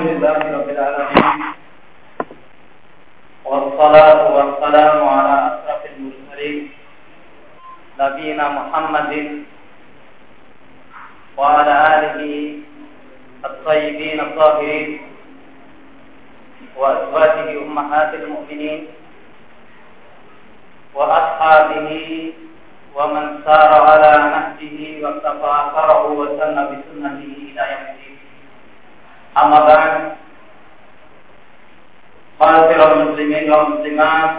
الحمد لله رب العالمين والصلاة والسلام على أشرف المرسلين نبينا محمد وعلى آله الطيبين الطاهرين وأزواجه أمهات المؤمنين وأصحابه ومن سار على نهجه واقتفى أثره وسن بسنته Amma ba'd muslimin wa muslimat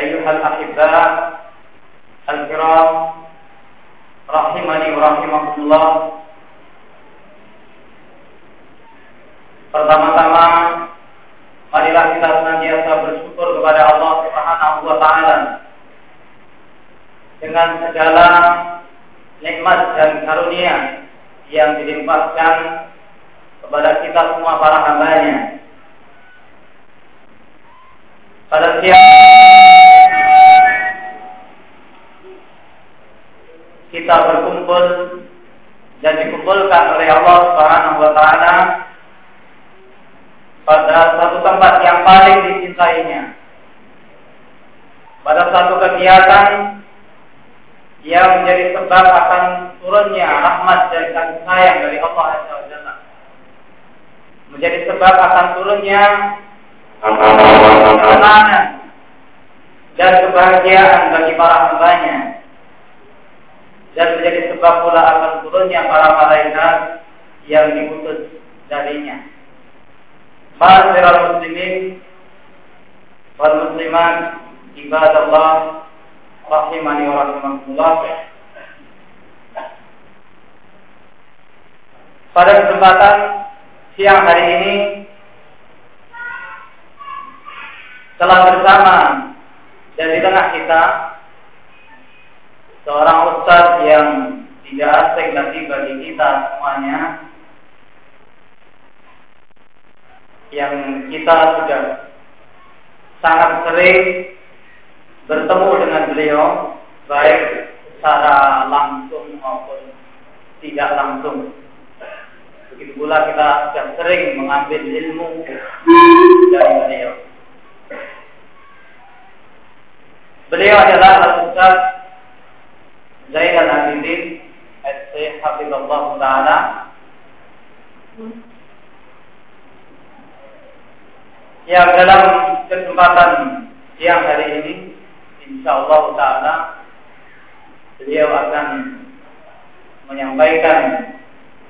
Ayuhal ahibba Al-kiram Rahimani wa rahimakumullah. Pertama-tama Marilah kita senantiasa bersyukur kepada Allah Subhanahu wa Ta'ala dengan segala nikmat dan karunia yang dilimpahkan kepada kita semua para hambanya. Pada siang kita berkumpul dan dikumpulkan oleh Allah Subhanahu wa taala pada satu tempat yang paling dicintainya. Pada satu kegiatan yang menjadi sebab akan turunnya rahmat dan kasih sayang dari Allah Azza wa Jalla. Menjadi sebab akan turunnya kemenangan dan kebahagiaan bagi para hambanya dan menjadi sebab pula akan turunnya para malaikat yang diutus darinya. Ma'asyiral muslimin wal muslimat ibadallah rahimani wa rahimakumullah. Pada kesempatan siang hari ini telah bersama dan di tengah kita seorang ustaz yang tidak asing lagi bagi kita semuanya yang kita sudah sangat sering bertemu dengan beliau baik secara langsung maupun tidak langsung. Begitu pula kita sudah sering mengambil ilmu dari beliau. Beliau adalah Al-Ustaz Zaid al-Abidin Syekh Hafizullah Ta'ala. Yang dalam kesempatan siang hari ini insya Allah Ta'ala beliau akan menyampaikan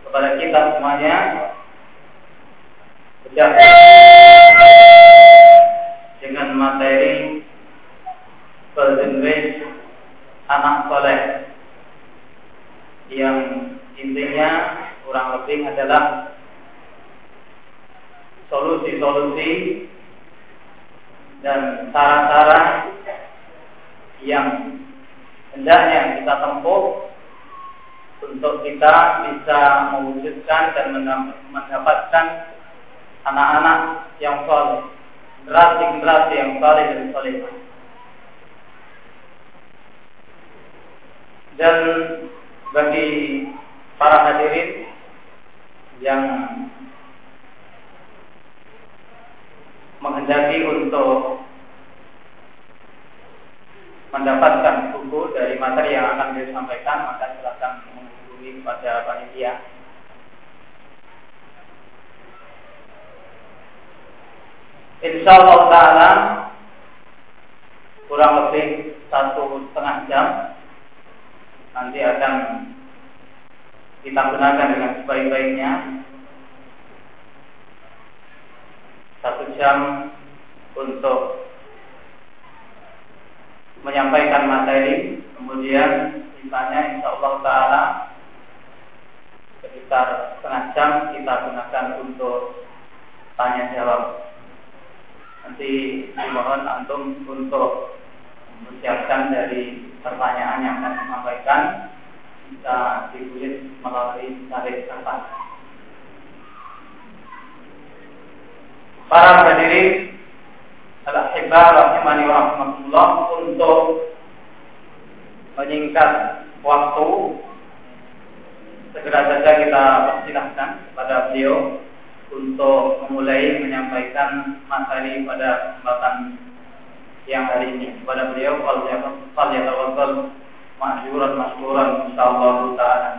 kepada kita semuanya. Dengan materi Golden anak soleh yang intinya kurang lebih adalah solusi-solusi dan cara-cara yang hendaknya kita tempuh untuk kita bisa mewujudkan dan mendapatkan anak-anak yang soleh, generasi-generasi yang soleh dan soleh. Dan bagi para hadirin yang menghendaki untuk mendapatkan buku dari materi yang akan disampaikan maka silakan menghubungi pada panitia. Insya Allah Taala kurang lebih satu setengah jam nanti akan kita gunakan dengan sebaik-baiknya satu jam untuk menyampaikan materi kemudian sisanya insya Allah Taala sekitar setengah jam kita gunakan untuk tanya jawab nanti dimohon antum untuk mempersiapkan dari pertanyaan yang akan disampaikan bisa ditulis melalui tarik kertas. Para hadirin al-ahibba rahimani rahmatullah untuk menyingkat waktu. Segera saja kita persilahkan kepada beliau untuk memulai menyampaikan materi pada kesempatan yang hari ini. Kepada beliau kalau ya tawakal masyuran masyuran insyaallah taala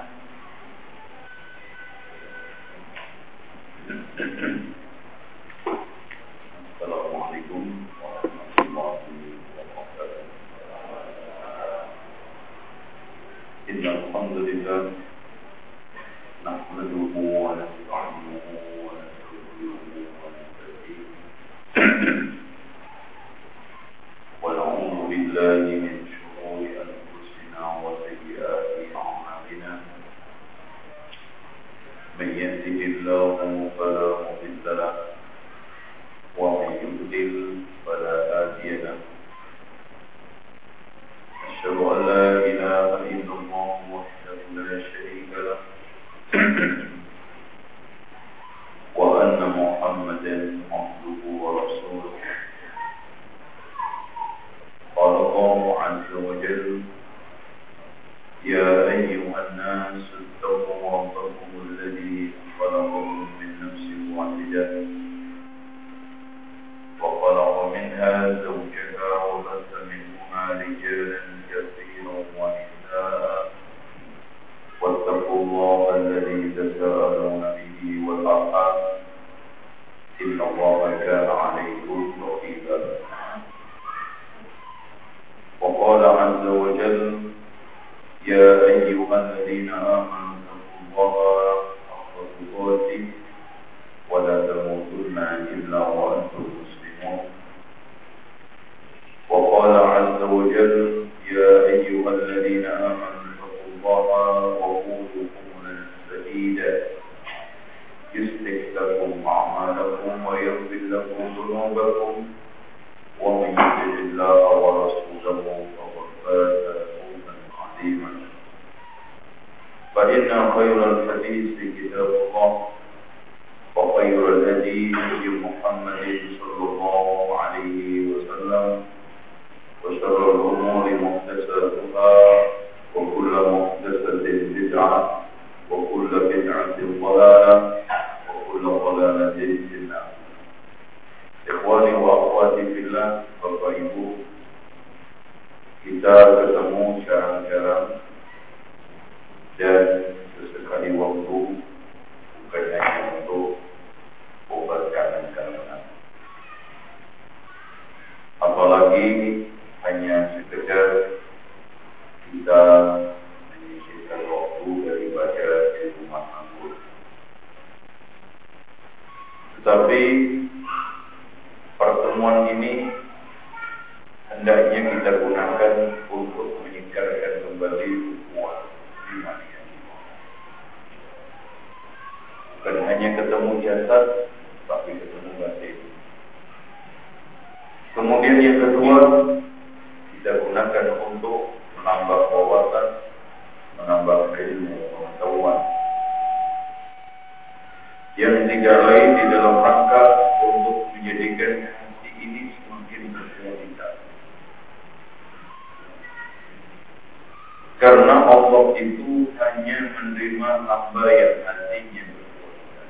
Karena Allah itu hanya menerima hamba yang hatinya berkualitas.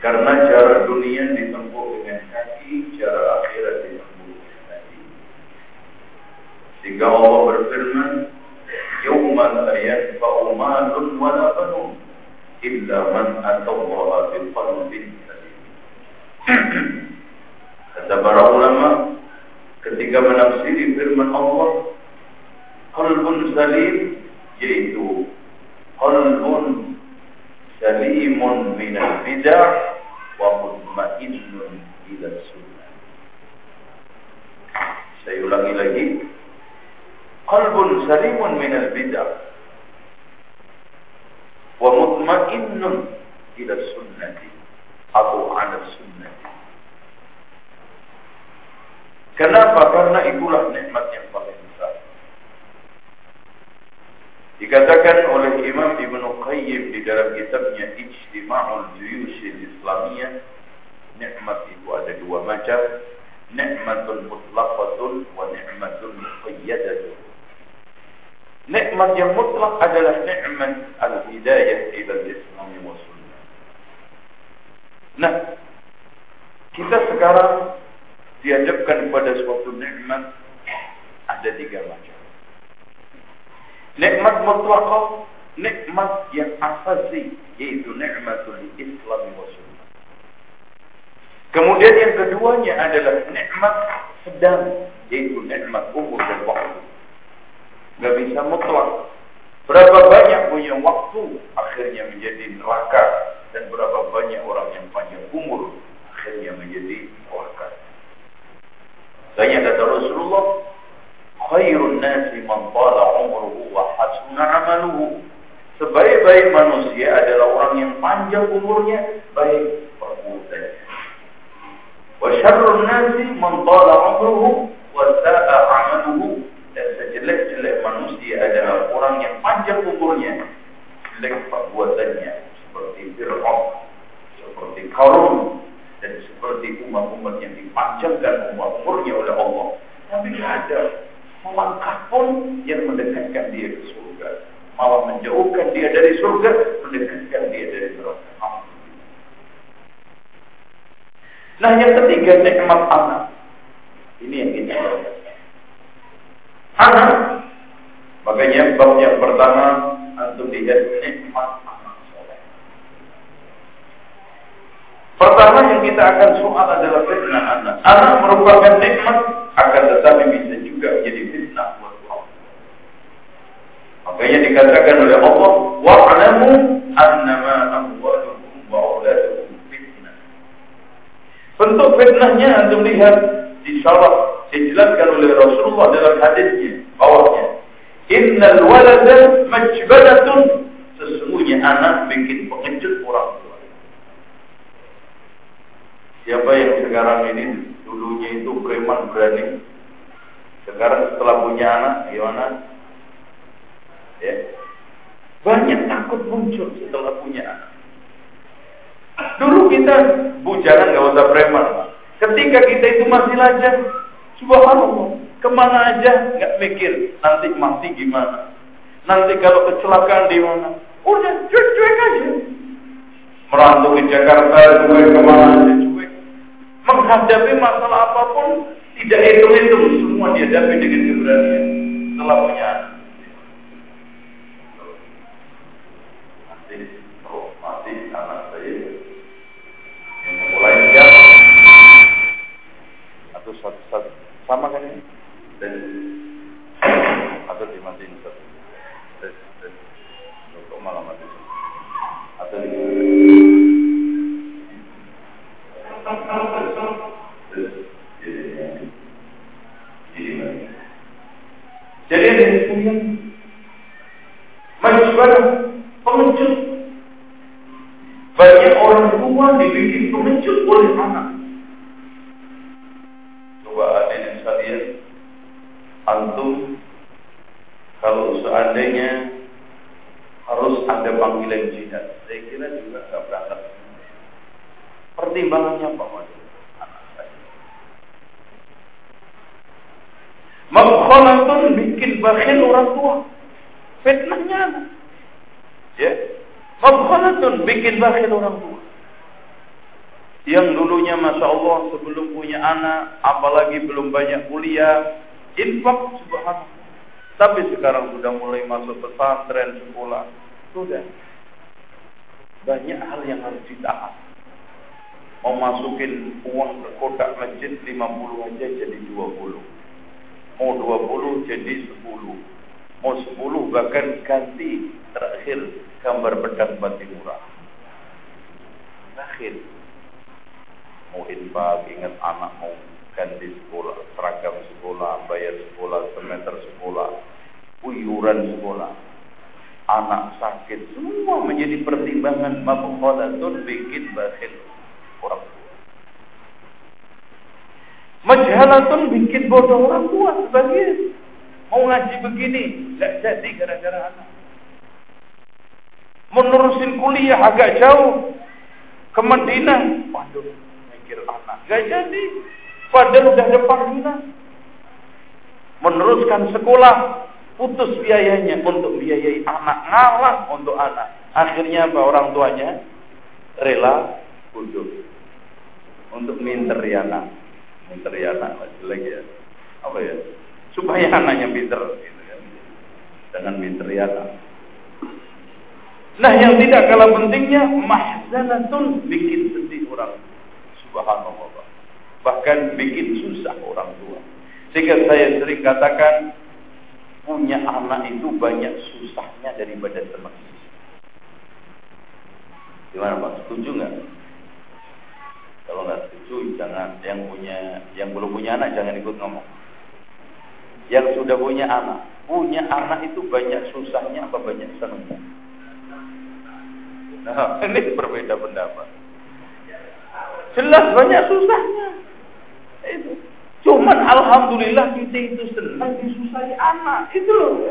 Karena cara dunia ditempuh dengan hati, cara akhirat ditempuh dengan hati. Sehingga Allah berfirman, "Yawma la yanfa'u malun wa la banun illa man atallaha bil qalbin salim." Kata para ulama ketika menafsiri firman Allah, qalbun salim yaitu qalbun salimun min al-bid'ah wa mutmainnun ila sunnah. Saya ulangi lagi. Qalbun salimun min al-bid'ah wa mutmainnun ila sunnati atau ala sunnati. Kenapa? Karena itulah nikmat yang paling besar. Dikatakan oleh Imam Ibn Qayyim di dalam kitabnya Ijtima'ul Juyushil Islamiyah Nikmat itu ada dua macam Nikmatun mutlaqatun wa nikmatun muqayyadatun Nikmat yang mutlak adalah nikmat al-hidayah ila al-Islam wa sunnah. Nah, kita sekarang dihadapkan pada suatu nikmat ada tiga macam. Nikmat mutlak, nikmat yang asasi, yaitu nikmatul Islam wa sunnah. Kemudian yang keduanya adalah nikmat sedang, yaitu nikmat umur dan waktu. Gak bisa mutlak. Berapa banyak punya waktu akhirnya menjadi neraka dan berapa banyak orang yang panjang umur akhirnya menjadi neraka. Saya kata Rasulullah, khairun nasi man tala umruhu wa hasuna amaluhu. Sebaik-baik manusia adalah orang yang panjang umurnya, baik perbuatannya. Wa syarrun nasi man tala umruhu wa sa'a amaluhu. Dan sejelek-jelek manusia adalah orang yang panjang umurnya, jelek perbuatannya seperti Fir'aun, seperti Karun, dan seperti umat-umat yang dipanjangkan umur-umurnya oleh Allah. Tapi tidak ada melangkah pun yang mendekatkan dia ke surga. Malah menjauhkan dia dari surga, mendekatkan dia dari neraka. Nah yang ketiga nikmat anak. Ini yang kita Anak. Makanya bab yang pertama antum lihat nikmat anak soleh. Pertama yang kita akan soal adalah fitnah anak. Anak merupakan nikmat akan tetapi bisa juga menjadi fitnah buat Allah. Makanya dikatakan oleh Allah, wa'lamu annama amwalukum wa auladukum fitnah. Bentuk fitnahnya antum lihat di syarah dijelaskan oleh Rasulullah dalam hadisnya bawahnya. Innal walada majbalatun sesungguhnya anak bikin pengecut orang tua. Siapa yang sekarang ini dulunya itu preman berani sekarang setelah punya anak gimana? Ya. Banyak takut muncul setelah punya anak. Dulu kita bujangan nggak usah preman. Ketika kita itu masih lajang, subhanallah, ke mana aja nggak mikir nanti mati gimana, nanti kalau kecelakaan di mana, udah cuek-cuek aja. Merantau ke Jakarta, cuek ke mana aja. Menghadapi masalah apa pun tidak hitung-hitung, semua dihadapi dengan keberanian. Setelah punya anak. Sama kan ini? Dan atau dimatiin satu. Dan, dan, kok malah mati? Atau di Jadi ada yang Majibah pengecut. Banyak orang tua dibikin pengecut oleh anak. Coba hadirin sekalian, antum kalau seandainya harus ada panggilan jihad, saya kira juga nggak berangkat. Pertimbangannya apa mas? Anak saya. Makhalatun bikin bakhil orang tua. Fitnahnya anak. Ya. Makhalatun bikin bakhil orang tua. Yang dulunya Masya Allah sebelum punya anak, apalagi belum banyak kuliah, infak subhanallah. Tapi sekarang sudah mulai masuk pesantren, sekolah. Sudah. Banyak hal yang harus ditaat. Mau masukin uang ke kotak masjid 50 aja jadi 20. Mau 20 jadi 10. Mau 10 bahkan ganti terakhir gambar pedang bati murah. Terakhir. Mau infak, ingat anak mau ganti sekolah, seragam sekolah, bayar sekolah, semester sekolah, uyuran sekolah, anak sakit, semua menjadi pertimbangan mabukhalatun bikin bakhil orang tua. Majhalatun bikin bodoh orang tua sebagian. Mau ngaji begini, tidak jadi gara-gara anak. Menerusin kuliah agak jauh ke Madinah, waduh, mikir anak, gak jadi. Padahal udah depan. Meneruskan sekolah, putus biayanya untuk biayai anak, ngalah untuk anak. Akhirnya apa? Orang tuanya rela untuk untuk minter ya anak, minter ya anak. Lagi ya, apa ya, supaya anaknya pinter, gitu kan, dengan minter ya anak. Nah yang tidak kalah pentingnya mahzanatun bikin sedih orang. Subhanallah. Bahkan bikin susah orang tua. Sehingga saya sering katakan punya anak itu banyak susahnya daripada senang gimana pak? Setuju nggak? Kalau nggak setuju jangan. Yang punya yang belum punya anak jangan ikut ngomong. Yang sudah punya anak punya anak itu banyak susahnya apa banyak senangnya Nah, ini berbeda pendapat. Jelas banyak susahnya. Itu. Cuman alhamdulillah kita itu senang disusahi anak. Itu loh.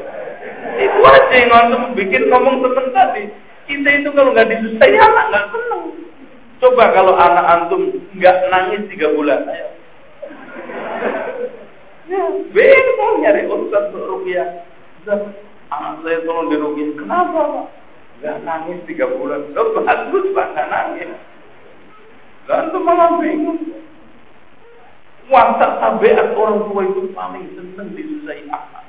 Itu aja yang antum bikin ngomong temen tadi. Kita itu kalau nggak disusahi anak nggak senang. Coba kalau anak antum nggak nangis tiga bulan, ayo. Ya, bingung nyari urusan rupiah. Anak saya tolong dirugiin. Kenapa, Pak? Gak nangis tiga bulan. Lo bagus pak gak nangis. Lalu malah bingung. Watak tabiat orang tua itu paling seneng disusai anak.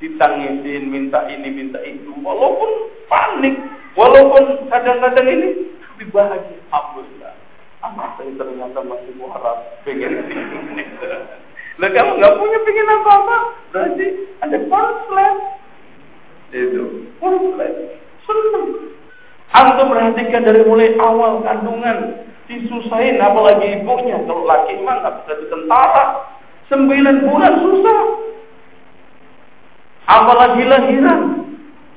Ditangisin, minta ini, minta itu. Walaupun panik. Walaupun kadang-kadang ini. Tapi bahagia. Alhamdulillah. Anak saya ternyata masih waras. Pengen ini. Lah kamu nggak punya pengen apa-apa. Berarti ada konslet. Itu. Konslet. Senang. Antum perhatikan dari mulai awal kandungan. Disusahin apalagi ibunya. Kalau laki mah nggak bisa tentara sembilan bulan susah. Apalagi lahiran.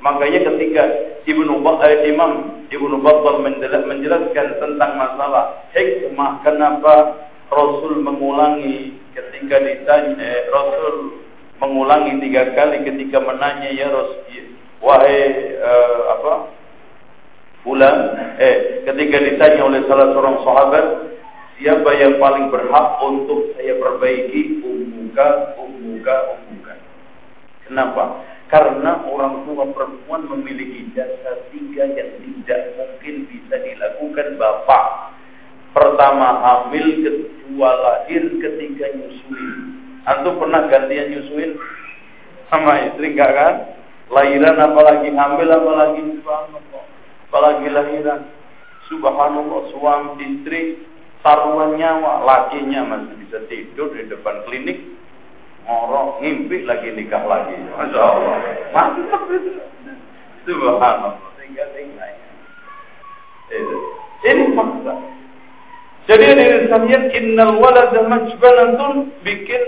Makanya ketika Ibnu eh, Imam Ibnu Battal menjelaskan tentang masalah hikmah kenapa Rasul mengulangi ketika ditanya eh, Rasul mengulangi tiga kali ketika menanya ya Rasul wahai uh, apa? Bulan eh ketika ditanya oleh salah seorang sahabat siapa yang paling berhak untuk saya perbaiki? Umuka umuka umuka kenapa? Karena orang tua perempuan memiliki jasa tiga yang tidak mungkin bisa dilakukan. Bapak pertama hamil kedua lahir ketiga nyusuin. Antum pernah gantian nyusuin? Sama istri enggak kan lahiran apalagi hamil apalagi subhanallah. Apalagi lahiran. Subhanallah suami istri taruhan nyawa lakinya masih bisa tidur di depan klinik. Ngorok ngimpi lagi nikah lagi. Masya Allah. Mantap itu subhanallah. Tinggal tinggal. Ini fakta. Jadi dari sekalian innal walada majbanatun bikin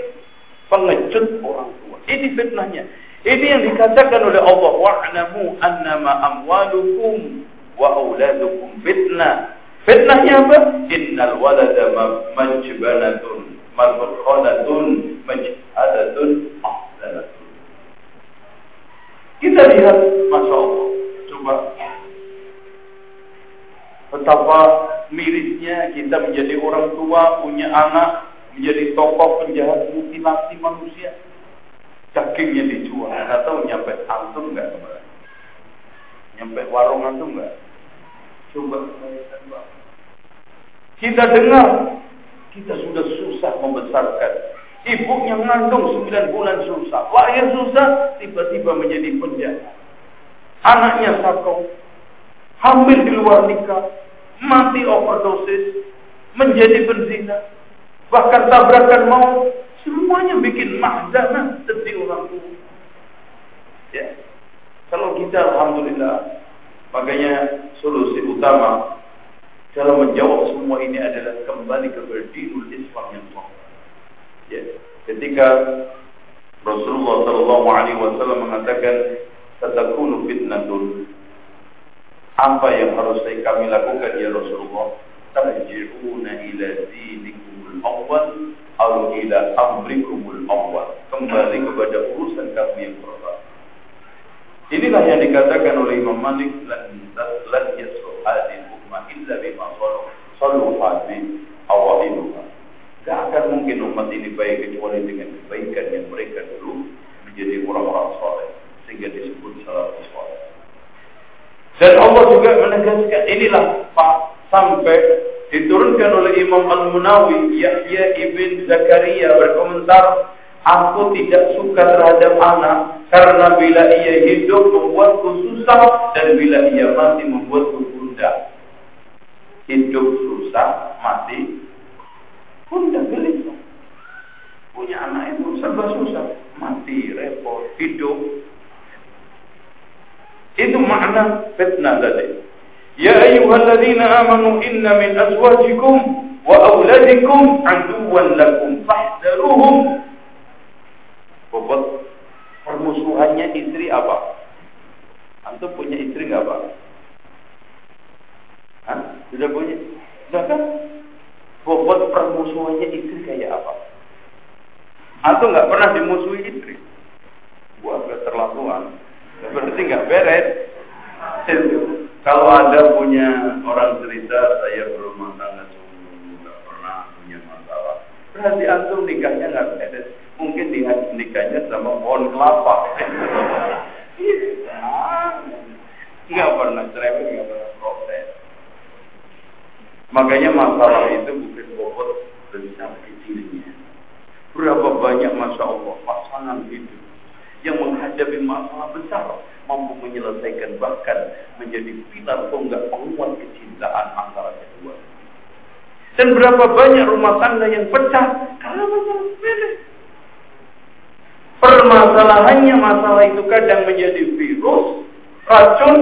pengecut orang tua. Ini fitnahnya ini yang dikatakan oleh Allah wa'lamu annama amwalukum wa auladukum fitnah. Fitnahnya apa? Innal walada majbanatun madkhalatun majhadatun ahsanatun. Kita lihat Masya Allah Coba Betapa mirisnya kita menjadi orang tua Punya anak Menjadi tokoh penjahat mutilasi manusia dagingnya dijual nggak tahu nyampe antum nggak kemarin nyampe warung antum nggak? Coba kita dengar. Kita sudah susah membesarkan. Ibu yang ngandung 9 bulan susah. Lahir susah tiba-tiba menjadi penjahat. Anaknya satu hamil di luar nikah. Mati overdosis. Menjadi benzina bahkan tabrakan mau Semuanya bikin mahzanah sedih orang tua. Ya. Kalau kita alhamdulillah makanya solusi utama dalam menjawab semua ini adalah kembali ke berdinul Islam yang sah. Ya. Ketika Rasulullah Shallallahu Alaihi Wasallam mengatakan tatakunu fitnatun apa yang harus kami lakukan ya Rasulullah tarji'una ila dinikumul awal Alu ila amrikumul awal Kembali kepada urusan kamu yang pertama. Inilah yang dikatakan oleh Imam Malik Lan, lan yasru hadil umma illa bima salu Salu hadil awahiluha Tidak akan mungkin umat ini baik kecuali dengan kebaikan yang mereka dulu menjadi orang-orang soleh sehingga disebut salah soleh. Dan Allah juga menegaskan inilah pak sampai diturunkan oleh Imam Al-Munawi Yahya ibn Zakaria berkomentar Aku tidak suka terhadap anak karena bila ia hidup membuatku susah dan bila ia mati membuatku gundah. Hidup susah, mati gundah gelisah. Punya anak itu serba susah, mati repot, hidup. Itu makna fitnah tadi. Ya ayyuhalladzina amanu inna min azwajikum wa auladikum aduwwan lakum fahdharuhum bobot permusuhannya istri apa? Antum punya istri nggak pak? Hah? Sudah punya? Sudah kan? Bobot permusuhannya istri kayak apa? Antum nggak pernah dimusuhi istri? Wah, keterlaluan. Berarti nggak beres. Kalau ada punya orang cerita saya berumah tangga nggak pernah punya masalah, berarti antum nikahnya nggak beres mungkin nikahnya sama pohon kelapa. Nggak pernah cerewet, nggak pernah protes. Makanya masalah itu bukan bobot besar kecilnya. Berapa banyak masya Allah pasangan hidup yang menghadapi masalah besar mampu menyelesaikan bahkan menjadi pilar tonggak penguat kecintaan antara kedua. Dan berapa banyak rumah tangga yang pecah karena masalah sepele. Permasalahannya masalah itu kadang menjadi virus, racun,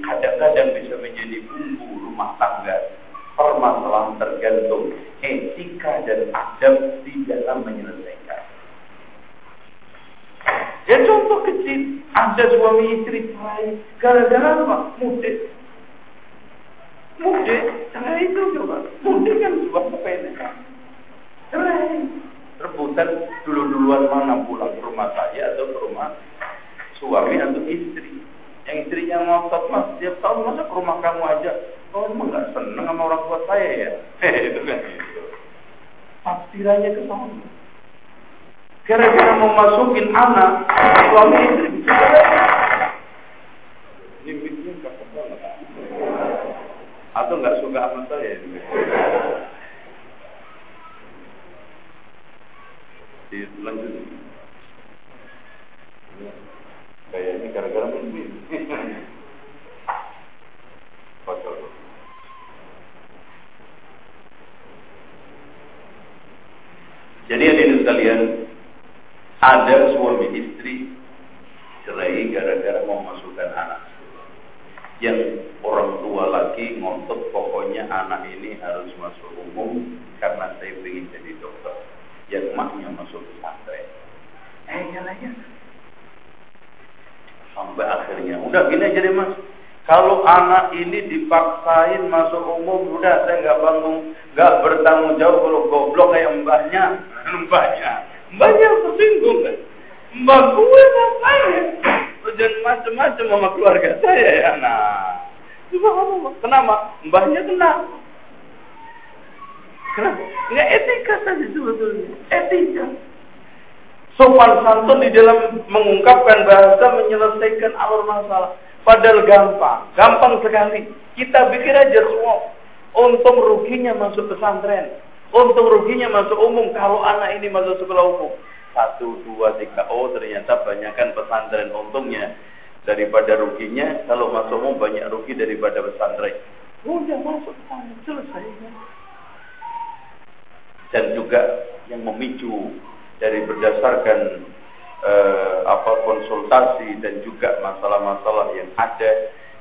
kadang-kadang bisa menjadi bumbu rumah tangga. Permasalahan tergantung etika dan adab di dalam menyelesaikan. Ya contoh kecil, ada suami istri cerai gara-gara apa? Mudik. Mudik, cerai itu coba. Mudik kan sebuah sepele. Cerai rebutan dulu-duluan mana pulang ke rumah saya atau ke rumah suami atau istri. Yang istrinya ngotot mas, tiap tahun masa ke rumah kamu aja. Oh emang nggak seneng sama orang tua saya ya? itu kan gitu. Tafsirannya ke sana. Kira-kira mau masukin anak, suami istri Ini. Atau nggak suka sama saya? dilanjut kayaknya gara-gara mimpi kotor jadi ini sekalian ada suami istri cerai gara-gara mau masukkan anak. Yang orang tua lagi ngotot pokoknya anak ini harus masuk umum karena saya ingin jadi dokter. Yang emaknya masuk pesantren. Eh jalannya sampai akhirnya udah gini aja deh mas. Kalau anak ini dipaksain masuk umum, udah saya nggak bangun, nggak bertanggung jawab kalau goblok kayak mbahnya, mbahnya, mbahnya tersinggung kan. Mbak gue ngapain? Macam-macam sama keluarga saya ya. Nah, kenapa? Mbahnya kenapa? Kenapa? Nggak etika saja sebetulnya. Etika. Sopan santun di dalam mengungkapkan bahasa menyelesaikan alur masalah. Padahal gampang. Gampang sekali. Kita pikir aja semua. Untung ruginya masuk pesantren. Untung ruginya masuk umum. Kalau anak ini masuk sekolah umum. Satu, dua, tiga. Oh ternyata banyakkan pesantren untungnya. Daripada ruginya. Kalau masuk umum banyak rugi daripada pesantren. Udah masuk pesantren. Selesai dan juga yang memicu dari berdasarkan eh, apa konsultasi dan juga masalah-masalah yang ada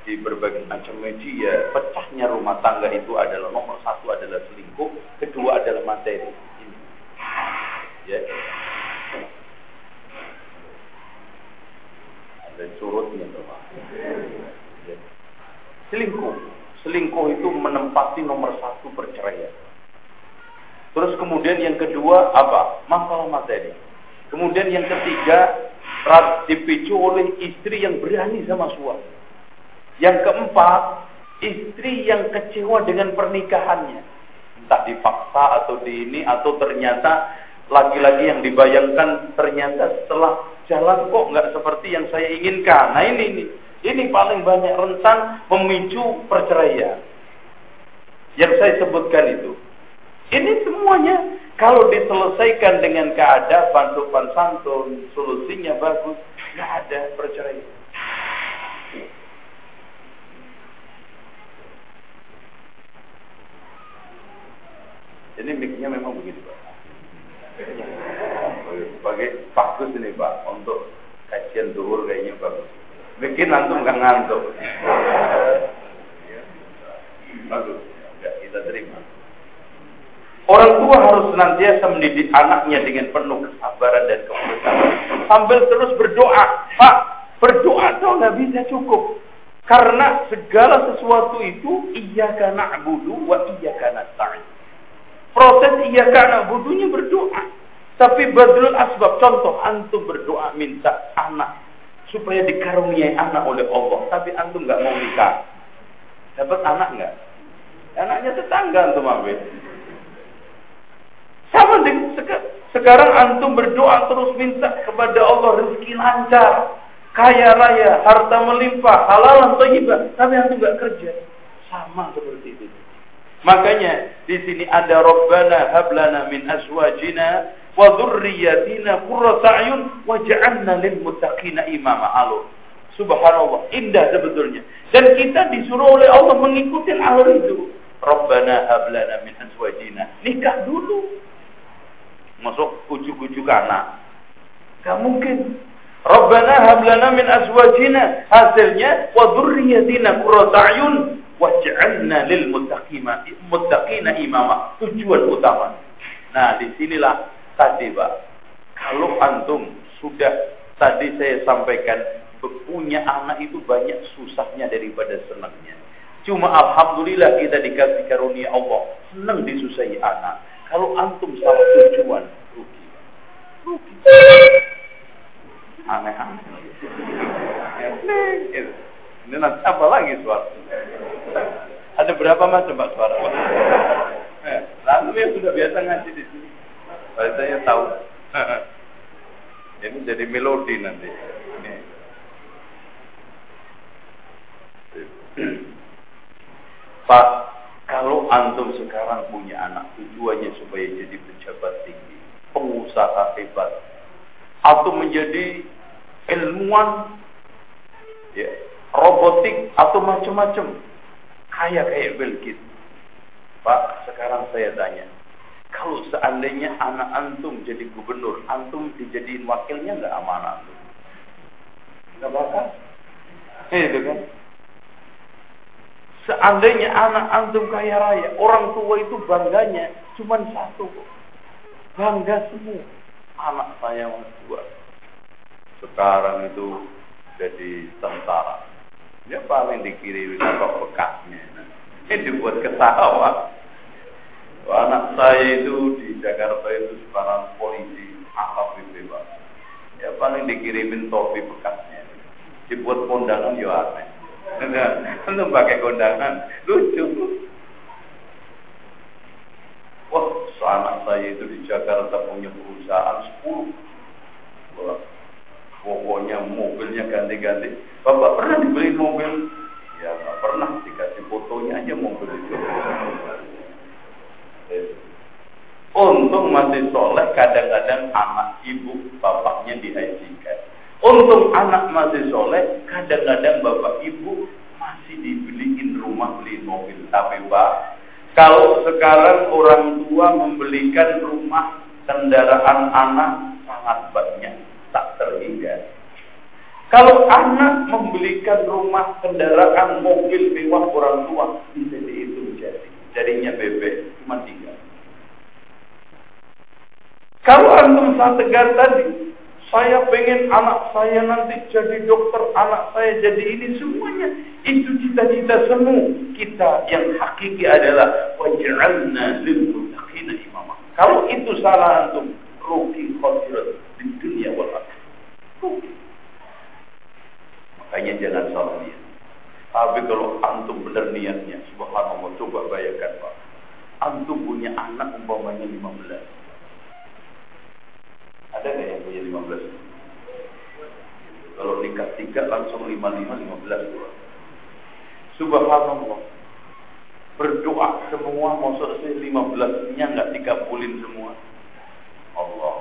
di berbagai macam media pecahnya rumah tangga itu adalah nomor satu adalah selingkuh kedua adalah materi ini ya ada surutnya ya. selingkuh selingkuh itu menempati nomor satu perceraian Terus kemudian yang kedua apa? Masalah materi. Kemudian yang ketiga dipicu oleh istri yang berani sama suami. Yang keempat, istri yang kecewa dengan pernikahannya. Entah dipaksa atau di ini atau ternyata laki-laki yang dibayangkan ternyata setelah jalan kok nggak seperti yang saya inginkan. Nah ini ini Ini paling banyak rentan memicu perceraian. Yang saya sebutkan itu. Ini semuanya kalau diselesaikan dengan keadaban, sopan santun, solusinya bagus, nggak ada perceraian. Ini miknya memang begini Pak. Pakai bagus ini Pak untuk kajian duhur kayaknya bagus. Bikin antum nggak ngantuk. Bagus, ya, kita terima. Orang tua harus senantiasa mendidik anaknya dengan penuh kesabaran dan kemudahan. Sambil terus berdoa. Pak, berdoa tuh nggak bisa cukup. Karena segala sesuatu itu iya karena abudu wa iya karena nasta'in. Proses iya karena abudunya berdoa. Tapi badrul asbab contoh antum berdoa minta anak supaya dikaruniai anak oleh Allah, tapi antum nggak mau nikah. Dapat anak nggak? Anaknya tetangga antum ambil. Sama dengan sekarang antum berdoa terus minta kepada Allah rezeki lancar, kaya raya, harta melimpah, halal thayyibah, tapi antum nggak kerja. Sama seperti itu. Makanya di sini ada Rabbana hablana min azwajina wa dzurriyyatina qurrata a'yun waj'alna lil muttaqina imama alur. Subhanallah, indah sebetulnya. Dan kita disuruh oleh Allah mengikuti alur itu. Rabbana hablana min azwajina. Nikah dulu. Masuk ujuk-ujuk anak. Gak mungkin. Rabbana hablana min azwajina. Hasilnya wa dzurriyyatina qurrata a'yun waj'alna lil muttaqina muttaqina imama. Tujuan utama. Nah, di sinilah tadi Pak, kalau antum sudah tadi saya sampaikan punya anak itu banyak susahnya daripada senangnya. Cuma alhamdulillah kita dikasih karunia Allah, senang disusahi anak. Kalau antum salah tujuan, rugi. Rugi. Aneh-aneh. Ini nanti apa lagi suara? Ada berapa macam Pak suara? Eh, lalu yang sudah biasa ngaji di sini. Saya tahu. Ini jadi melodi nanti. Pak, kalau antum sekarang punya anak tujuannya supaya jadi pejabat tinggi, pengusaha hebat, atau menjadi ilmuwan, ya, robotik atau macam-macam, kaya kayak Bill Gates. Pak, sekarang saya tanya, kalau seandainya anak antum jadi gubernur, antum dijadiin wakilnya nggak amanah antum? Nggak bakal. Eh, itu kan. Seandainya anak antum kaya raya, orang tua itu bangganya cuma satu. Bangga semua. Anak saya yang dua. Sekarang itu jadi tentara. Dia paling dikirim apa bekasnya. Ini dibuat ketawa. Anak saya itu di Jakarta itu sekarang polisi itu pak. Ya paling dikirimin topi bekasnya. Dibuat kondangan ya aneh. Untuk pakai kondangan lucu. Wah, anak saya itu di Jakarta punya perusahaan 10 Wah, pokoknya mobilnya ganti-ganti. Bapak pernah dibeli mobil? Ya nggak pernah dikasih fotonya aja mobil itu. Untung masih soleh kadang-kadang anak ibu bapaknya dihajikan. Untung anak masih soleh kadang-kadang bapak ibu masih dibeliin rumah beli mobil. Tapi pak, kalau sekarang orang tua membelikan rumah kendaraan anak sangat banyak tak terhingga. Kalau anak membelikan rumah kendaraan mobil mewah orang tua bisa dihitung jadi jadinya bebek cuma tiga. Kalau antum saya tegar tadi, saya pengen anak saya nanti jadi dokter, anak saya jadi ini semuanya. Itu cita-cita semua kita yang hakiki adalah waj'alna lil. Kalau itu salah antum, rugi khosirat di dunia wal Rugi. Makanya jangan salah niat. Tapi kalau antum benar niatnya, subhanallah, coba bayangkan Pak. Antum punya anak umpamanya 15 ada nggak yang punya 15? Kalau nikah tiga langsung lima lima lima belas dua. Subhanallah. Berdoa semua mau selesai lima belasnya nggak dikabulin semua. Allah.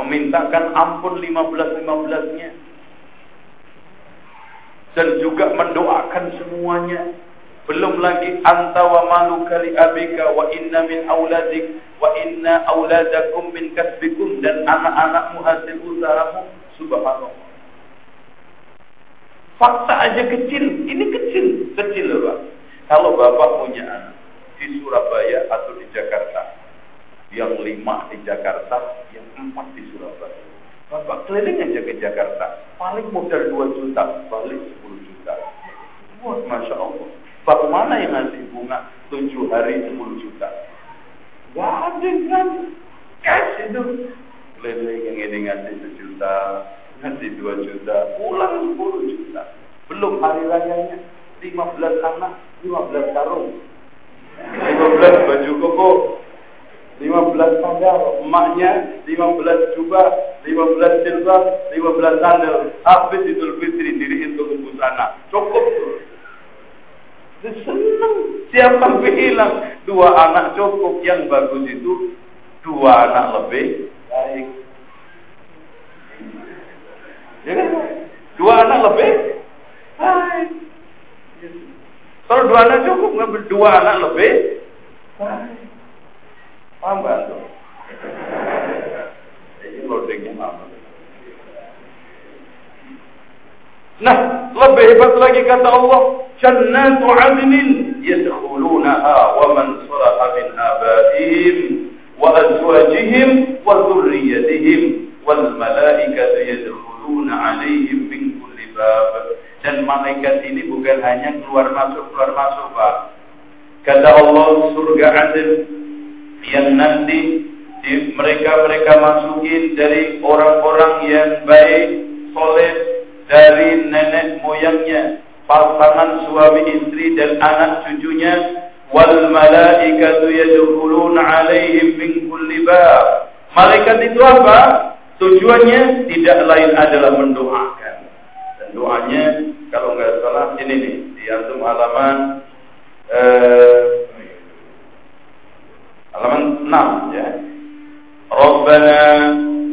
Memintakan ampun lima belas lima belasnya. Dan juga mendoakan semuanya. Belum lagi anta wa maluka li abika wa inna min auladik wa inna auladakum min kasbikum. Dan anak-anakmu hasil usahamu subhanallah. Fakta aja kecil. Ini kecil. Kecil loh Pak. Kalau Bapak punya anak di Surabaya atau di Jakarta yang lima di Jakarta yang empat di Surabaya Bapak keliling aja ke Jakarta paling modal 2 juta balik 10 juta Wah, Masya Allah Bagaimana mana yang ngasih bunga tujuh hari sepuluh juta? Gak ada kan? Cash itu. Keliling yang ini ngasih sejuta, ngasih dua juta, pulang sepuluh juta. Belum hari rayanya, lima belas anak, lima belas karung, lima belas baju koko, lima belas sandal, emaknya lima belas jubah, lima belas jilbab, lima belas sandal. Habis Idul Fitri diriin untuk busana. Cukup senang. Siapa bilang dua anak cukup yang bagus itu dua anak lebih baik. Ya kan? Dua anak lebih baik. Kalau dua anak cukup, ngambil dua anak lebih baik. Paham tuh? Ini loadingnya apa? Nah, lebih hebat lagi kata Allah, jannatu adnin yadkhulunaha wa man salaha min abaihim wa azwajihim wa dhurriyyatihim wal malaikatu yadkhuluna alaihim min kulli bab. Dan malaikat ini bukan hanya keluar masuk keluar masuk, Pak. Kata Allah surga adil yang nanti mereka mereka masukin dari orang-orang yang baik, soleh, dari nenek moyangnya, pasangan suami istri dan anak cucunya, wal malaikatu yadkhuluna alaihim min kulli bab. Malaikat itu apa? Tujuannya tidak lain adalah mendoakan. Dan doanya kalau nggak salah ini nih di antum halaman eh, halaman 6 ya. Rabbana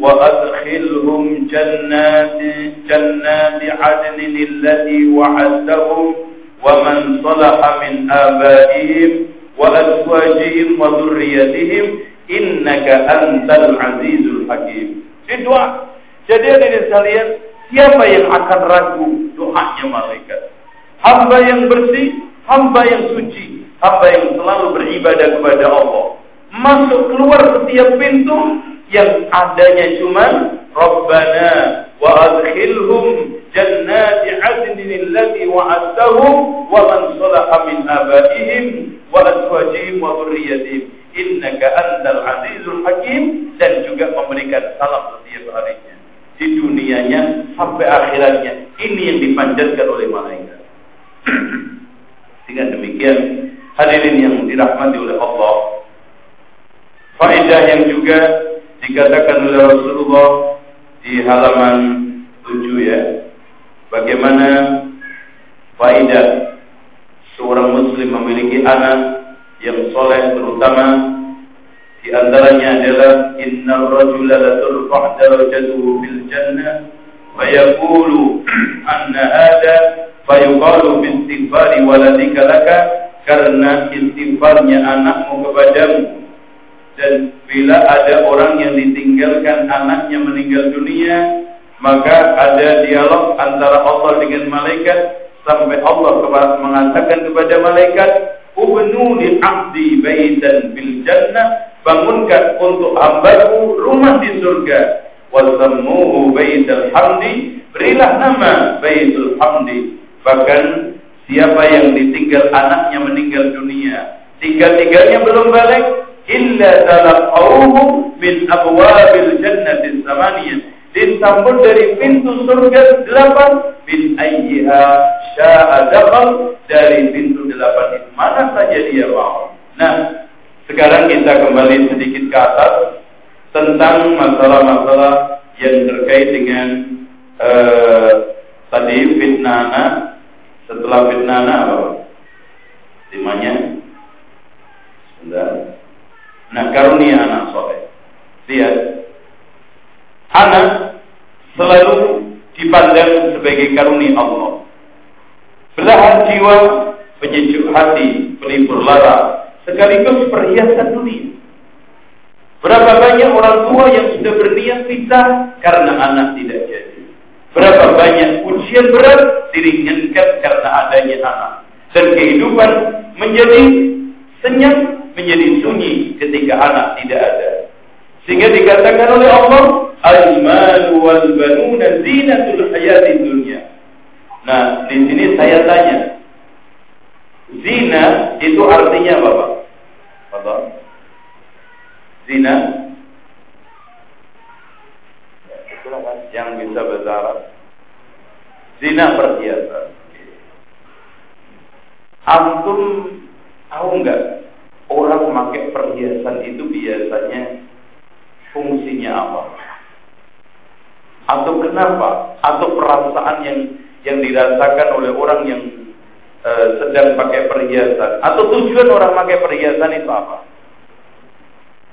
wa adkhilhum jannati jannati adnin allati wa'adtahum wa man salaha min abaihim wa azwajihim wa dhurriyyatihim innaka antal azizul hakim. Jadi jadi ini sekalian siapa yang akan ragu doanya malaikat? Hamba yang bersih hamba yang suci hamba yang selalu beribadah kepada Allah. Masuk keluar setiap pintu yang adanya cuma Rabbana wa adkhilhum jannati adnin allati wa'adtahum wa man salaha min abaihim wa azwajihim wa dhurriyyatihim. Innaka antal azizul hakim dan juga memberikan salam setiap harinya di dunianya sampai akhiratnya. Ini yang dipanjatkan oleh malaikat. Dengan demikian hadirin yang dirahmati oleh Allah faedah yang juga dikatakan oleh Rasulullah di halaman 7 ya. Bagaimana faidah seorang muslim memiliki anak yang soleh terutama di antaranya adalah inna rajula la turfa' darajatuhu fil jannah wa yaqulu anna hada fa yuqalu bi istighfari waladika laka karena istighfarnya anakmu kepadamu dan bila ada orang yang ditinggalkan anaknya meninggal dunia maka ada dialog antara Allah dengan malaikat sampai Allah mengatakan kepada malaikat ubnu li abdi baitan bil jannah bangunkan untuk hambaku rumah di surga. Wasammuhu baitul hamdi berilah nama baitul hamdi. Bahkan siapa yang ditinggal anaknya meninggal dunia tiga-tiganya belum balik illa talaqawhum min abwabil jannati samaniyah disambut dari pintu surga delapan min ayyiha sya'a dari pintu delapan itu mana saja dia mau. Nah sekarang kita kembali sedikit ke atas tentang masalah-masalah yang terkait dengan eh, tadi fitnah setelah fitnah apa? Limanya Sebentar. Nah, karunia anak soleh. Lihat. Anak selalu dipandang sebagai karunia Allah. Belahan jiwa, penyejuk hati, pelipur lara, sekaligus perhiasan dunia. Berapa banyak orang tua yang sudah berniat pisah karena anak tidak jadi. Berapa banyak ujian berat diringankan karena adanya anak. Dan kehidupan menjadi senyap, menjadi sunyi ketika anak tidak ada. Sehingga dikatakan oleh Allah, Al-mal wal banuna zinatul hayati dunia. Nah, di sini saya tanya, zina itu artinya apa, Pak? Apa? Zina yang bisa bahasa. Zina perhiasan. Antum tahu nggak orang memakai perhiasan itu biasanya fungsinya apa? Atau kenapa? Atau perasaan yang yang dirasakan oleh orang yang e, sedang pakai perhiasan? Atau tujuan orang pakai perhiasan itu apa?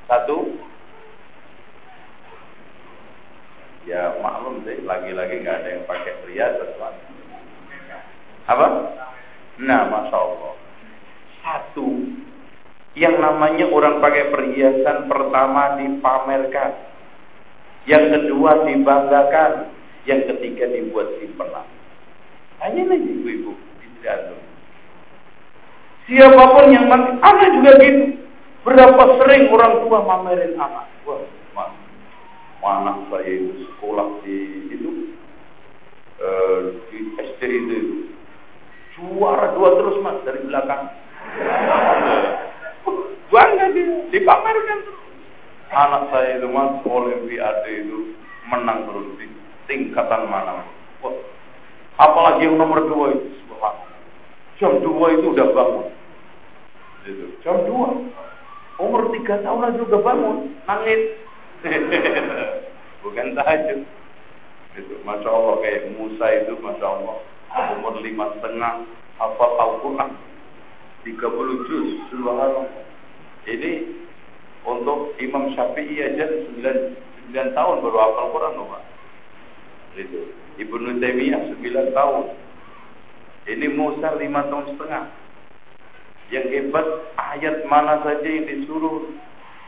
Satu, ya maklum sih, lagi-lagi nggak ada yang pakai perhiasan. Apa? Nah, masya Allah. Satu, yang namanya orang pakai perhiasan pertama dipamerkan, yang kedua dibanggakan, yang ketiga dibuat simpenan. Hanya nih ibu-ibu, istri Siapa pun yang mati, anak juga gitu. Berapa sering orang tua mamerin anak? Wah, anak saya itu sekolah di itu uh, di SD itu juara dua terus mas dari belakang. Bangga dia, dipamerkan Anak saya itu mas Olimpiade itu menang terus di tingkatan mana? Apalagi yang nomor dua itu, Jam dua itu udah bangun. Itu. Jam dua Umur tiga tahun juga bangun, nangis. Bukan tahajud. Itu, Masya Allah kayak Musa itu, Masya Allah. Umur lima setengah, hafal Al-Quran. 30 juz, subhanallah. Ini untuk Imam Syafi'i aja 9, 9 tahun baru hafal Quran loh Pak. Itu. Ibnu Taimiyah 9 tahun. Ini Musa 5 tahun setengah. Yang hebat ayat mana saja yang disuruh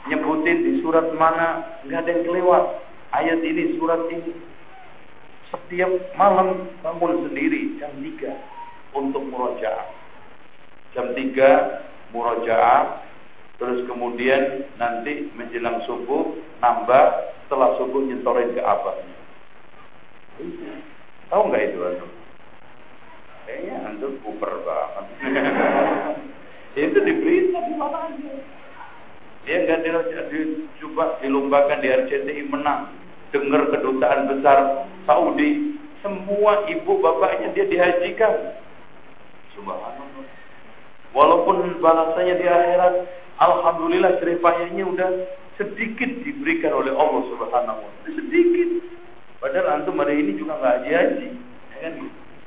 nyebutin di surat mana nggak ada yang kelewat. Ayat ini surat ini setiap malam bangun sendiri jam 3 untuk murojaah. Jam 3 murojaah terus kemudian nanti menjelang subuh nambah setelah subuh nyetorin ke abahnya. Tahu nggak itu antum? Kayaknya antum kuper banget. itu diberita di mana aja. Dia nggak dicoba dilombakan di RCTI menang. Dengar kedutaan besar Saudi, semua ibu bapaknya dia dihajikan. Subhanallah. Walaupun balasannya di akhirat, alhamdulillah ceripayanya udah sedikit diberikan oleh Allah Subhanahu wa taala. Sedikit. Padahal antum hari ini juga nggak haji-haji. Ya kan?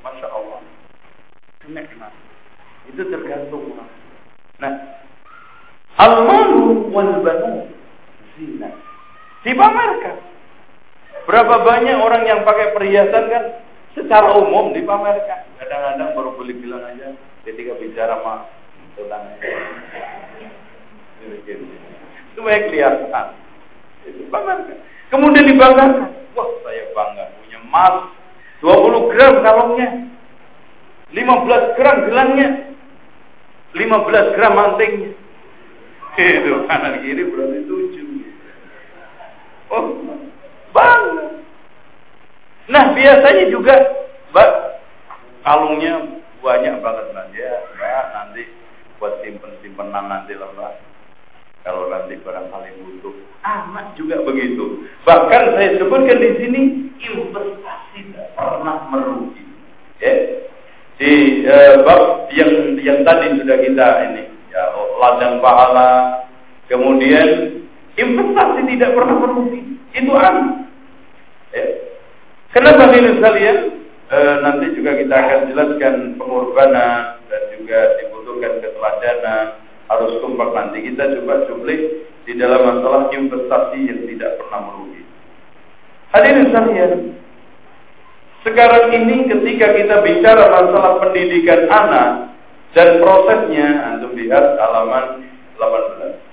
Masya Allah. Nikmat. Itu tergantung. Nah, al-malu wal banu zina. Dipamerkan. Berapa banyak orang yang pakai perhiasan kan secara umum dipamerkan. Kadang-kadang baru boleh bilang aja ketika bicara tetangga. Itu banyak kelihatan. Kemudian dibanggakan. Wah, saya bangga punya emas 20 gram kalungnya. 15 gram gelangnya. 15 gram mantingnya. Itu kanan kiri berarti 7. Oh, bangga. Nah, biasanya juga Mbak, kalungnya banyak banget nanti ya, Mbak, nanti buat simpen-simpenan nanti lah. Kalau nanti barangkali butuh. Anak juga begitu. Bahkan saya sebutkan di sini investasi tidak pernah merugi. Ya, di uh, bab yang yang tadi sudah kita ini ya ladang pahala kemudian investasi tidak pernah merugi itu an ya. Kenapa ini sekalian? E, nanti juga kita akan jelaskan pengorbanan dan juga dibutuhkan keteladanan harus kompak nanti kita coba cuplik di dalam masalah investasi yang tidak pernah merugi. Hadirin sekalian, sekarang ini ketika kita bicara masalah pendidikan anak dan prosesnya, antum lihat halaman 18.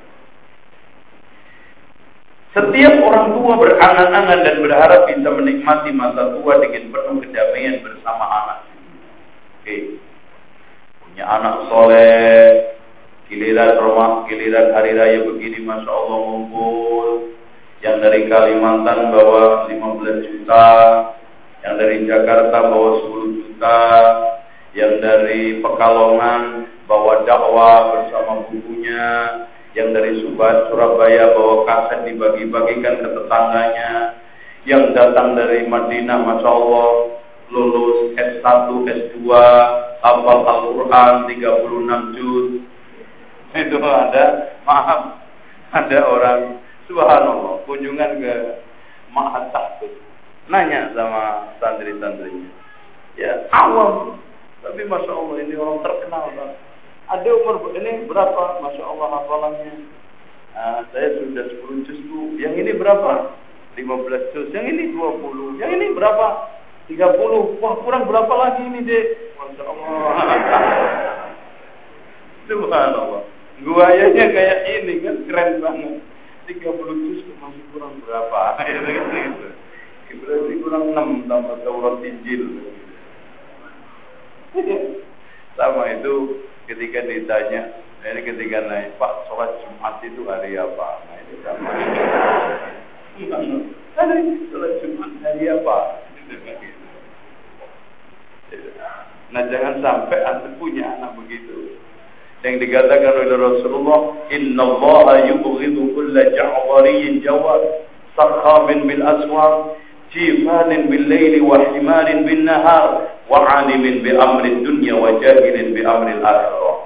Setiap orang tua berangan-angan dan berharap bisa menikmati masa tua dengan penuh kedamaian bersama anak. Oke. Punya anak soleh, giliran rumah, giliran hari raya begini, masya Allah ngumpul. Yang dari Kalimantan bawa 15 juta, yang dari Jakarta bawa 10 juta, yang dari Pekalongan bawa dakwah bersama bukunya, yang dari Surabaya bawa kaset dibagi-bagikan ke tetangganya, yang datang dari Madinah, masya Allah, lulus S1, S2, hafal Al-Quran 36 juz. Itu ada, maaf, ada orang, subhanallah, kunjungan ke Mahat Tahfud. Nanya sama santri-santrinya. Ya, awam. Tapi Masya Allah ini orang terkenal banget ada umur ini berapa? Masya Allah hafalannya. Nah, saya sudah 10 juz bu. Yang ini berapa? 15 juz. Yang ini 20. Yang ini berapa? 30. Wah kurang berapa lagi ini dek? Masya Allah. Subhanallah. Guayanya kayak ini kan keren banget. 30 juz masih kurang berapa? Berarti kurang 6 tambah Taurat Injil. Sama itu ketika ditanya, ini ketika naik, Pak, sholat Jumat itu hari apa? Nah, itu sama. Hari sholat Jumat hari apa? Nah, jangan sampai anda punya anak begitu. Yang dikatakan oleh Rasulullah, Inna Allah yubghidu kulla ja'wariyin jawad, sakhamin bil aswar, wa alimin bi amri dunya wa jahilin bi amri akhirah.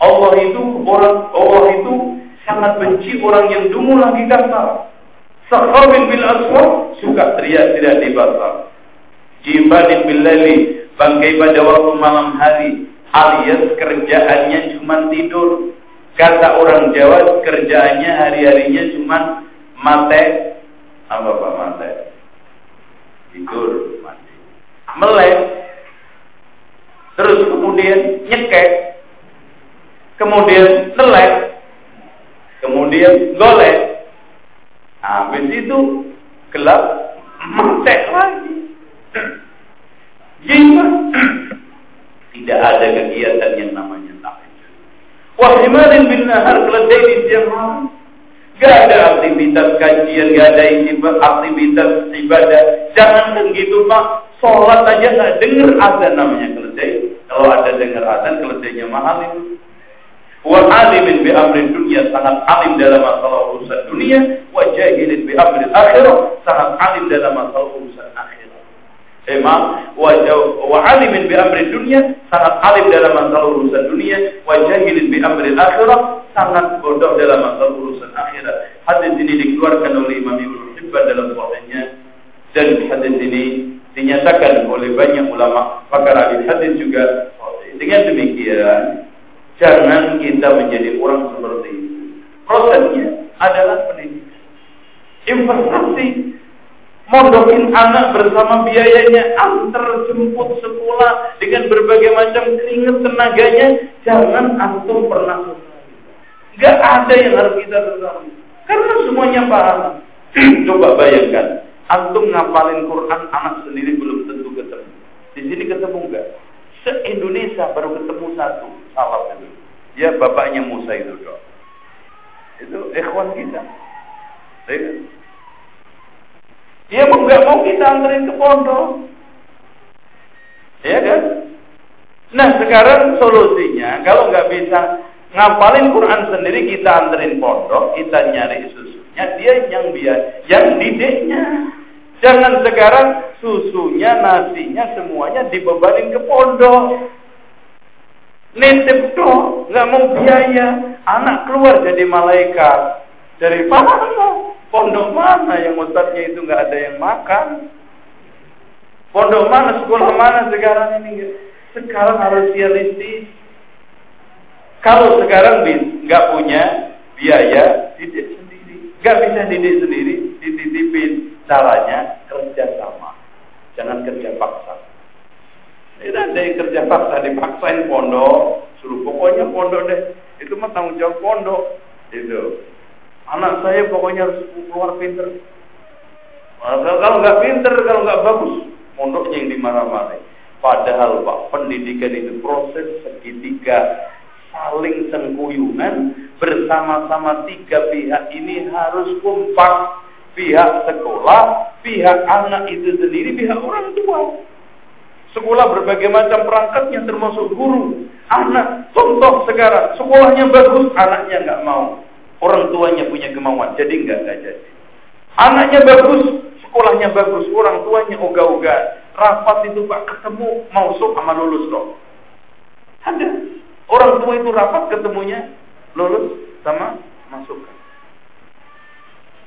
Allah itu orang Allah itu sangat benci orang yang dungu lagi kasar. Sakhabin bil aswar suka teriak-teriak di pasar. Jibanin bil lali bangkai pada waktu malam hari alias kerjaannya cuma tidur. Kata orang Jawa kerjaannya hari-harinya cuma mate apa pak mate tidur mati melek terus kemudian nyekek, kemudian nelek, kemudian golek. Habis itu gelap, mentek lagi. Jika tidak ada kegiatan yang namanya tahajud. Wahimarin bin nahar keledai di siang hari. Gak ada aktivitas kajian, gak ada aktivitas ibadah. Jangan gitu pak, sholat aja nggak dengar azan namanya keledai. Kalau ada dengar azan keledainya mahal itu. Wa alimin bi amrin dunia sangat alim dalam masalah urusan dunia, wa jahilin bi amrin akhirah sangat alim dalam masalah urusan akhirat. Emang wa wa alimin bi amrin dunia sangat alim dalam masalah urusan dunia, wa jahilin bi amrin akhirah sangat bodoh dalam masalah urusan akhirat. Hadis ini dikeluarkan oleh Imam Ibnu Hibban dalam sahihnya. Dan hadis ini dinyatakan oleh banyak ulama. Pakar ahli hadis juga dengan demikian jangan kita menjadi orang seperti itu. Prosesnya adalah pendidikan. Investasi mondokin anak bersama biayanya antar jemput sekolah dengan berbagai macam keringat tenaganya jangan antum pernah Gak ada yang harus kita bersama karena semuanya paham coba bayangkan Antum ngapalin Quran anak sendiri belum tentu ketemu. Di sini ketemu enggak? Se-Indonesia baru ketemu satu salah itu. Ya bapaknya Musa itu dong. Itu ikhwan kita. Ya mau nggak mau kita anterin ke pondok. Ya kan? Nah sekarang solusinya kalau nggak bisa ngapalin Quran sendiri kita anterin pondok, kita nyari susunya, dia yang biar, yang didiknya. Jangan sekarang susunya, nasinya semuanya dibebanin ke pondok. Nitip dong, nggak mau biaya. Anak keluar jadi malaikat. Dari mana? Pondok mana yang ustadznya itu nggak ada yang makan? Pondok mana, sekolah mana sekarang ini? Sekarang harus realistis. Kalau sekarang nggak punya biaya, didik sendiri. Nggak bisa didik sendiri, dititipin. Caranya kerja sama. Jangan kerja paksa. Tidak ada yang kerja paksa, dipaksain pondok. Suruh pokoknya pondok deh. Itu mah tanggung jawab pondok. Itu. Anak saya pokoknya harus keluar pinter. Kalau nggak pinter, kalau nggak bagus, pondoknya yang dimarah-marah. Padahal Pak, pendidikan itu proses segitiga saling sengkuyungan bersama-sama tiga pihak ini harus kompak. Pihak sekolah, pihak anak itu sendiri, pihak orang tua. Sekolah berbagai macam perangkatnya termasuk guru, anak. Contoh sekarang, sekolahnya bagus, anaknya nggak mau. Orang tuanya punya kemauan, jadi enggak enggak jadi. Anaknya bagus, sekolahnya bagus, orang tuanya ogah-ogah. Rapat itu Pak ketemu mau sok sama lulus dong. Ada orang tua itu rapat ketemunya lulus sama masuk.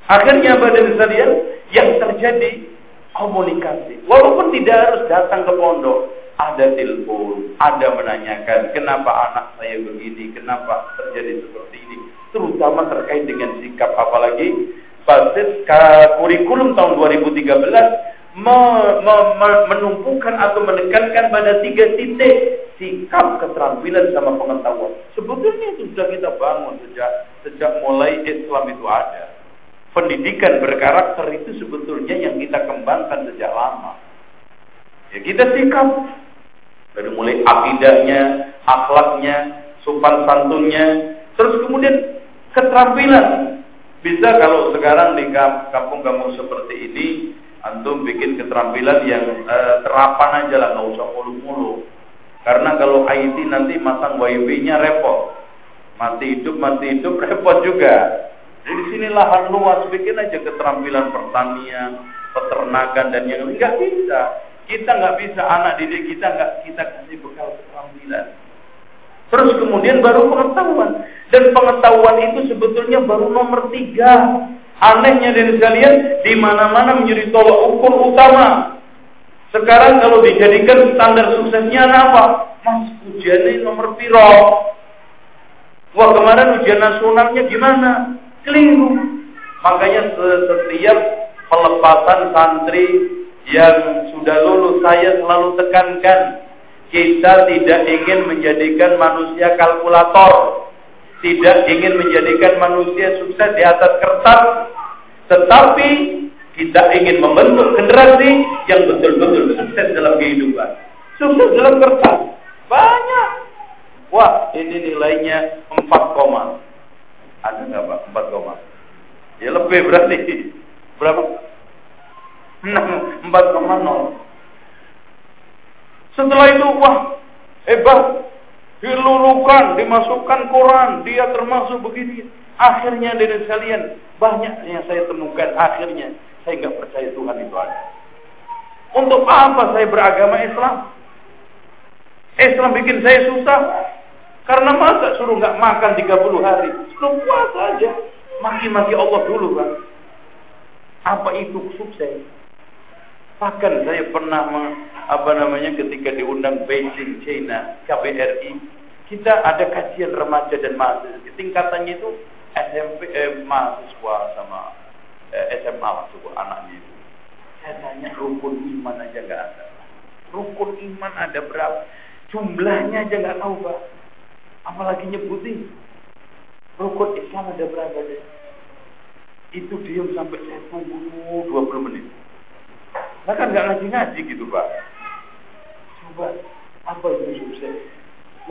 Akhirnya pada sekalian yang terjadi komunikasi. Walaupun tidak harus datang ke pondok, ada telepon, ada menanyakan kenapa anak saya begini, kenapa terjadi seperti ini terutama terkait dengan sikap apalagi basis kurikulum tahun 2013 me, me, me, menumpukan atau menekankan pada tiga titik sikap keterampilan sama pengetahuan. Sebetulnya itu sudah kita bangun sejak sejak mulai Islam itu ada. Pendidikan berkarakter itu sebetulnya yang kita kembangkan sejak lama. Ya kita sikap dari mulai akidahnya, akhlaknya, sopan santunnya, terus kemudian keterampilan. Bisa kalau sekarang di kampung-kampung seperti ini, antum bikin keterampilan yang eh, terapan aja lah, nggak usah mulu-mulu. Karena kalau IT nanti masang WiFi-nya repot. Mati hidup, mati hidup repot juga. Jadi di sini lahan luas, bikin aja keterampilan pertanian, peternakan dan yang lain. Nggak bisa. Kita nggak bisa anak didik kita nggak kita kasih bekal keterampilan. Terus kemudian baru pengetahuan. Dan pengetahuan itu sebetulnya baru nomor tiga. Anehnya dari sekalian, di mana-mana menjadi tolak ukur utama. Sekarang kalau dijadikan standar suksesnya apa? Mas, ujiannya nomor piro. Wah kemarin ujian nasionalnya gimana? Keliru. Makanya setiap pelepasan santri yang sudah lulus saya selalu tekankan kita tidak ingin menjadikan manusia kalkulator tidak ingin menjadikan manusia sukses di atas kertas, tetapi kita ingin membentuk generasi yang betul-betul sukses dalam kehidupan. Sukses dalam kertas. Banyak. Wah, ini nilainya 4 koma. Ada nggak Pak? 4 koma. Ya lebih berarti. Berapa? 4,0. Setelah itu, wah, hebat dilulukan, dimasukkan Quran, dia termasuk begini. Akhirnya dari sekalian banyak yang saya temukan akhirnya saya nggak percaya Tuhan itu ada. Untuk apa saya beragama Islam? Islam bikin saya susah. Karena masa suruh nggak makan 30 hari, suruh puasa aja. Maki-maki Allah dulu kan. Apa itu sukses? Bahkan saya pernah apa namanya ketika diundang Beijing China KBRI kita ada kajian remaja dan mahasiswa. Tingkatannya itu SMP eh, mahasiswa sama eh, SMA mahasiswa anaknya itu. Saya tanya rukun iman aja nggak ada? Rukun iman ada berapa? Jumlahnya aja nggak tahu pak. Apalagi nyebutin rukun Islam ada berapa? Deh itu diam sampai saya tunggu 20 menit Nah kan nggak ngaji-ngaji gitu Pak. Coba apa itu sukses?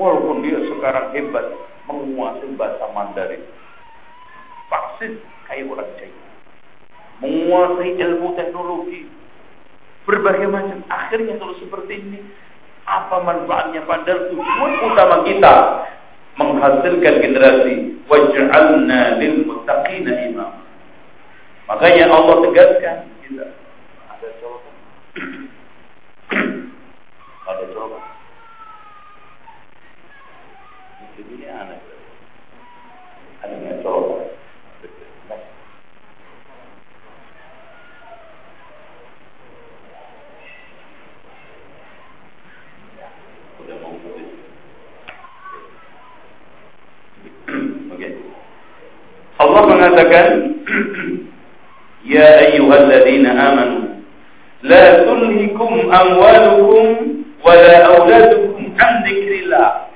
Walaupun dia sekarang hebat menguasai bahasa Mandarin, vaksin kayak orang China, menguasai ilmu teknologi, berbagai macam. Akhirnya kalau seperti ini, apa manfaatnya? Padahal tujuan utama kita menghasilkan generasi waj'alna lil muttaqina imam. Makanya Allah tegaskan kita ada قابلتهم مسلمين أنا أنا من الصعود الله mengatakan يا أيها الذين آمنوا لا تلهكم أموالكم la auladukum an dzikrillah.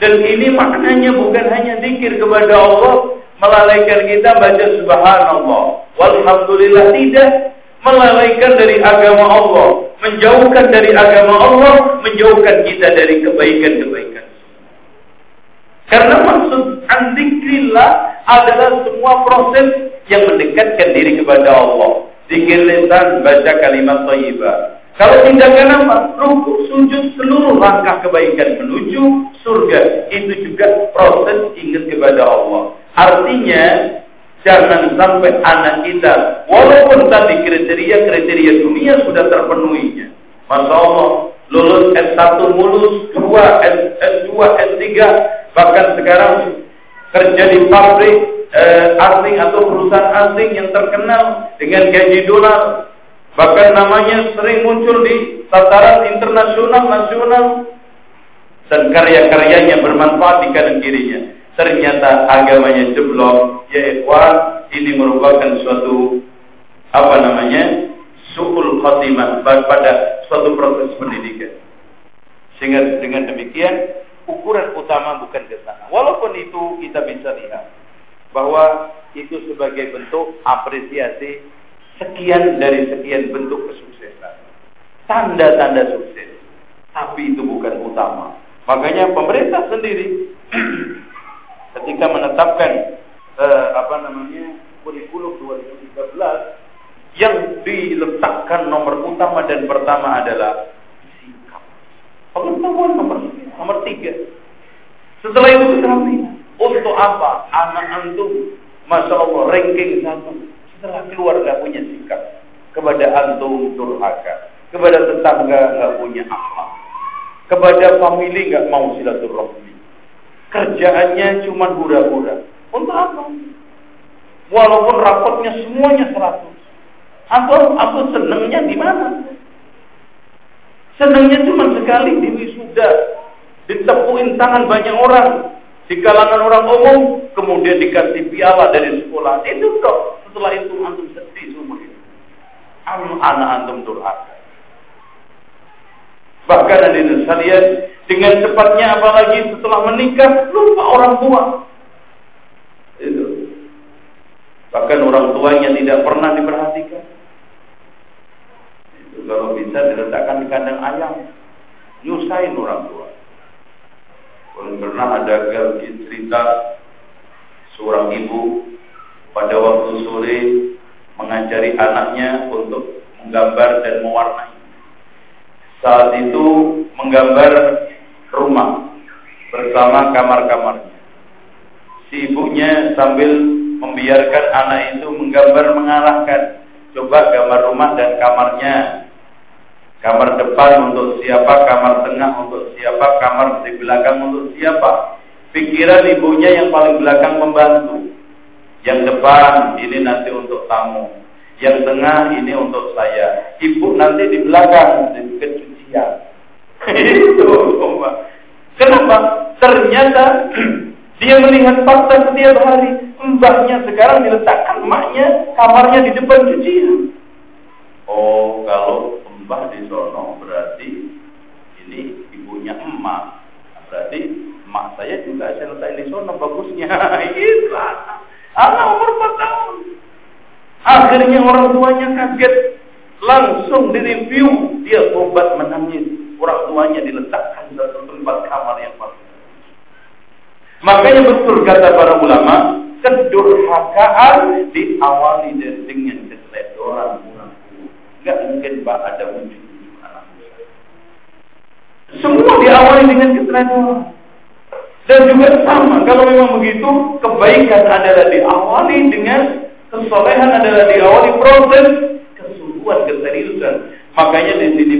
Dan ini maknanya bukan hanya zikir kepada Allah, melalaikan kita baca subhanallah. Walhamdulillah tidak, melalaikan dari agama Allah, menjauhkan dari agama Allah, menjauhkan kita dari kebaikan-kebaikan. Karena maksud anzikrillah adalah semua proses yang mendekatkan diri kepada Allah. Zikir lisan, baca kalimat thayyibah. Kalau tindakan apa? Rukuk, sujud, seluruh langkah kebaikan menuju surga. Itu juga proses ingat kepada Allah. Artinya, Jangan sampai anak kita, walaupun tadi kriteria-kriteria dunia sudah terpenuhinya. Masya Allah, lulus S1 mulus, 2, S2, S3, bahkan sekarang kerja di pabrik eh, asing atau perusahaan asing yang terkenal dengan gaji dolar. Bahkan namanya sering muncul di tataran internasional, nasional. Dan karya-karyanya bermanfaat di kanan kirinya ternyata agamanya jeblok, ya ikhwan, ini merupakan suatu apa namanya? suul khatimah pada suatu proses pendidikan. Sehingga dengan demikian ukuran utama bukan ke sana. Walaupun itu kita bisa lihat bahwa itu sebagai bentuk apresiasi sekian dari sekian bentuk kesuksesan. Tanda-tanda sukses. Tapi itu bukan utama. Makanya pemerintah sendiri ketika menetapkan eh, apa namanya kurikulum 2013 yang diletakkan nomor utama dan pertama adalah sikap. Pengetahuan nomor nomor tiga. Setelah itu keterampilan. Untuk apa? Anak antum, masya Allah, ranking satu. Setelah keluar nggak punya sikap kepada antum durhaka, kepada tetangga nggak punya akhlak, kepada family nggak mau silaturahmi Kerjaannya cuma hura-hura. Untuk apa? Walaupun rapotnya semuanya seratus. Atau aku senengnya di mana? Senengnya cuma sekali di wisuda. Ditepuin tangan banyak orang. Di kalangan orang umum. Kemudian dikasih piala dari sekolah. Itu dong. Setelah itu antum sedih semua. Anak antum durhaka. Bahkan ada sekalian dengan cepatnya apalagi setelah menikah lupa orang tua. Itu. Bahkan orang tuanya tidak pernah diperhatikan. Itu kalau bisa diletakkan di kandang ayam, nyusahin orang tua. Kalau pernah ada cerita seorang ibu pada waktu sore mengajari anaknya untuk menggambar dan mewarnai. Saat itu menggambar rumah bersama kamar-kamarnya. Si ibunya sambil membiarkan anak itu menggambar mengarahkan. Coba gambar rumah dan kamarnya. Kamar depan untuk siapa, kamar tengah untuk siapa, kamar di belakang untuk siapa. Pikiran ibunya yang paling belakang membantu. Yang depan ini nanti untuk tamu. Yang tengah ini untuk saya. Ibu nanti di belakang di kecucian itu Kenapa? Ternyata dia melihat fakta setiap hari. Mbahnya sekarang diletakkan emaknya kamarnya di depan cucian. Oh, kalau mbah di sono berarti ini ibunya emak. Berarti emak saya juga saya letak di sono bagusnya. Itulah. Anak umur 4 tahun. Akhirnya orang tuanya kaget. Langsung direview. Dia obat menangis orang tuanya diletakkan di satu tempat kamar yang paling Makanya betul kata para ulama, kedurhakaan diawali dengan keteledoran Enggak mungkin Pak ada wujud Semua diawali dengan keteledoran. Dan juga sama, kalau memang begitu, kebaikan adalah diawali dengan kesolehan adalah diawali proses kesungguhan, keseriusan. Makanya di sini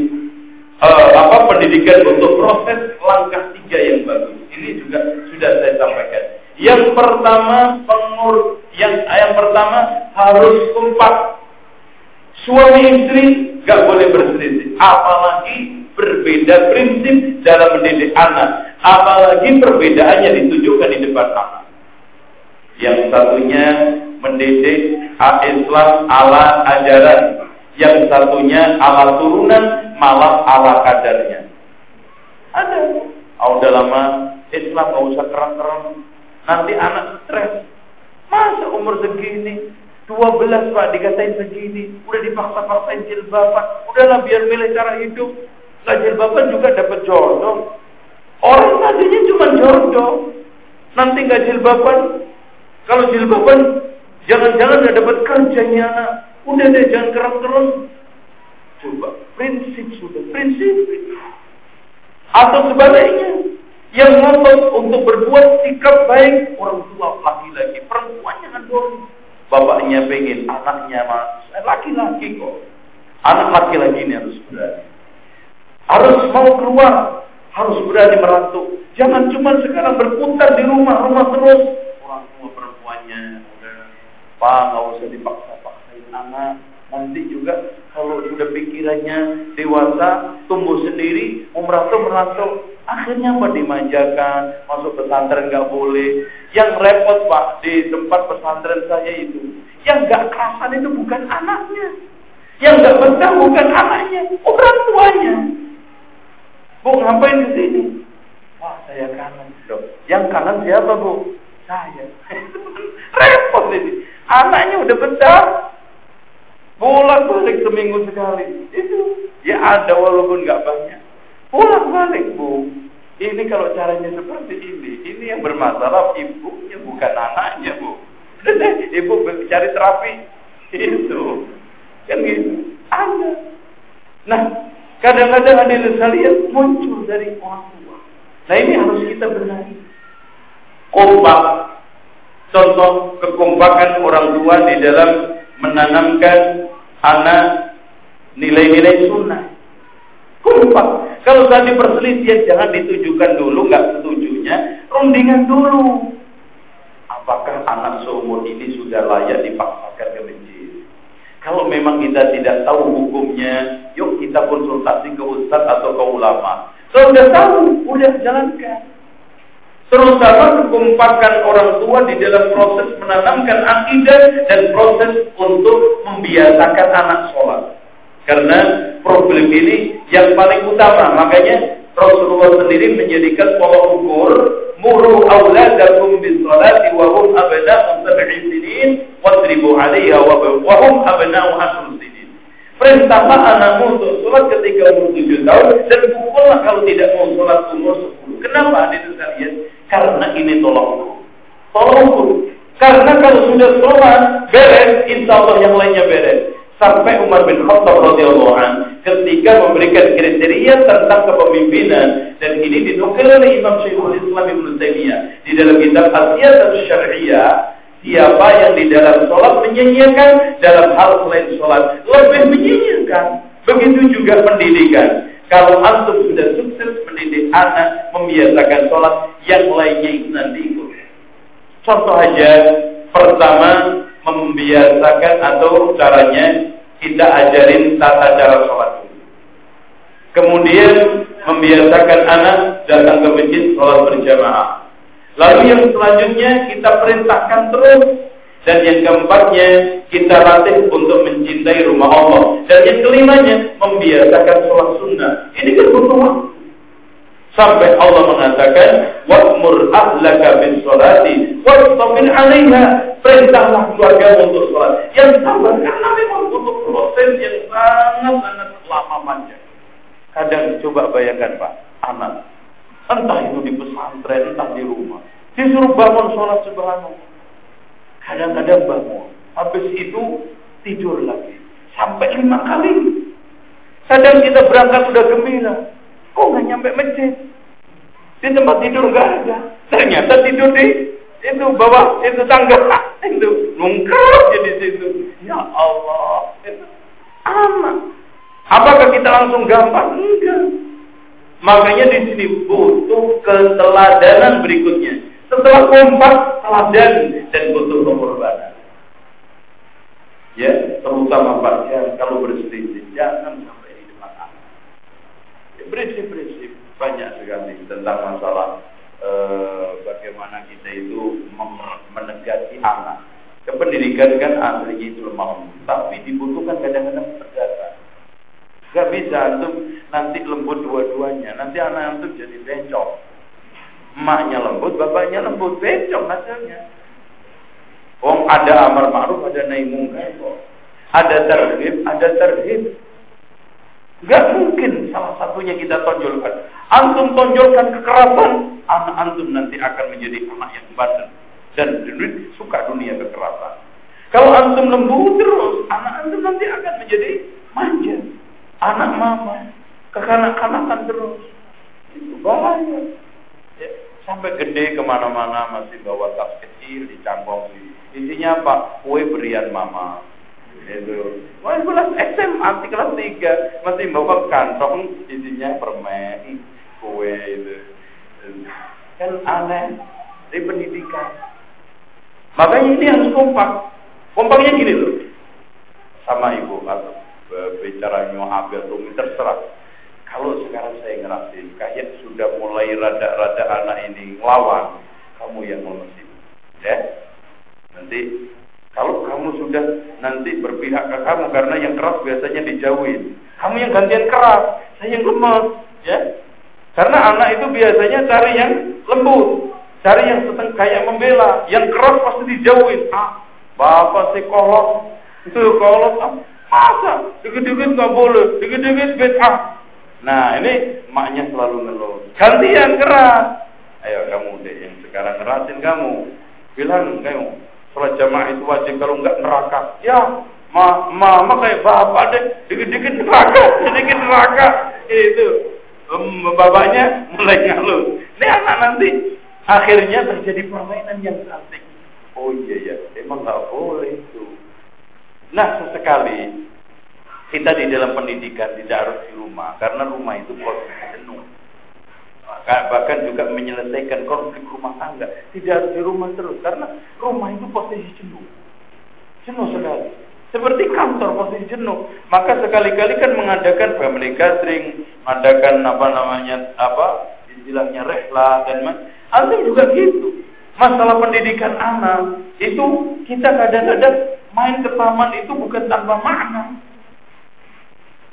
uh, apa pendidikan untuk proses langkah tiga yang bagus. Ini juga sudah saya sampaikan. Yang pertama pengur yang yang pertama harus kompak. Suami istri gak boleh berselisih, apalagi berbeda prinsip dalam mendidik anak, apalagi perbedaannya ditunjukkan di depan anak. Yang satunya mendidik Islam ala ajaran. Yang satunya ala turunan malah ala kadarnya. Ada. Oh, udah lama Islam nggak usah keren-keren. Nanti anak stres. Masa umur segini 12 pak dikatain segini udah dipaksa-paksain jilbaban udahlah biar milih cara hidup nggak jilbaban juga dapat jodoh orang tadinya cuma jodoh nanti nggak jilbaban kalau jilbaban jangan-jangan nggak dapat kerjanya udah deh jangan keras-keras coba prinsip sudah prinsip atau sebaliknya yang ngotot untuk berbuat sikap baik orang tua laki-laki perempuan jangan dorong Bapaknya pengen, anaknya mas, eh, laki-laki kok. Anak laki-laki ini harus berani. Harus mau keluar, harus berani merantau. Jangan cuma sekarang berputar di rumah, rumah terus. Orang tua pak nggak usah dipaksa-paksain anak. Nanti juga kalau sudah pikirannya dewasa, tumbuh sendiri, mau merantau merantau, akhirnya apa dimanjakan, masuk pesantren nggak boleh, yang repot Pak di tempat pesantren saya itu, yang gak kerasan itu bukan anaknya. Yang gak betah bukan anaknya, orang tuanya. Bu ngapain di sini? Wah saya kangen. Loh, yang kangen siapa bu? Saya. repot ini. Anaknya udah betah. Bolak balik seminggu sekali. Itu ya ada walaupun gak banyak. Bolak balik bu. Ini kalau caranya seperti ini, ini yang bermasalah ibunya bukan anaknya bu. Ibu cari terapi itu kan gitu ada. Nah kadang-kadang ada yang sekalian muncul dari orang tua. Nah ini harus kita benahi. Kompak, contoh kekompakan orang tua di dalam menanamkan anak nilai-nilai sunnah. Kompak. Kalau tadi perselisihan jangan ditujukan dulu, nggak setujunya, rundingan dulu. Apakah anak seumur ini sudah layak dipaksakan ke masjid? Kalau memang kita tidak tahu hukumnya, yuk kita konsultasi ke ustadz atau ke ulama. Kalau sudah tahu, udah jalankan. Terutama kekompakan orang tua di dalam proses menanamkan akidah dan proses untuk membiasakan anak sholat. Karena problem ini yang paling utama. Makanya Rasulullah sendiri menjadikan pola ukur muru auladakum bis salati wa hum abna'u sab'i sinin wadribu 'alayha wa hum abna'u ashr sinin. Perintahlah anakmu untuk sholat ketika umur tujuh tahun dan pukullah kalau tidak mau sholat umur sepuluh. Kenapa itu sekalian? Karena ini tolong. Ukur. Tolong ukur. Karena kalau sudah sholat beres, insya Allah yang lainnya beres. Sampai Umar bin Khattab radhiyallahu an ketika memberikan kriteria tentang kepemimpinan dan ini dinukil oleh Imam Syekhul Islam Ibn Taimiyah. Di dalam kitab Asiyat Syariah siapa yang di dalam sholat menyanyiakan dalam hal selain sholat lebih menyanyiakan begitu juga pendidikan kalau antum sudah sukses mendidik anak membiasakan sholat yang lainnya itu nanti ikut contoh aja pertama membiasakan atau caranya kita ajarin tata cara sholat Kemudian membiasakan anak datang ke masjid sholat berjamaah. Lalu yang selanjutnya kita perintahkan terus dan yang keempatnya kita latih untuk mencintai rumah Allah dan yang kelimanya membiasakan sholat sunnah. Ini kan butuh waktu. Sampai Allah mengatakan, "Wa'mur ahlaka bis sholati wastabir 'alaiha." Perintahlah keluarga untuk sholat. Yang sabar karena memang butuh proses yang sangat-sangat lama panjang. Kadang coba bayangkan Pak, anak entah itu di pesantren, entah di rumah, disuruh bangun sholat subhanallah. Kadang-kadang bangun, habis itu tidur lagi sampai lima kali. Kadang kita berangkat sudah gembira, Kok nggak nyampe masjid? Di tempat tidur nggak ada. Ternyata tidur di itu bawah itu tangga itu nungkrut di situ. Ya Allah, itu aman. Apakah kita langsung gampang? Enggak. Makanya di sini butuh keteladanan berikutnya. Setelah kompak, teladan dan butuh pengorbanan. Ya, terutama Pak, ya, kalau berselisih jangan prinsip-prinsip banyak sekali tentang masalah e, bagaimana kita itu mengganti anak. Kependidikan kan aslinya itu lemah tapi dibutuhkan kadang-kadang kecerdasan. Gak bisa nanti lembut dua-duanya, nanti anak antum jadi bencong. Emaknya lembut, bapaknya lembut, bencong hasilnya. Oh ada amar ma'ruf, ada nahi mungkar kok. Ada terhib, ada terhib. Gak mungkin salah satunya kita tonjolkan. Antum tonjolkan kekerasan, anak antum nanti akan menjadi anak yang bandel dan dunia, suka dunia kekerasan. Kalau antum lembut terus, anak antum nanti akan menjadi manja. Anak mama, kekanak-kanakan terus. Itu bahaya. Sampai gede ke mana-mana masih bawa tas kecil di cangkong. Isinya apa? Kue berian mama. Itu wah kelas SMA kelas tiga. Masih bawa kantong isinya permen kue itu kan aneh di pendidikan. Makanya ini harus kompak. Kompaknya gini loh. Sama ibu atau bicara hampir rumit terserah kalau sekarang saya ngerasin kayak sudah mulai rada-rada anak ini ngelawan kamu yang ngelesin ya nanti kalau kamu sudah nanti berpihak ke kamu karena yang keras biasanya dijauhin. Kamu yang gantian keras, saya yang lemah, ya. Karena anak itu biasanya cari yang lembut, cari yang setengah kayak membela, yang keras pasti dijauhin. Ah, bapak si kolot, itu kolot, ah, masa dikit-dikit nggak boleh, dikit-dikit ah. Nah ini maknya selalu ngeluh. Gantian keras. Ayo kamu deh yang sekarang ngerasin kamu, bilang kamu Sholat jamaah itu wajib kalau enggak neraka. Ya, ma mama kayak bapak deh, dikit-dikit neraka, dikit neraka. Itu um, bapaknya mulai ngeluh. Ini anak nanti akhirnya terjadi permainan yang cantik. Oh iya ya, emang nggak boleh itu. Nah sesekali kita di dalam pendidikan tidak harus di rumah karena rumah itu posisi jenuh bahkan juga menyelesaikan konflik rumah tangga tidak harus di rumah terus karena rumah itu posisi jenuh. Jenuh sekali. Seperti kantor posisi jenuh. Maka sekali-kali kan mengadakan family gathering mengadakan apa namanya apa istilahnya rehla dan mas antum juga gitu. Masalah pendidikan anak itu kita kadang-kadang main ke taman itu bukan tanpa makna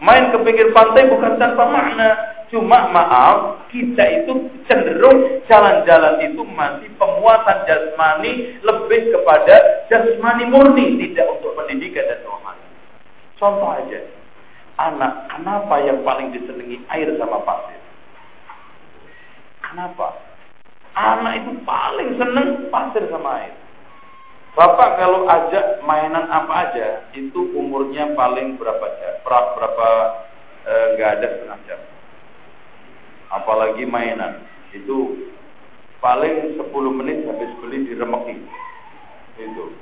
main ke pinggir pantai bukan tanpa makna Cuma maaf, kita itu cenderung jalan-jalan itu masih pemuatan jasmani lebih kepada jasmani murni, tidak untuk pendidikan dan rohani. Contoh aja, anak kenapa yang paling disenangi air sama pasir? Kenapa? Anak itu paling seneng pasir sama air. Bapak kalau ajak mainan apa aja, itu umurnya paling berapa jam? Berapa, berapa nggak ada setengah jam. Apalagi mainan. Itu paling 10 menit habis beli diremeki. Itu.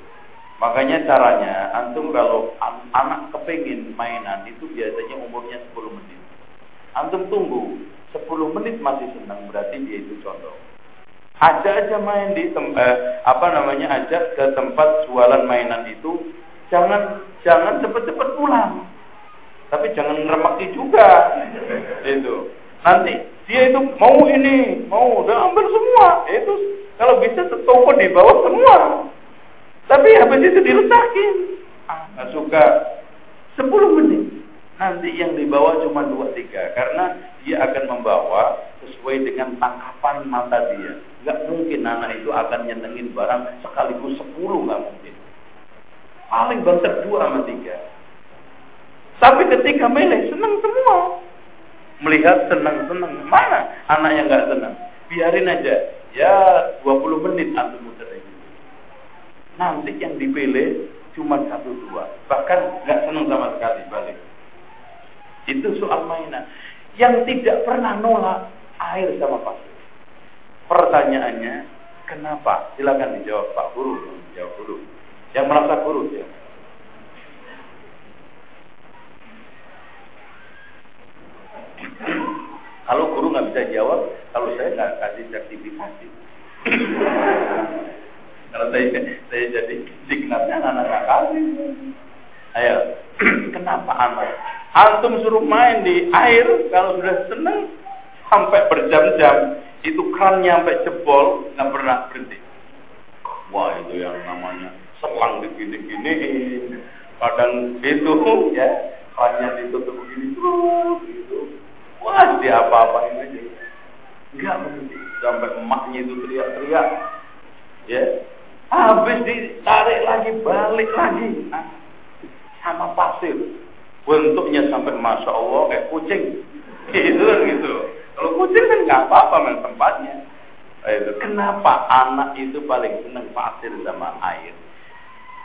Makanya caranya antum kalau an anak kepingin mainan itu biasanya umurnya 10 menit. Antum tunggu 10 menit masih senang berarti dia itu contoh ajak aja main di eh, apa namanya ajak ke tempat jualan mainan itu jangan jangan cepet-cepet pulang tapi jangan ngeremeki juga itu nanti dia itu mau ini, mau dan ambil semua. Itu kalau bisa toko di bawah semua. Tapi habis itu diletakin. Ah, suka. 10 menit. Nanti yang dibawa cuma dua tiga karena dia akan membawa sesuai dengan tangkapan mata dia. Gak mungkin anak itu akan nyenengin barang sekaligus sepuluh nggak mungkin. Paling banter dua sama tiga. Tapi ketika milih senang semua melihat senang-senang. Mana anak yang nggak senang? Biarin aja. Ya 20 menit antum muter. Nanti yang dipilih cuma satu dua. Bahkan nggak senang sama sekali balik. Itu soal mainan. Yang tidak pernah nolak air sama pasir. Pertanyaannya, kenapa? Silakan dijawab Pak Guru. Jawab dulu. Yang merasa guru ya. Kalau guru nggak bisa jawab, kalau saya nggak kasih sertifikasi. kalau saya saya jadi signatnya anak anak kasih. Ayo, kenapa anak? Antum suruh main di air, kalau sudah seneng sampai berjam-jam, itu keran nyampe jebol nggak pernah berhenti. Wah itu yang namanya selang digini-gini, kadang itu ya, hanya ditutup begini terus gitu. Wah, dia apa-apain aja. Enggak berhenti sampai emaknya itu teriak-teriak. Ya. Habis ditarik lagi, balik lagi. Nah, sama pasir. Bentuknya sampai masya Allah kayak kucing. Gitu kan gitu. Kalau kucing kan nggak apa-apa main tempatnya. Nah, itu kenapa anak itu paling senang pasir sama air?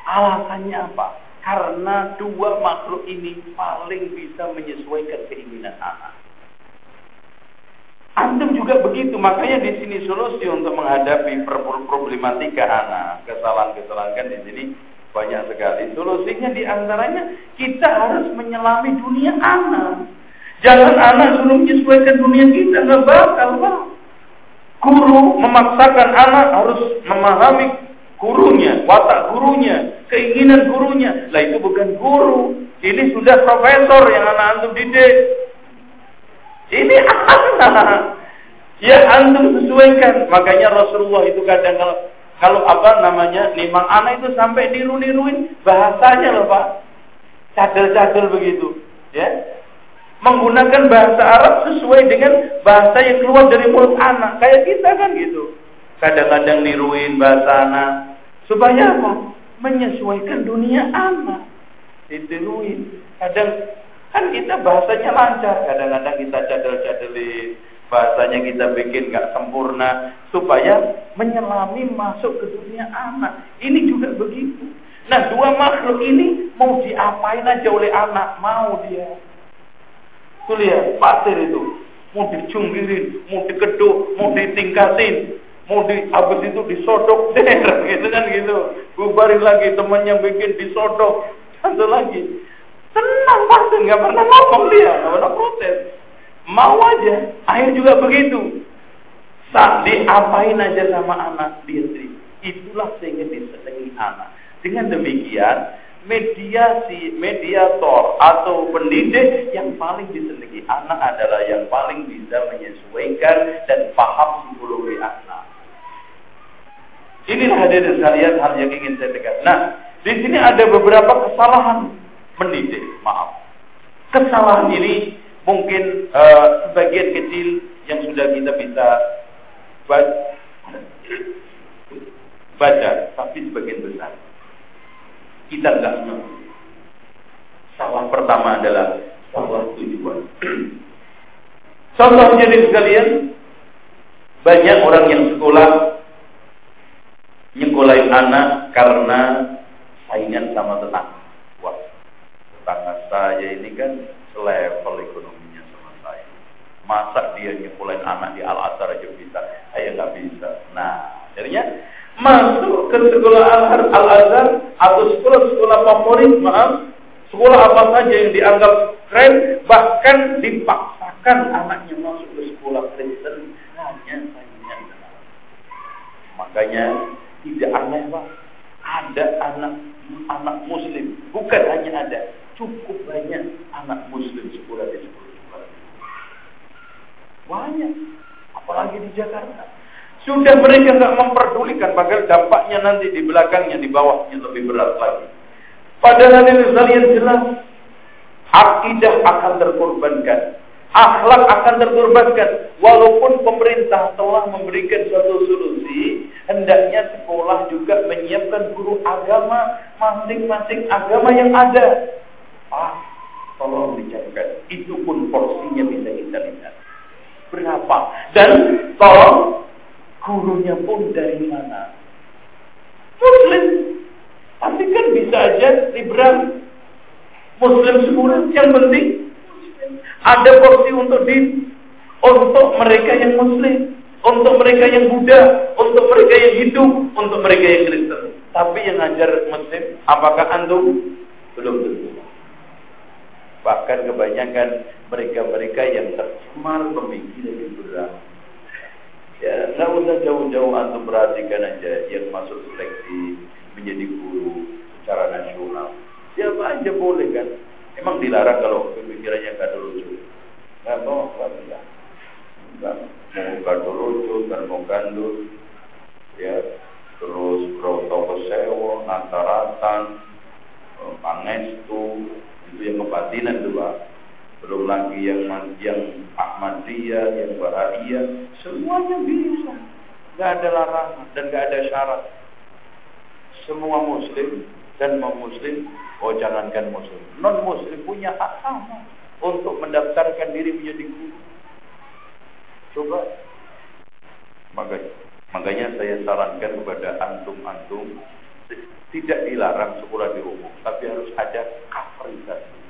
Alasannya apa? Karena dua makhluk ini paling bisa menyesuaikan keinginan anak. Antum juga begitu, makanya di sini solusi untuk menghadapi problematika anak, kesalahan-kesalahan kan di sini banyak sekali. Solusinya di antaranya kita harus menyelami dunia anak. Jangan anak suruh menyesuaikan dunia kita, nggak bakal pak. Guru memaksakan anak harus memahami gurunya, watak gurunya, keinginan gurunya. Lah itu bukan guru, ini sudah profesor yang anak antum didik. Ini anak. Ya antum sesuaikan. Makanya Rasulullah itu kadang kalau kalau apa namanya nimang anak itu sampai niru-niruin bahasanya loh Pak. Cadel-cadel begitu. Ya. Menggunakan bahasa Arab sesuai dengan bahasa yang keluar dari mulut anak. Kayak kita kan gitu. Kadang-kadang niruin bahasa anak. Supaya apa? Menyesuaikan dunia anak. Ditiruin. Kadang Kan kita bahasanya lancar, kadang-kadang kita cadel-cadelin, bahasanya kita bikin nggak sempurna supaya menyelami masuk ke dunia anak. Ini juga begitu. Nah, dua makhluk ini mau diapain aja oleh anak, mau dia. Tuh lihat, pasir itu. Mau dicungkirin, mau dikeduk, mau ditingkatin, mau di habis itu disodok der gitu kan gitu. Bubarin lagi temannya bikin disodok, satu lagi. Tenang pasti nggak pernah ngomong dia, nggak pernah protes. Mau aja. Akhir juga begitu. Saat diapain aja sama anak dia. Itulah sehingga disenangi anak. Dengan demikian, mediasi, mediator atau pendidik yang paling disenangi anak adalah yang paling bisa menyesuaikan dan paham psikologi anak. Inilah hadirin sekalian hal yang ingin saya tegaskan. Nah, di sini ada beberapa kesalahan mendidik, maaf. Kesalahan ini mungkin uh, sebagian kecil yang sudah kita bisa baca, tapi sebagian besar kita tidak mengerti. Salah pertama adalah salah tujuan. Contohnya di sekalian, banyak orang yang sekolah nyekolahin anak karena saingan sama tetangga tetangga saya ini kan selevel ekonominya sama saya. Masa dia nyekolahin anak di Al-Azhar aja bisa, saya nggak bisa. Nah, jadinya masuk ke sekolah Al-Azhar atau sekolah-sekolah favorit, maaf, sekolah apa saja yang dianggap keren, bahkan dipaksakan anaknya masuk ke sekolah Kristen hanya Makanya tidak aneh pak, ada anak anak muslim, bukan hanya ada, cukup banyak anak muslim sekolah di sekolah-sekolah. Banyak, apalagi di Jakarta. Sudah mereka nggak memperdulikan, padahal dampaknya nanti di belakangnya, di bawahnya lebih berat lagi. Padahal ini yang jelas, akidah akan terkorbankan. Akhlak akan terkorbankan. Walaupun pemerintah telah memberikan suatu solusi, hendaknya sekolah juga menyiapkan guru agama masing-masing agama yang ada. Ah, tolong dicatat. Itu pun porsinya bisa kita lihat. Berapa? Dan tolong gurunya pun dari mana? Muslim. Tapi kan bisa aja liberal. Muslim semua yang penting ada porsi untuk di untuk mereka yang muslim, untuk mereka yang Buddha, untuk mereka yang Hindu, untuk mereka yang Kristen. Tapi yang ngajar muslim, apakah antum? Belum tentu. Bahkan kebanyakan mereka-mereka yang tercemar pemikiran berat. Ya, nggak usah jauh-jauh antum perhatikan aja yang masuk seleksi menjadi guru secara nasional. Siapa aja boleh kan? Emang dilarang kalau pemikirannya kado lucu. Nggak mau, nggak bisa. Nggak mau kado lucu, nggak mau gandul. Ya, terus protokol kekuatan, eh, pangestu, itu yang kebatinan Pak. Belum lagi yang yang Ahmadiyah, yang Wahabiyah, semuanya bisa. Gak ada larangan dan gak ada syarat. Semua muslim dan non muslim, oh jangankan muslim, non muslim punya hak sama untuk mendaftarkan diri menjadi guru. Coba makanya, makanya saya sarankan kepada antum-antum tidak dilarang sekolah di umum, tapi harus ada coverisasi.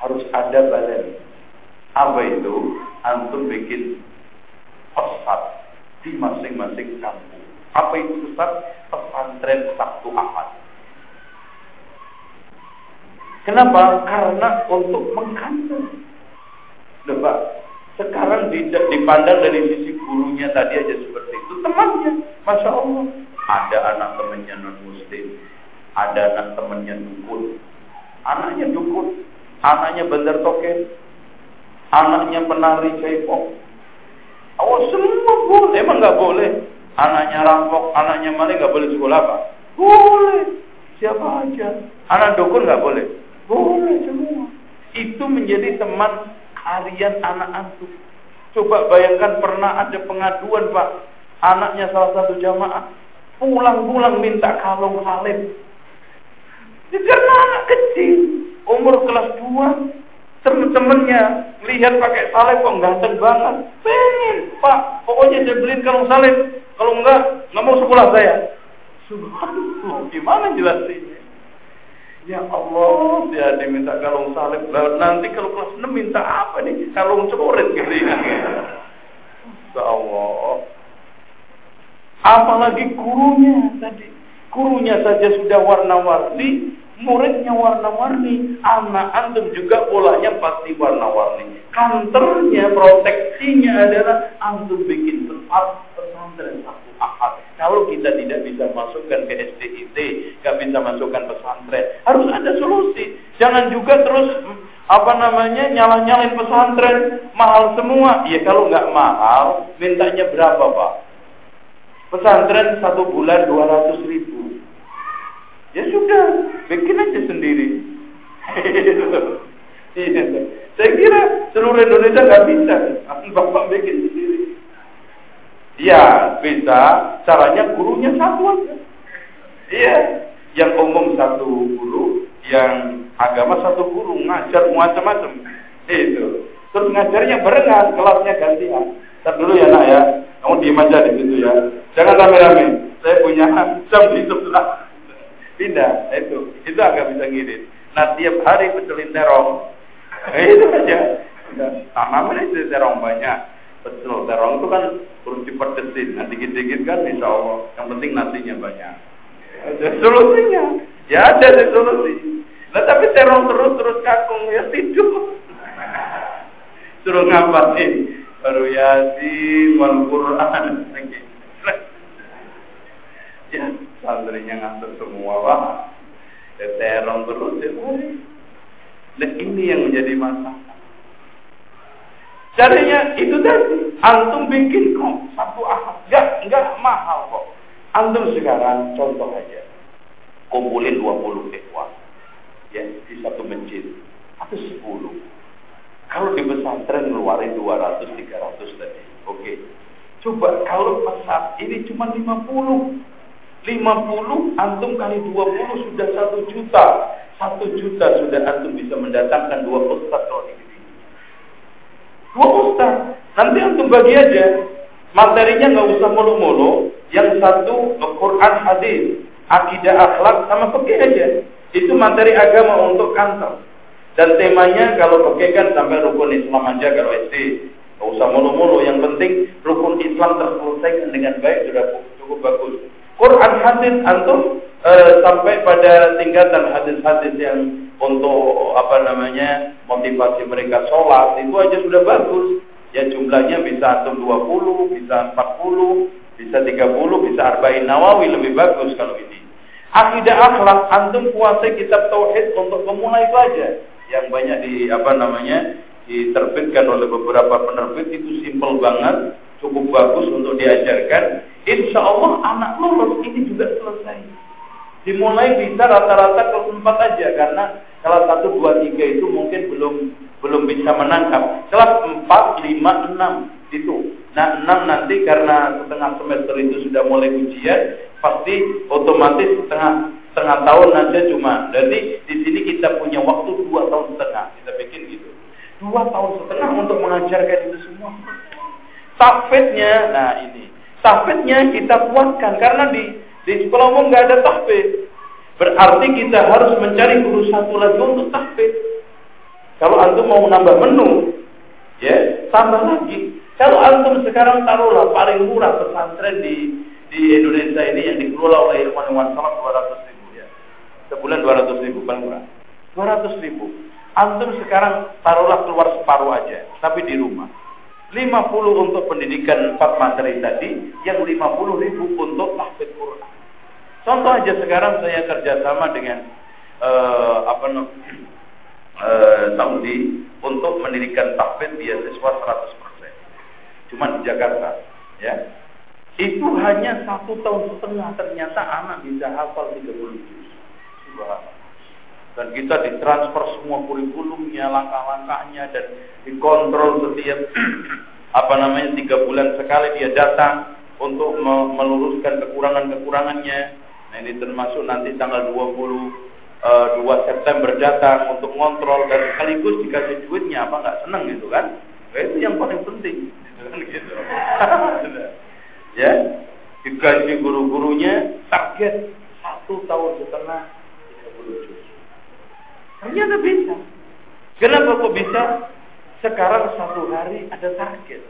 Harus ada badan. Apa itu? Antum bikin pesat di masing-masing kampung. Apa itu pesat? Pesantren Sabtu Ahad. Kenapa? Karena untuk mengkantor. Pak, sekarang tidak dipandang dari sisi gurunya tadi aja seperti itu. Temannya, Masya Allah. Ada anak temannya non muslim. Ada anak temannya dukun. Anaknya dukun. Anaknya bandar token. Anaknya penari K-pop. Oh semua boleh. Emang nggak boleh. Anaknya rampok, anaknya maling nggak boleh sekolah apa? Boleh. Siapa aja. Anak dukun nggak boleh. Boleh semua. Itu menjadi teman harian anak antum. Coba bayangkan pernah ada pengaduan Pak. Anaknya salah satu jamaah. Pulang-pulang minta kalung salib. Karena anak kecil. Umur kelas 2. Temen-temennya lihat pakai salib kok ganteng banget. Pengen Pak. Pokoknya dia beliin kalung salib. Kalau enggak, nggak mau sekolah saya. Subhanallah. Gimana jelasinnya? Ya Allah, dia diminta kalung salib. Nanti kalau kelas 6 minta apa nih? Kalung coret gitu. Ya Allah. Apalagi gurunya tadi. Gurunya saja sudah warna-warni, muridnya warna-warni, anak antum juga polanya pasti warna-warni. Kantornya, proteksinya adalah antum bikin tempat pesantren satu ahad kalau kita tidak bisa masukkan ke STIT, nggak bisa masukkan pesantren, harus ada solusi. Jangan juga terus apa namanya nyalah-nyalain pesantren mahal semua. Ya kalau nggak mahal, mintanya berapa pak? Pesantren satu bulan dua ratus ribu. Ya sudah, bikin aja sendiri. Iya. Saya kira seluruh Indonesia nggak bisa, bapak bikin sendiri. Ya bisa, caranya gurunya satu aja. Iya, yang umum satu guru, yang agama satu guru, ngajar macam-macam. Itu. Terus ngajarnya barengan, kelasnya gantian. Ntar dulu ya nak ya, kamu diem aja di situ ya. Jangan rame-rame. Saya punya jam di sebelah. Pindah, itu. Itu agak bisa ngirit. Nah tiap hari pecelin terong. itu aja. Tanaman itu terong banyak Betul, terong itu kan perlu dipedesin. Nanti dikit-dikit kan insya Allah. Yang penting nasinya banyak. Ada solusinya. Ya ada sih solusi. Nah tapi terong terus terus kakung ya tidur. Suruh ngapain? Baru yasin, wal Quran. ya, santrinya ngantuk semua. Ya, terong terus ya. Nah ini yang menjadi masalah. Caranya itu tadi, antum bikin kok satu ahad, enggak enggak mahal kok. Antum sekarang contoh aja, kumpulin 20 ekor, ya di satu masjid atau 10. Kalau di pesantren ngeluarin 200 300 tadi. Oke. Coba kalau pesat ini cuma 50. 50 antum kali 20 sudah 1 juta. 1 juta sudah antum bisa mendatangkan dua ustaz kalau Dua ustaz. Nanti antum bagi aja. Materinya nggak usah mulu-mulu. Yang satu Quran hadis, akidah akhlak sama fikih aja. Itu materi agama untuk kantor. Dan temanya kalau fikih kan sampai rukun Islam aja kalau SD. Nggak usah mulu-mulu. Yang penting rukun Islam terselesaikan dengan baik sudah cukup bagus. Quran hadis antum e, sampai pada tingkatan hadis-hadis yang untuk apa namanya motivasi mereka sholat itu aja sudah bagus. Ya jumlahnya bisa antum 20 bisa 40 bisa 30 bisa arba'in nawawi lebih bagus kalau ini. Akidah akhlak antum kuasai kitab tauhid untuk memulai saja yang banyak di apa namanya diterbitkan oleh beberapa penerbit itu simpel banget cukup bagus untuk diajarkan insya Allah anak lulus ini juga selesai Dimulai bisa rata-rata kelas 4 aja karena kelas 1, 2, 3 itu mungkin belum belum bisa menangkap. Kelas 4, 5, 6 itu. Nah, 6 nanti karena setengah semester itu sudah mulai ujian, pasti otomatis setengah setengah tahun aja cuma. Jadi di sini kita punya waktu dua tahun setengah. Kita bikin gitu. Dua tahun setengah untuk mengajarkan itu semua. Tahfidnya, nah ini. Tahfidnya kita kuatkan karena di di sekolah umum nggak ada tahfid. Berarti kita harus mencari guru satu lagi untuk tahfid. Kalau antum mau nambah menu, ya tambah lagi. Kalau antum sekarang taruhlah paling murah pesantren di di Indonesia ini yang dikelola oleh ilmuwan salam 200 ribu ya. Sebulan 200 ribu paling murah. 200 ribu. Antum sekarang taruhlah keluar separuh aja, tapi di rumah. 50 untuk pendidikan empat materi tadi, yang 50 ribu untuk tahfidz Quran. Contoh aja sekarang saya kerjasama dengan uh, apa uh, Saudi untuk mendirikan tahfidz beasiswa 100%. Cuma di Jakarta, ya. Itu hanya satu tahun setengah ternyata anak bisa hafal 30 juz. Subhanallah dan kita ditransfer semua kurikulumnya, langkah-langkahnya dan dikontrol setiap apa namanya tiga bulan sekali dia datang untuk meluruskan kekurangan-kekurangannya. Nah ini termasuk nanti tanggal 20 2 eh, September datang untuk ngontrol dan sekaligus dikasih duitnya apa nggak seneng gitu kan? Nah, itu yang paling penting, gitu ya, dikasih guru-gurunya target satu tahun setengah 30 juz. Ternyata bisa. Kenapa kok bisa? Sekarang satu hari ada target.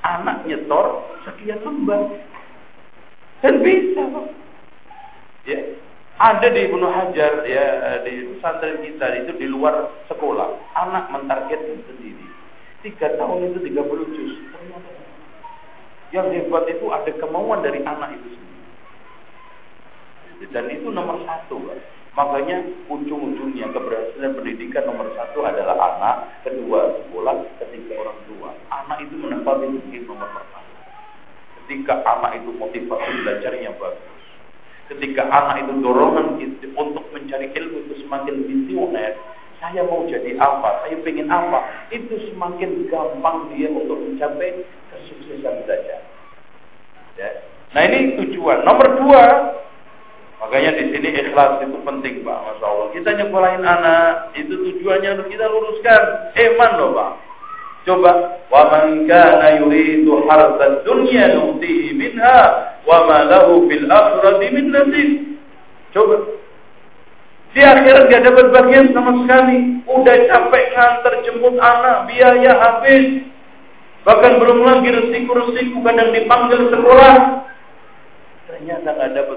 Anak nyetor sekian lembar. Dan bisa kok. Ya. Ada di Ibnu Hajar ya di pesantren kita itu di luar sekolah. Anak mentarget sendiri. Tiga tahun itu 30 juz. Yang hebat itu ada kemauan dari anak itu sendiri. Dan itu nomor satu. Pak. Makanya ujung-ujungnya keberhasilan pendidikan nomor satu adalah anak, kedua sekolah, ketiga orang tua. Anak itu menempati mungkin nomor pertama. Ketika anak itu motivasi belajarnya bagus. Ketika anak itu dorongan itu untuk mencari ilmu itu semakin visioner, saya mau jadi apa, saya ingin apa, itu semakin gampang dia untuk mencapai kesuksesan belajar. Ya. Nah ini tujuan. Nomor dua, ikhlas itu penting Pak, Masya Allah. Kita nyekolahin anak, itu tujuannya untuk kita luruskan iman loh Pak. Coba, wa man kana yuridu harzad dunya nutihi minha wa ma lahu fil akhirati min nasib. Coba. Di akhirat gak dapat bagian sama sekali. Udah capek nganter jemput anak, biaya habis. Bahkan belum lagi resiko-resiko kadang dipanggil sekolah. Ternyata gak dapat.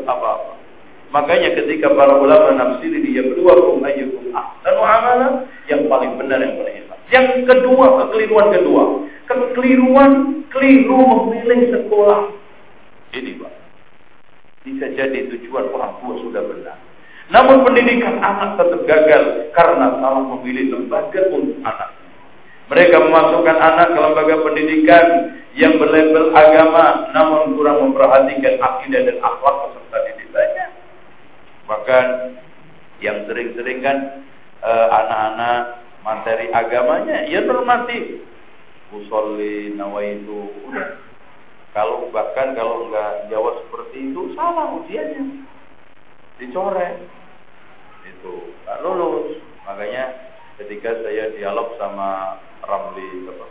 Makanya ketika para ulama nafsiri dia berdua kum ayyukum ahsanu amala yang paling benar yang paling ikhlas. Yang kedua, kekeliruan kedua, kekeliruan keliru memilih sekolah. Ini Pak. Bisa jadi tujuan orang tua sudah benar. Namun pendidikan anak tetap gagal karena salah memilih lembaga untuk anak. Mereka memasukkan anak ke lembaga pendidikan yang berlabel agama namun kurang memperhatikan akidah dan akhlak peserta didiknya. Bahkan yang sering-sering kan eh, anak-anak materi agamanya ya normatif. Usolli nawaitu. Kalau bahkan kalau nggak jawab seperti itu salah ujiannya. Dicoret. Itu nggak lulus. Makanya ketika saya dialog sama Ramli apa?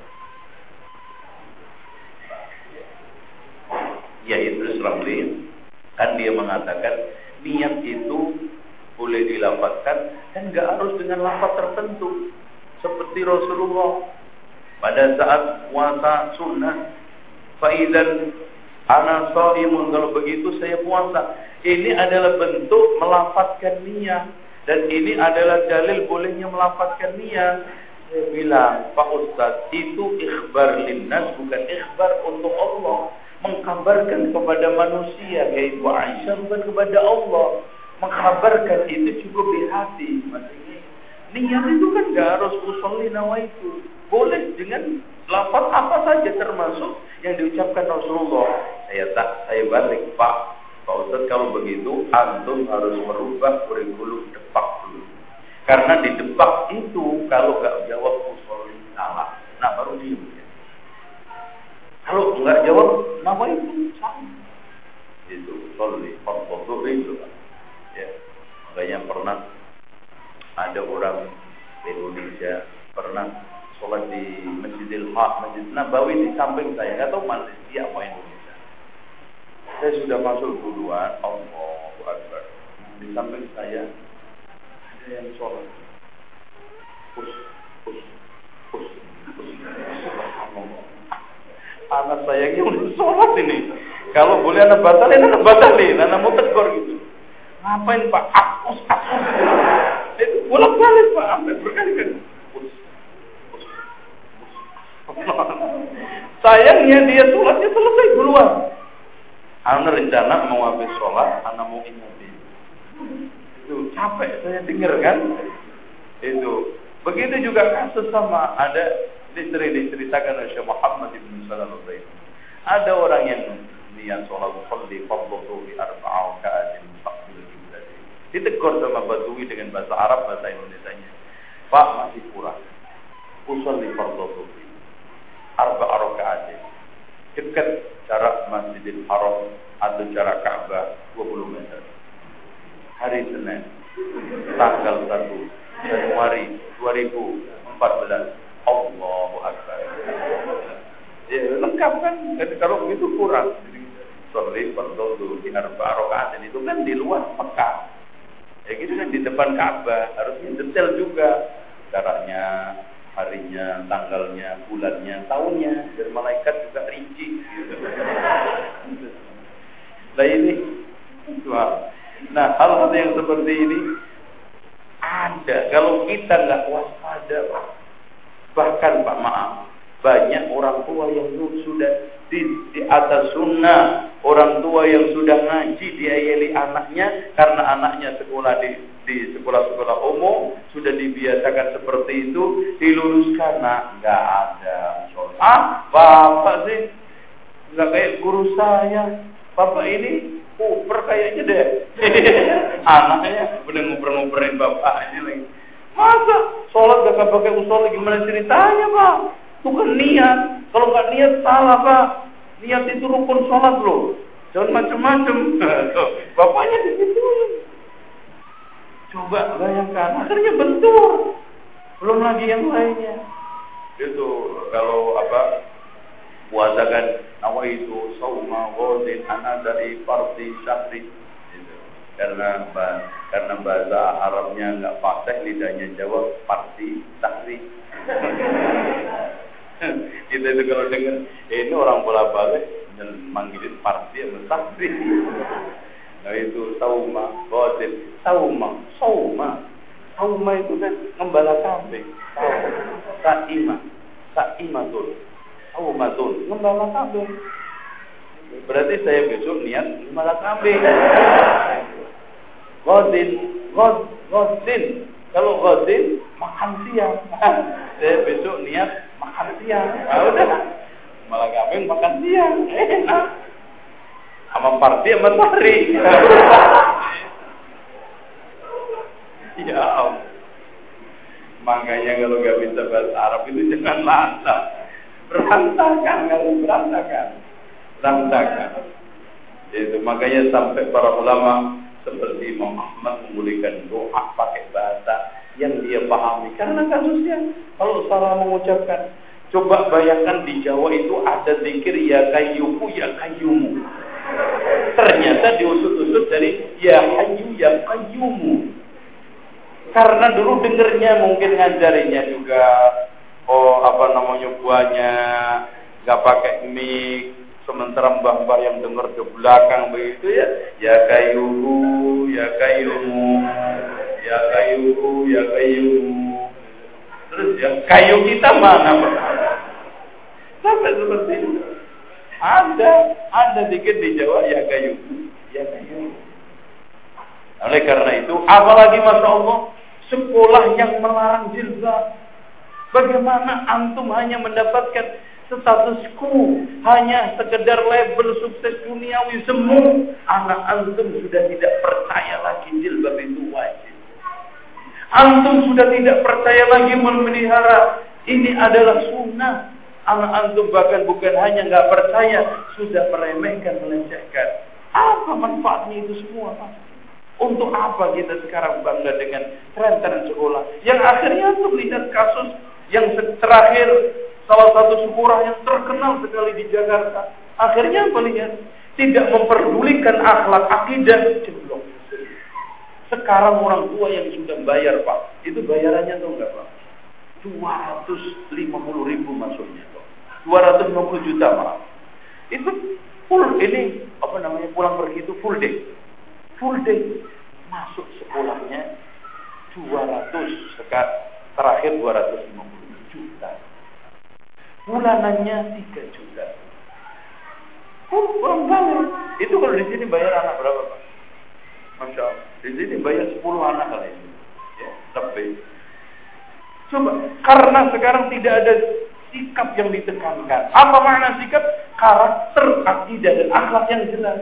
Ya Idris Ramli kan dia mengatakan niat itu boleh dilapatkan dan nggak harus dengan lafaz tertentu seperti Rasulullah. Pada saat puasa sunnah faidan ana shaimun kalau begitu saya puasa. Ini adalah bentuk melafatkan niat. Dan ini adalah dalil bolehnya melafatkan niat. Saya bilang Pak Ustadz itu ikhbar linnas bukan ikhbar untuk Allah mengkabarkan kepada manusia yaitu Aisyah bukan kepada Allah. Mengkabarkan itu cukup di hati. Maksudnya niat itu kan gak harus usolli itu. Boleh dengan lafaz apa saja termasuk yang diucapkan Rasulullah. Saya tak saya balik Pak. Pak Ustaz kalau begitu antum harus merubah kurikulum depak dulu. Karena di depak itu kalau nggak jawab usul salah, nah baru diem. Kalau nggak jawab, nama itu sama. Itu soli, fardu itu. Ya, makanya pernah ada orang di Indonesia pernah sholat di Masjidil Haq, Masjid Nabawi di samping saya, nggak tahu Malaysia apa Indonesia. Saya sudah masuk duluan, Allahu Akbar. Di samping saya ada yang sholat. Pus, pus, pus, pus. Anak saya ini udah sholat ini. Kalau boleh anak batalin, anak batalin, anak mau tegur gitu. Ngapain Pak? Apus, apus. Itu bolak balik Pak, sampai berkali-kali. Sayangnya dia sholatnya selesai duluan. Anak rencana mau habis sholat, anak mau ingetin. Itu capek saya dengar kan. Itu. Begitu juga kasus sama ada diceritakan oleh Syekh Muhammad bin Salam Ada orang yang niat sholat di fadlu di arba'a ka'atin mustaqbil kiblat. Ditegur sama Badui dengan bahasa Arab bahasa Indonesia. Pak masih kurang. Usul di fadlu arba'a raka'atin. Dekat jarak Masjidil Haram atau jarak Ka'bah 20 meter. Hari Senin tanggal 1 Januari 2014 Allahu Akbar. Ya lengkap kan? Jadi kalau begitu kurang. Jadi Sorry, fardu di arba rakaat itu kan di luar Mekah. Ya gitu kan di depan Ka'bah harusnya detail juga caranya, harinya, tanggalnya, bulannya, tahunnya. Biar malaikat juga rinci. Nah ini, nah hal-hal yang seperti ini ada. Kalau kita nggak waspada, bahkan Pak maaf, banyak orang tua yang sudah di, di atas sunnah, orang tua yang sudah ngaji diayeli anaknya karena anaknya sekolah di di sekolah-sekolah umum sudah dibiasakan seperti itu diluruskan. Nah nggak ada ah bapak sih nggak kayak guru saya bapak ini kuper kayaknya deh. Anaknya udah nguper-nguperin bapaknya lagi masa sholat gak pakai usul gimana ceritanya pak Bukan niat. Kalau nggak niat salah pak. Niat itu rukun sholat loh. Jangan macam-macam. Bapaknya situ. Coba bayangkan. Akhirnya bentur. Belum lagi yang lainnya. Itu kalau apa puasa kan nawa itu sauma godin anak dari parti syahri gitu. Karena karena bahasa Arabnya nggak fasih lidahnya jawab parti syahri kita itu kalau dengar eh, ini orang bola balik manggilin parti yang santri nah itu sauma batin sauma sauma. Sauma itu kan ngembala kambing saima saima. Tuh sauma tuh ngembala kambing berarti saya besok niat ngembala kambing Godin, God, Godin. Kalau Godin makan siang. saya besok niat makan siang. Nah, udah. Malah kambing makan siang. Enak. Sama parti sama tari. ya Allah. Makanya kalau nggak bisa bahasa Arab itu jangan lantas. Berantakan kalau berantakan. Berantakan. Itu makanya sampai para ulama seperti Imam Ahmad memulihkan doa pakai bahasa yang dia pahami. Karena kasusnya kalau salah mengucapkan, coba bayangkan di Jawa itu ada zikir ya kayyumu ya kayyumu. Ternyata diusut-usut dari ya hayyu ya kayyumu. Karena dulu dengernya mungkin ngajarinya juga oh apa namanya buahnya nggak pakai mic sementara mbah-mbah yang dengar di belakang begitu ya ya kayuhu ya kayumu ya kayuhu ya kayumu. Terus ya kayu kita mana sampai seperti itu. Ada ada dikit di Jawa ya kayu ya kayu. Oleh karena itu apalagi masya Allah sekolah yang melarang jilbab. Bagaimana antum hanya mendapatkan statusku hanya sekedar label sukses duniawi semu. Anak antum sudah tidak percaya lagi jilbab itu wajib. Antum sudah tidak percaya lagi memelihara. Ini adalah sunnah. Anak antum bahkan bukan hanya nggak percaya sudah meremehkan melecehkan. Apa manfaatnya itu semua untuk apa kita sekarang bangga dengan tren-tren sekolah? Yang akhirnya untuk lihat kasus yang terakhir salah satu sekolah yang terkenal sekali di Jakarta. Akhirnya melihat tidak memperdulikan akhlak akidah jeblok. Sekarang orang tua yang sudah bayar pak, itu bayarannya tuh enggak pak? 250 ribu masuknya pak. 250 juta pak. Itu full ini apa namanya pulang pergi itu full day. Full day masuk sekolahnya 200 sekat terakhir 250 juta bulanannya 3 juta. Oh, kurang banget. Itu kalau di sini bayar anak berapa, Pak? Masya Allah. Di sini bayar 10 anak kali ini. Ya, lebih. Coba, karena sekarang tidak ada sikap yang ditekankan. Apa makna sikap? Karakter, akidah, dan akhlak yang jelas.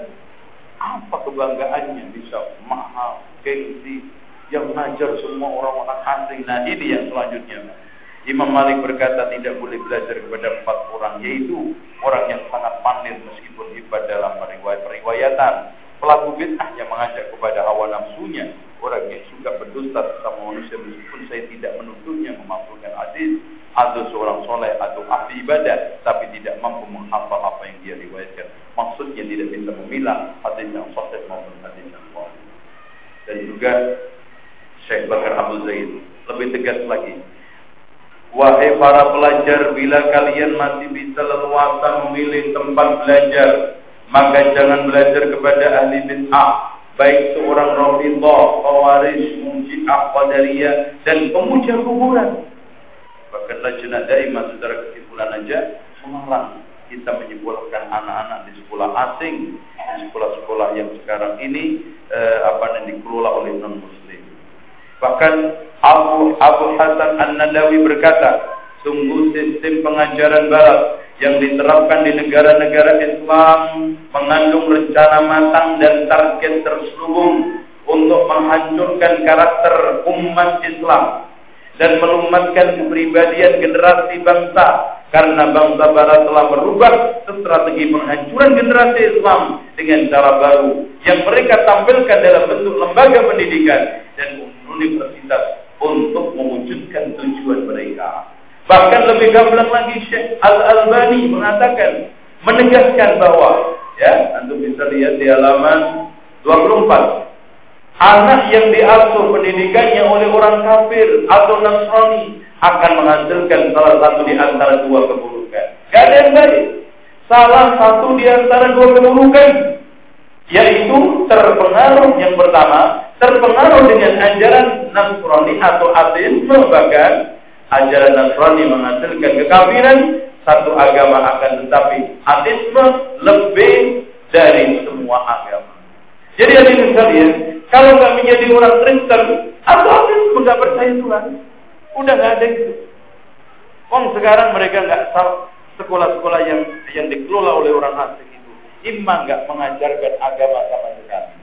Apa kebanggaannya bisa mahal, gengsi, yang mengajar semua orang-orang asing. Nah ini yang selanjutnya. Imam Malik berkata tidak boleh belajar kepada empat orang yaitu orang yang sangat pandai meskipun hebat dalam periwayat periwayatan. Pelaku bid'ah yang mengajak kepada hawa nafsunya orang yang suka berdusta sama manusia meskipun saya tidak menuntutnya memampukan hadis atau seorang soleh atau ahli ibadah tapi tidak mampu menghafal apa yang dia riwayatkan. Maksudnya tidak bisa memilah hadis yang sahih maupun hadis yang dan juga Syekh Bakar Abu Zaid lebih tegas lagi Wahai para pelajar, bila kalian masih bisa leluasa memilih tempat belajar, maka jangan belajar kepada ahli bid'ah, baik seorang Rafidhah, Khawarij, Mujizah, Qadariyah, dan pemuja kuburan. Bahkan lajnah daimah secara kesimpulan aja melarang kita menyekolahkan anak-anak di sekolah asing, di sekolah-sekolah yang sekarang ini eh, apa yang dikelola oleh non muslim. Bahkan Abu Abu Hasan An-Nadawi berkata, sungguh sistem pengajaran barat yang diterapkan di negara-negara Islam mengandung rencana matang dan target terselubung untuk menghancurkan karakter umat Islam dan melumatkan kepribadian generasi bangsa karena bangsa barat telah merubah strategi penghancuran generasi Islam dengan cara baru yang mereka tampilkan dalam bentuk lembaga pendidikan dan universitas untuk mewujudkan tujuan mereka. Bahkan lebih gamblang lagi Syekh Al-Albani mengatakan menegaskan bahwa ya, antum bisa lihat di halaman 24. Anak yang diasuh pendidikannya oleh orang kafir atau Nasrani akan menghasilkan salah satu di antara dua keburukan. Gak ada yang baik. Salah satu di antara dua keburukan yaitu terpengaruh yang pertama terpengaruh dengan ajaran Nasrani atau ateisme bahkan ajaran Nasrani menghasilkan kekafiran satu agama akan tetapi ateisme lebih dari semua agama. Jadi hadirin sekalian, kalau nggak menjadi orang Kristen atau ateisme nggak percaya Tuhan, udah nggak ada itu. Wong sekarang mereka nggak sekolah-sekolah yang yang dikelola oleh orang asing imam nggak mengajarkan agama sama sekali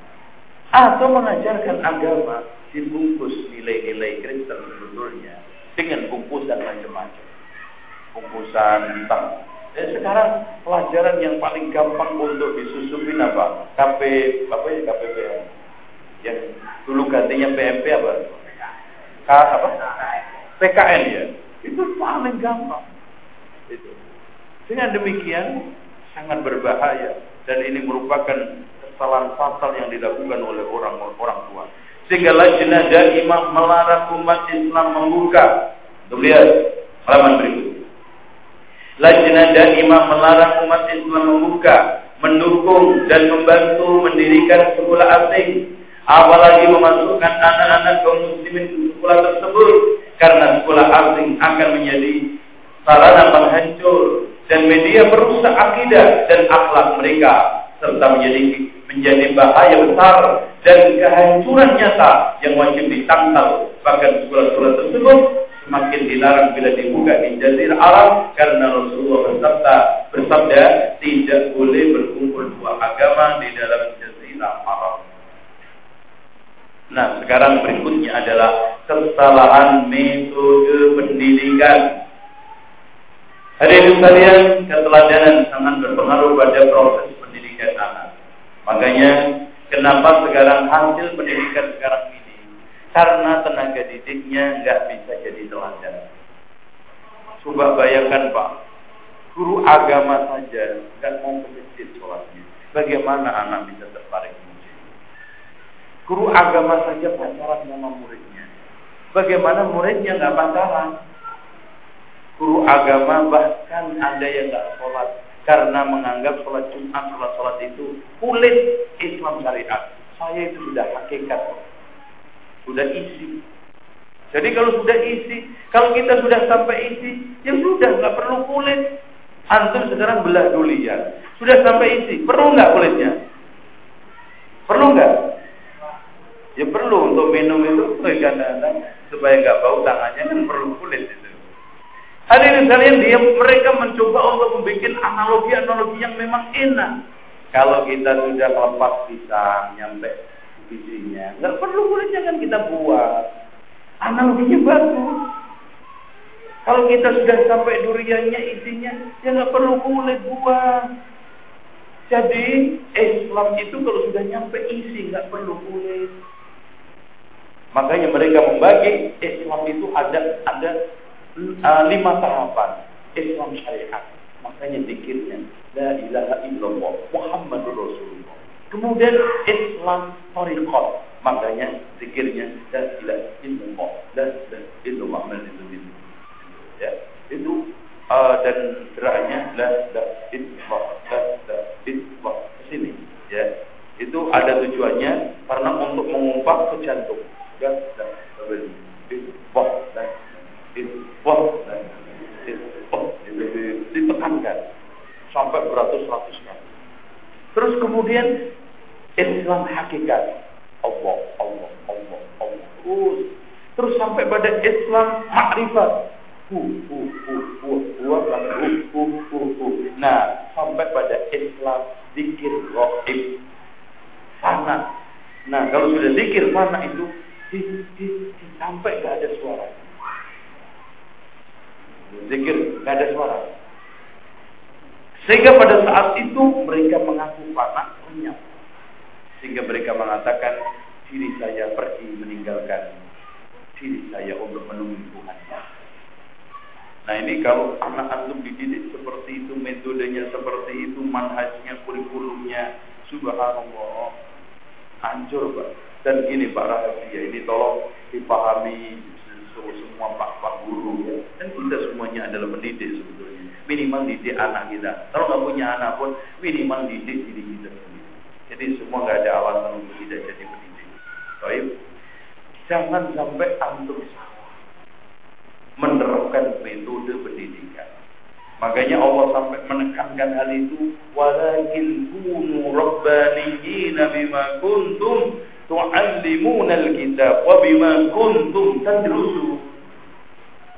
atau mengajarkan agama dibungkus nilai-nilai Kristen sebetulnya dengan bungkusan macam-macam. Bungkusan tentang dan sekarang pelajaran yang paling gampang untuk disusupin apa? KP apa ya KPPM? Yang dulu gantinya PMP apa? K apa? PKN ya. Itu paling gampang. Itu. Dengan demikian sangat berbahaya dan ini merupakan kesalahan fatal yang dilakukan oleh orang-orang tua. Sehingga lajnah daimah melarang umat Islam membuka. Untuk lihat halaman berikut. Lajnah daimah melarang umat Islam membuka, mendukung dan membantu mendirikan sekolah asing, apalagi memasukkan anak-anak kaum muslimin ke sekolah tersebut karena sekolah asing akan menjadi sarana penghancur dan media perusak akidah dan akhlak mereka serta menjadi menjadi bahaya besar dan kehancuran nyata yang wajib ditangkal. Bahkan sekolah-sekolah tersebut semakin dilarang bila dibuka di Jazirah Arab karena Rasulullah bersabda, bersabda tidak boleh berkumpul dua agama di dalam Jazirah Arab. Nah, sekarang berikutnya adalah kesalahan metode pendidikan. Hadirin sekalian, keteladanan sangat berpengaruh pada proses pendidikan anak. Makanya, kenapa sekarang hasil pendidikan sekarang ini? Karena tenaga didiknya nggak bisa jadi teladan. Coba bayangkan Pak, guru agama saja nggak mau ke sholatnya. Bagaimana anak bisa tertarik Guru agama saja pacaran sama muridnya. Bagaimana muridnya nggak pacaran? Guru agama bahkan ada yang nggak sholat karena menganggap sholat Jumat, sholat sholat itu kulit Islam syariat. Saya itu sudah hakikat, sudah isi. Jadi kalau sudah isi, kalau kita sudah sampai isi, ya sudah nggak perlu kulit. Antum sekarang belah ya. Sudah sampai isi, perlu nggak kulitnya? Perlu nggak? Ya perlu untuk minum itu kadang-kadang supaya nggak bau tangannya kan perlu kulit. Hadirin sekalian dia mereka mencoba untuk membuat analogi-analogi yang memang enak. Kalau kita sudah melepas pisang nyampe bijinya, nggak perlu kulitnya kan kita buat. Analoginya bagus. Kalau kita sudah sampai duriannya isinya, ya nggak perlu kulit buah. Jadi Islam itu kalau sudah nyampe isi nggak perlu kulit. Makanya mereka membagi Islam itu ada ada uh, lima tahapan Islam syariat. Makanya dikirnya La ilaha illallah Muhammadur Rasulullah. Kemudian Islam tariqat. Makanya zikirnya La ilaha illallah La ilaha illallah Ya, itu uh, dan geraknya la la illallah la la illallah sini ya itu ada tujuannya karena untuk mengumpat ke jantung dan dan wah dan dan ditekankan sampai beratus-ratus kali. Terus kemudian Islam hakikat Allah, Allah, Allah, Allah. Terus, terus sampai pada Islam makrifat. Hu, hu, hu, hu, hu, hu, hu, hu. Nah, sampai pada Islam zikir rohib. Sana. Nah, kalau sudah zikir sana itu sampai nggak ada suara. Zikir nggak ada suara. Sehingga pada saat itu mereka mengaku panas lenyap. Sehingga mereka mengatakan diri saya pergi meninggalkan diri saya untuk menemui Tuhan. Nah ini kalau anak antum dididik seperti itu, metodenya seperti itu, manhajnya, kurikulumnya, subhanallah, hancur pak. Dan gini Pak Rahasia, ini tolong dipahami semua Pak Pak Guru ya. Dan kita semuanya adalah pendidik sebetulnya. Minimal didik anak kita. Kalau nggak punya anak pun minimal didik diri kita sendiri. Jadi semua nggak ada alasan untuk tidak jadi pendidik. Baik. Jangan sampai antum salah menerapkan metode pendidikan. Makanya Allah sampai menekankan hal itu, walakin kunu rabbaniyina bima kuntum tu'allimuna al-kitab wa bima kuntum tadrusun.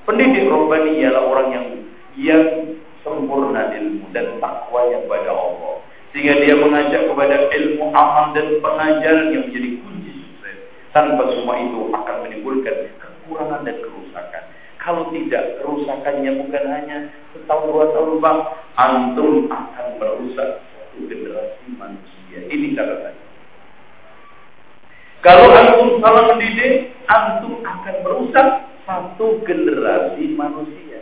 Pendidik robbani ialah orang yang yang sempurna ilmu dan takwa yang pada Allah. Sehingga dia mengajak kepada ilmu amal dan pengajaran yang menjadi kunci sukses. Tanpa semua itu akan menimbulkan kekurangan dan kerusakan. Kalau tidak, kerusakannya bukan hanya setahun dua tahun bang, antum akan merusak satu generasi manusia. Ini catatannya. Kalau antum salah mendidik, antum akan merusak satu generasi manusia.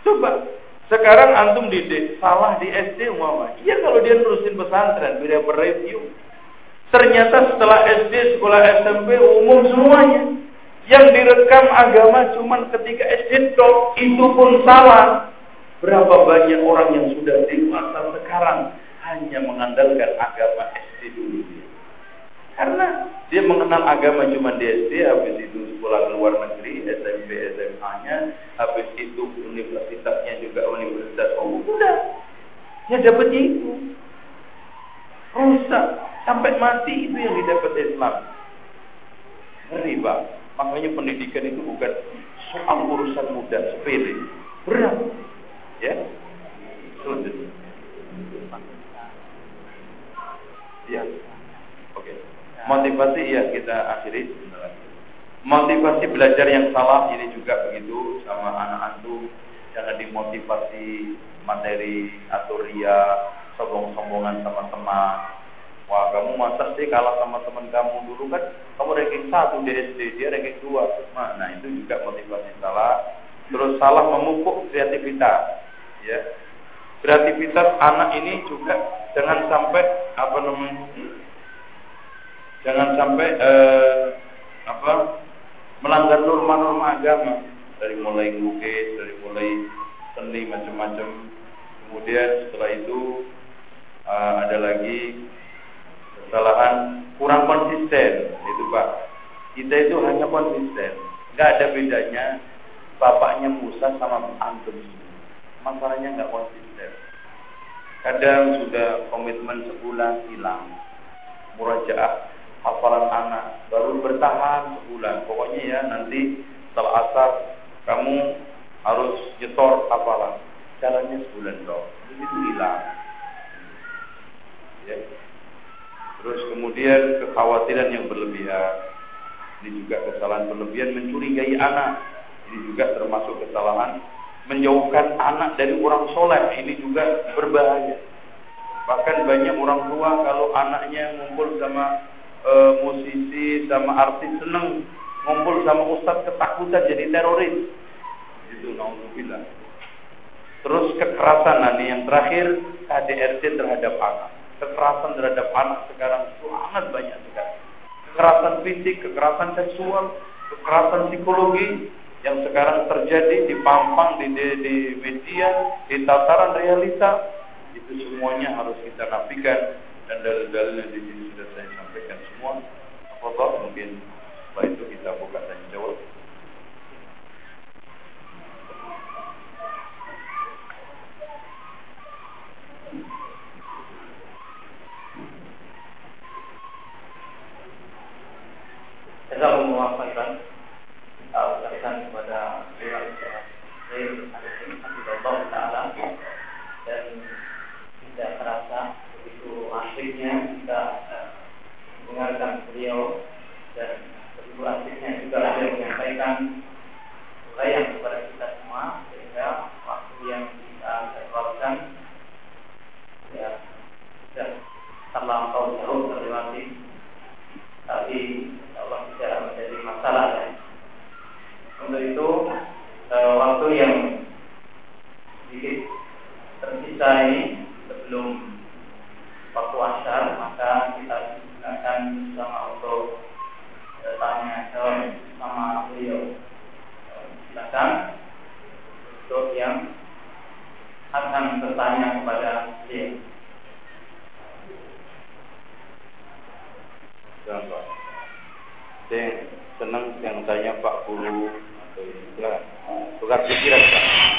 Coba, sekarang antum didik salah di SD umpama. Iya kalau dia nurusin pesantren, beda berreview. Ternyata setelah SD, sekolah SMP umum semuanya. Yang direkam agama cuma ketika SD top, itu pun salah. Berapa banyak orang yang sudah dewasa sekarang hanya mengandalkan agama SD dulu. Karena dia mengenal agama cuma di SD, habis itu sekolah luar negeri, SMP, SMA-nya, habis itu universitasnya juga universitas umum. Udah, ya dapat itu. Rusak, sampai mati itu yang didapat Islam. Ngeri Pak. Makanya pendidikan itu bukan soal urusan mudah sepele. Berat. Ya. Selanjutnya. Ya. Motivasi ya kita akhiri. Motivasi belajar yang salah ini juga begitu sama anak antum jangan dimotivasi materi atau ria sombong-sombongan sama teman. Wah kamu masa sih kalah sama teman kamu? Dulu kan kamu ranking satu di SD dia ranking dua. Nah, nah itu juga motivasi salah. Terus salah memupuk kreativitas ya. Kreativitas anak ini juga jangan sampai apa namanya jangan sampai eh, apa melanggar norma-norma agama. Dari mulai lukis dari mulai seni macam-macam. Kemudian setelah itu uh, ada lagi kesalahan kurang konsisten. Itu pak. Kita itu hanya konsisten. Nggak ada bedanya bapaknya Musa sama antum masalahnya nggak konsisten. Kadang sudah komitmen sebulan hilang. Murajaah hafalan anak baru bertahan sebulan pokoknya ya nanti setelah asar kamu harus nyetor hafalan jalannya sebulan dong itu hilang ya Terus kemudian kekhawatiran yang berlebihan. Ini juga kesalahan berlebihan mencurigai anak. Ini juga termasuk kesalahan menjauhkan anak dari orang soleh. Ini juga berbahaya. Bahkan banyak orang tua kalau anaknya ngumpul sama e, musisi, sama artis seneng ngumpul sama ustadz ketakutan jadi teroris. Itu naudzubillah. Terus kekerasan nanti yang terakhir KDRT terhadap anak kekerasan terhadap anak sekarang sangat banyak sekali. Kekerasan fisik, kekerasan seksual, kekerasan psikologi yang sekarang terjadi di pampang di, di, di media, di tataran realita itu semuanya harus kita nafikan dan dalil-dalilnya di sini sudah saya semua. Apa mungkin setelah itu kita buka dan jawab. Jazakumullah khairan. Ucapkan kepada beliau Allah Taala dan tidak terasa begitu asyiknya kita mendengarkan beliau dan begitu asyiknya juga ada menyampaikan uraian kepada kita semua sehingga waktu yang kita jadwalkan ya sudah terlampau jauh terlewati tapi Allah tidak menjadi masalah ya. Untuk itu e, waktu yang sedikit ini sebelum waktu asar maka kita gunakan sama untuk tanya jawab sama beliau. E, silakan. Untuk yang akan bertanya kepada beliau. Saya senang yang tanya Pak Guru. Atau tukar pikiran Pak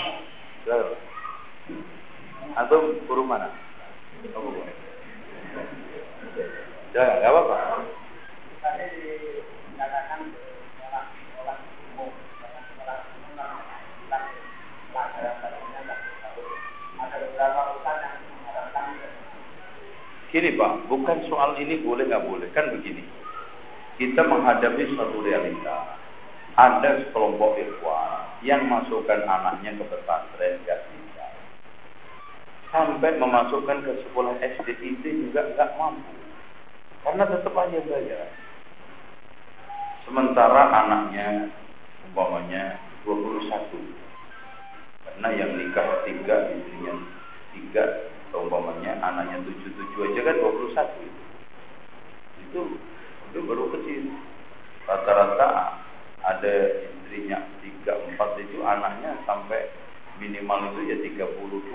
atau guru mana? Oh, nggak apa-apa. Gini Pak, bukan soal ini boleh nggak boleh, kan begini. Kita menghadapi suatu realita. Ada sekelompok ikhwan yang masukkan anaknya ke pesantren gak bisa sampai memasukkan ke sekolah SD itu juga nggak mampu. Karena tetap aja bayar sementara anaknya umpamanya 21 karena yang nikah tiga istrinya tiga umpamanya anaknya 77 aja kan 21 itu, itu baru kecil. Rata-rata ada istrinya tiga empat itu anaknya sampai minimal itu ya 32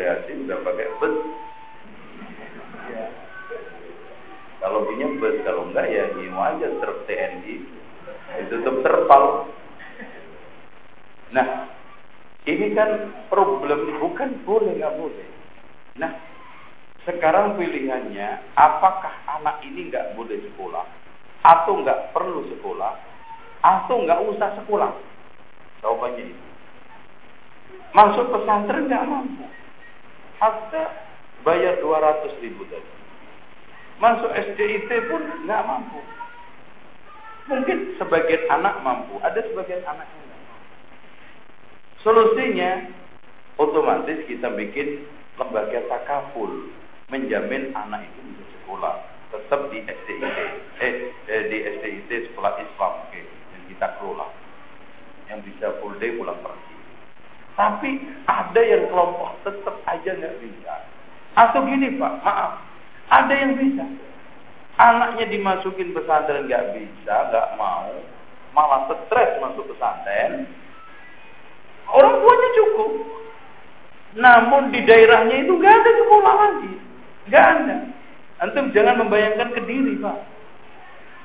rekreasi udah pakai bus ya. kalau punya bus kalau enggak ya nyewa aja truk TNI itu tetap terpal nah ini kan problem bukan boleh nggak boleh nah sekarang pilihannya, apakah anak ini nggak boleh sekolah atau nggak perlu sekolah, atau nggak usah sekolah. Jawabannya itu. Masuk pesantren nggak mampu. Hatta bayar 200 ribu tadi. Masuk SDIT pun nggak mampu. Mungkin sebagian anak mampu, ada sebagian anak yang nggak mampu. Solusinya otomatis kita bikin lembaga takaful menjamin anak itu bisa sekolah tetap di SDIT eh, eh di SDIT sekolah Islam okay, yang kita kelola yang bisa full day pulang pergi tapi ada yang kelompok tetap aja nggak bisa. Atau gini pak maaf. Ada yang bisa. Anaknya dimasukin pesantren nggak bisa nggak mau. Malah stres masuk pesantren. Orang tuanya cukup. Namun di daerahnya itu nggak ada sekolah lagi. Nggak ada. Antum jangan membayangkan ke diri, Pak.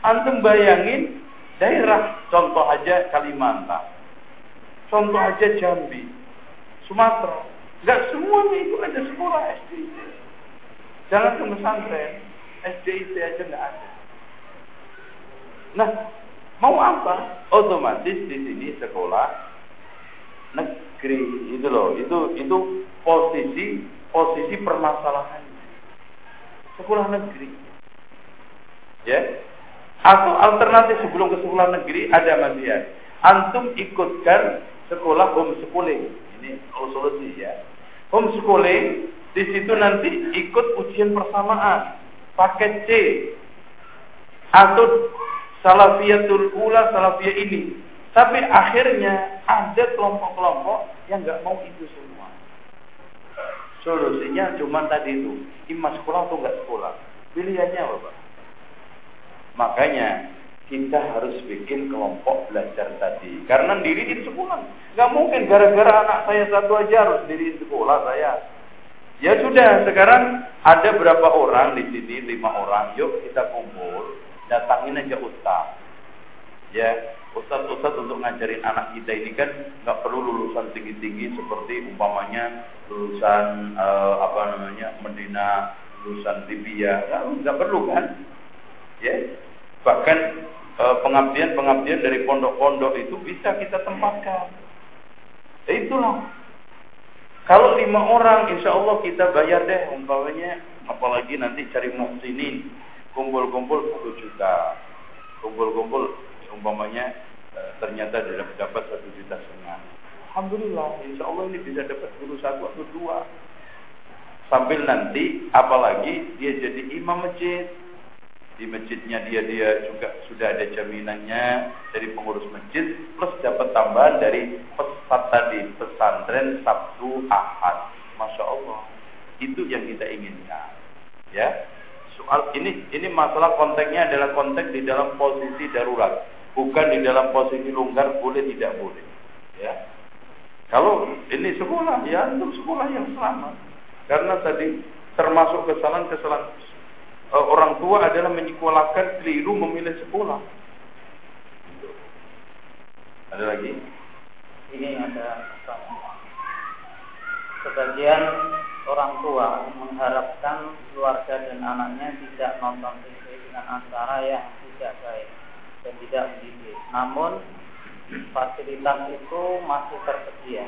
Antum bayangin daerah, contoh aja Kalimantan. Contoh aja Jambi, Sumatera. Enggak semuanya itu ada sekolah SDIT. Jangan ke pesantren, SDIT aja nggak ada. Nah, mau apa? Otomatis di sini sekolah negeri itu loh. Itu itu posisi posisi permasalahan sekolah negeri. Ya. Atau alternatif sebelum ke sekolah negeri ada masih Antum ikutkan sekolah homeschooling. Ini solusi ya. Homeschooling di situ nanti ikut ujian persamaan paket C atau salafiyatul ula salafiyah ini. Tapi akhirnya ada kelompok-kelompok yang nggak mau itu semua. Solusinya cuma tadi itu, imam sekolah atau enggak sekolah. Pilihannya apa, Pak? Makanya kita harus bikin kelompok belajar tadi. Karena diri di sekolah. Nggak mungkin gara-gara anak saya satu aja harus diri di sekolah saya. Ya sudah, sekarang ada berapa orang di sini, lima orang. Yuk kita kumpul, datangin aja ustaz. Ya, ustaz-ustaz untuk ngajarin anak kita ini kan nggak perlu lulusan tinggi-tinggi seperti umpamanya lulusan uh, apa namanya Medina, lulusan Libya, nggak perlu kan? Ya, bahkan uh, pengabdian-pengabdian dari pondok-pondok itu bisa kita tempatkan. Itulah. Kalau lima orang, insya Allah kita bayar deh umpamanya, apalagi nanti cari muhsinin, kumpul-kumpul satu juta, kumpul-kumpul umpamanya e, ternyata dapat satu juta setengah. Alhamdulillah, insya Allah ini bisa dapat guru satu atau dua. Sambil nanti, apalagi dia jadi imam masjid. Di masjidnya dia dia juga sudah ada jaminannya dari pengurus masjid, plus dapat tambahan dari pesat tadi pesantren Sabtu Ahad. Masya Allah, itu yang kita inginkan. Ya, soal ini ini masalah konteksnya adalah konteks di dalam posisi darurat bukan di dalam posisi longgar boleh tidak boleh. Ya. Kalau ini sekolah, ya untuk sekolah yang selamat. Karena tadi termasuk kesalahan-kesalahan orang tua adalah menyekolahkan keliru memilih sekolah. Ada lagi? Ini ada sebagian orang tua mengharapkan keluarga dan anaknya tidak nonton TV dengan acara yang tidak baik dan tidak mendidik. Namun fasilitas itu masih tersedia,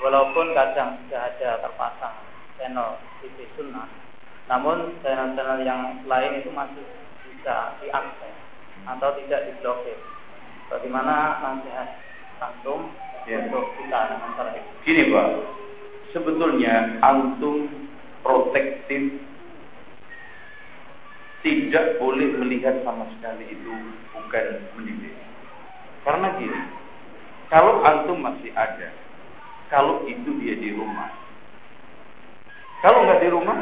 walaupun kadang sudah ada terpasang channel TV sunnah. Namun channel-channel yang lain itu masih bisa diakses atau tidak diblokir. Bagaimana nasihat antum ya. untuk kita itu? Gini pak, sebetulnya antum protektif tidak boleh melihat sama sekali itu bukan mendidik. Karena gini, kalau antum masih ada, kalau itu dia di rumah, kalau nggak di rumah,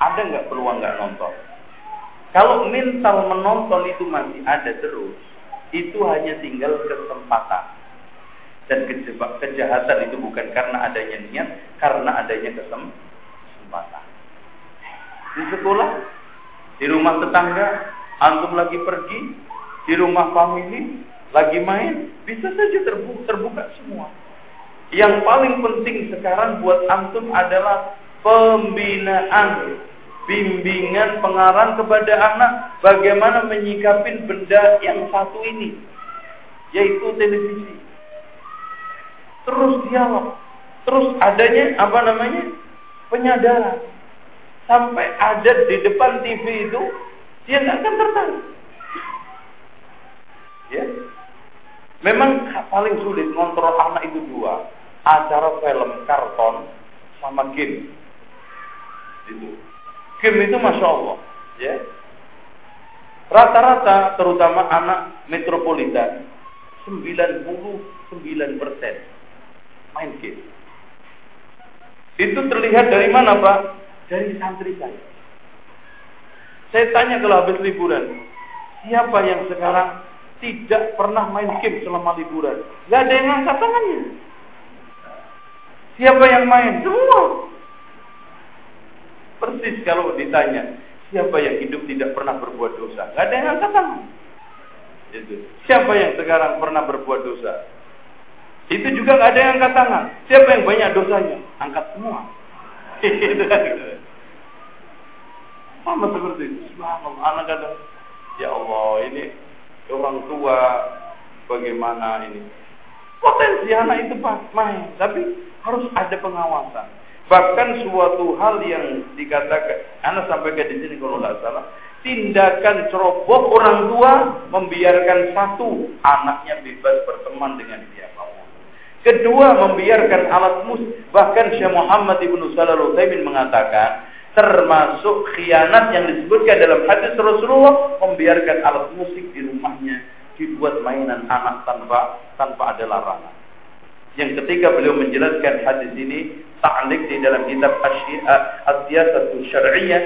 ada nggak peluang nggak nonton? Kalau mental menonton itu masih ada terus, itu hanya tinggal kesempatan. Dan kejahatan itu bukan karena adanya niat, karena adanya kesempatan. Di sekolah di rumah tetangga, antum lagi pergi, di rumah family, lagi main, bisa saja terbuka, terbuka semua. Yang paling penting sekarang buat antum adalah pembinaan. bimbingan pengarang kepada anak bagaimana menyikapin benda yang satu ini yaitu televisi. Terus dialog. Terus adanya apa namanya penyadaran. Sampai ada di depan TV itu dia nggak akan tertarik. Ya. Memang paling sulit kontrol anak itu dua acara film karton sama game itu game itu masya Allah ya rata-rata terutama anak metropolitan 99 persen main game itu terlihat dari mana Pak? Dari santri saya. Saya tanya kalau habis liburan, siapa yang sekarang tidak pernah main game selama liburan? Gak ada yang angkat tangannya. Siapa yang main? Semua. Persis kalau ditanya, siapa yang hidup tidak pernah berbuat dosa? Gak ada yang angkat tangan. Siapa yang sekarang pernah berbuat dosa? Itu juga nggak ada yang angkat. Siapa yang banyak dosanya? Angkat semua. Sama seperti itu. Anak kata, ya Allah ini orang tua bagaimana ini? Potensi anak itu main, tapi harus ada pengawasan. Bahkan suatu hal yang dikatakan, anak sampaikan di sini kalau nggak salah, tindakan ceroboh orang tua membiarkan satu anaknya bebas berteman dengan dia. Kedua, membiarkan alat musik. Bahkan Syekh Muhammad Ibnu Shalal Utsaimin mengatakan, termasuk khianat yang disebutkan dalam hadis Rasulullah, membiarkan alat musik di rumahnya dibuat mainan anak tanpa tanpa ada larangan. Yang ketika beliau menjelaskan hadis ini, ta'liq di dalam kitab As-Siyasatu Syar'iyyah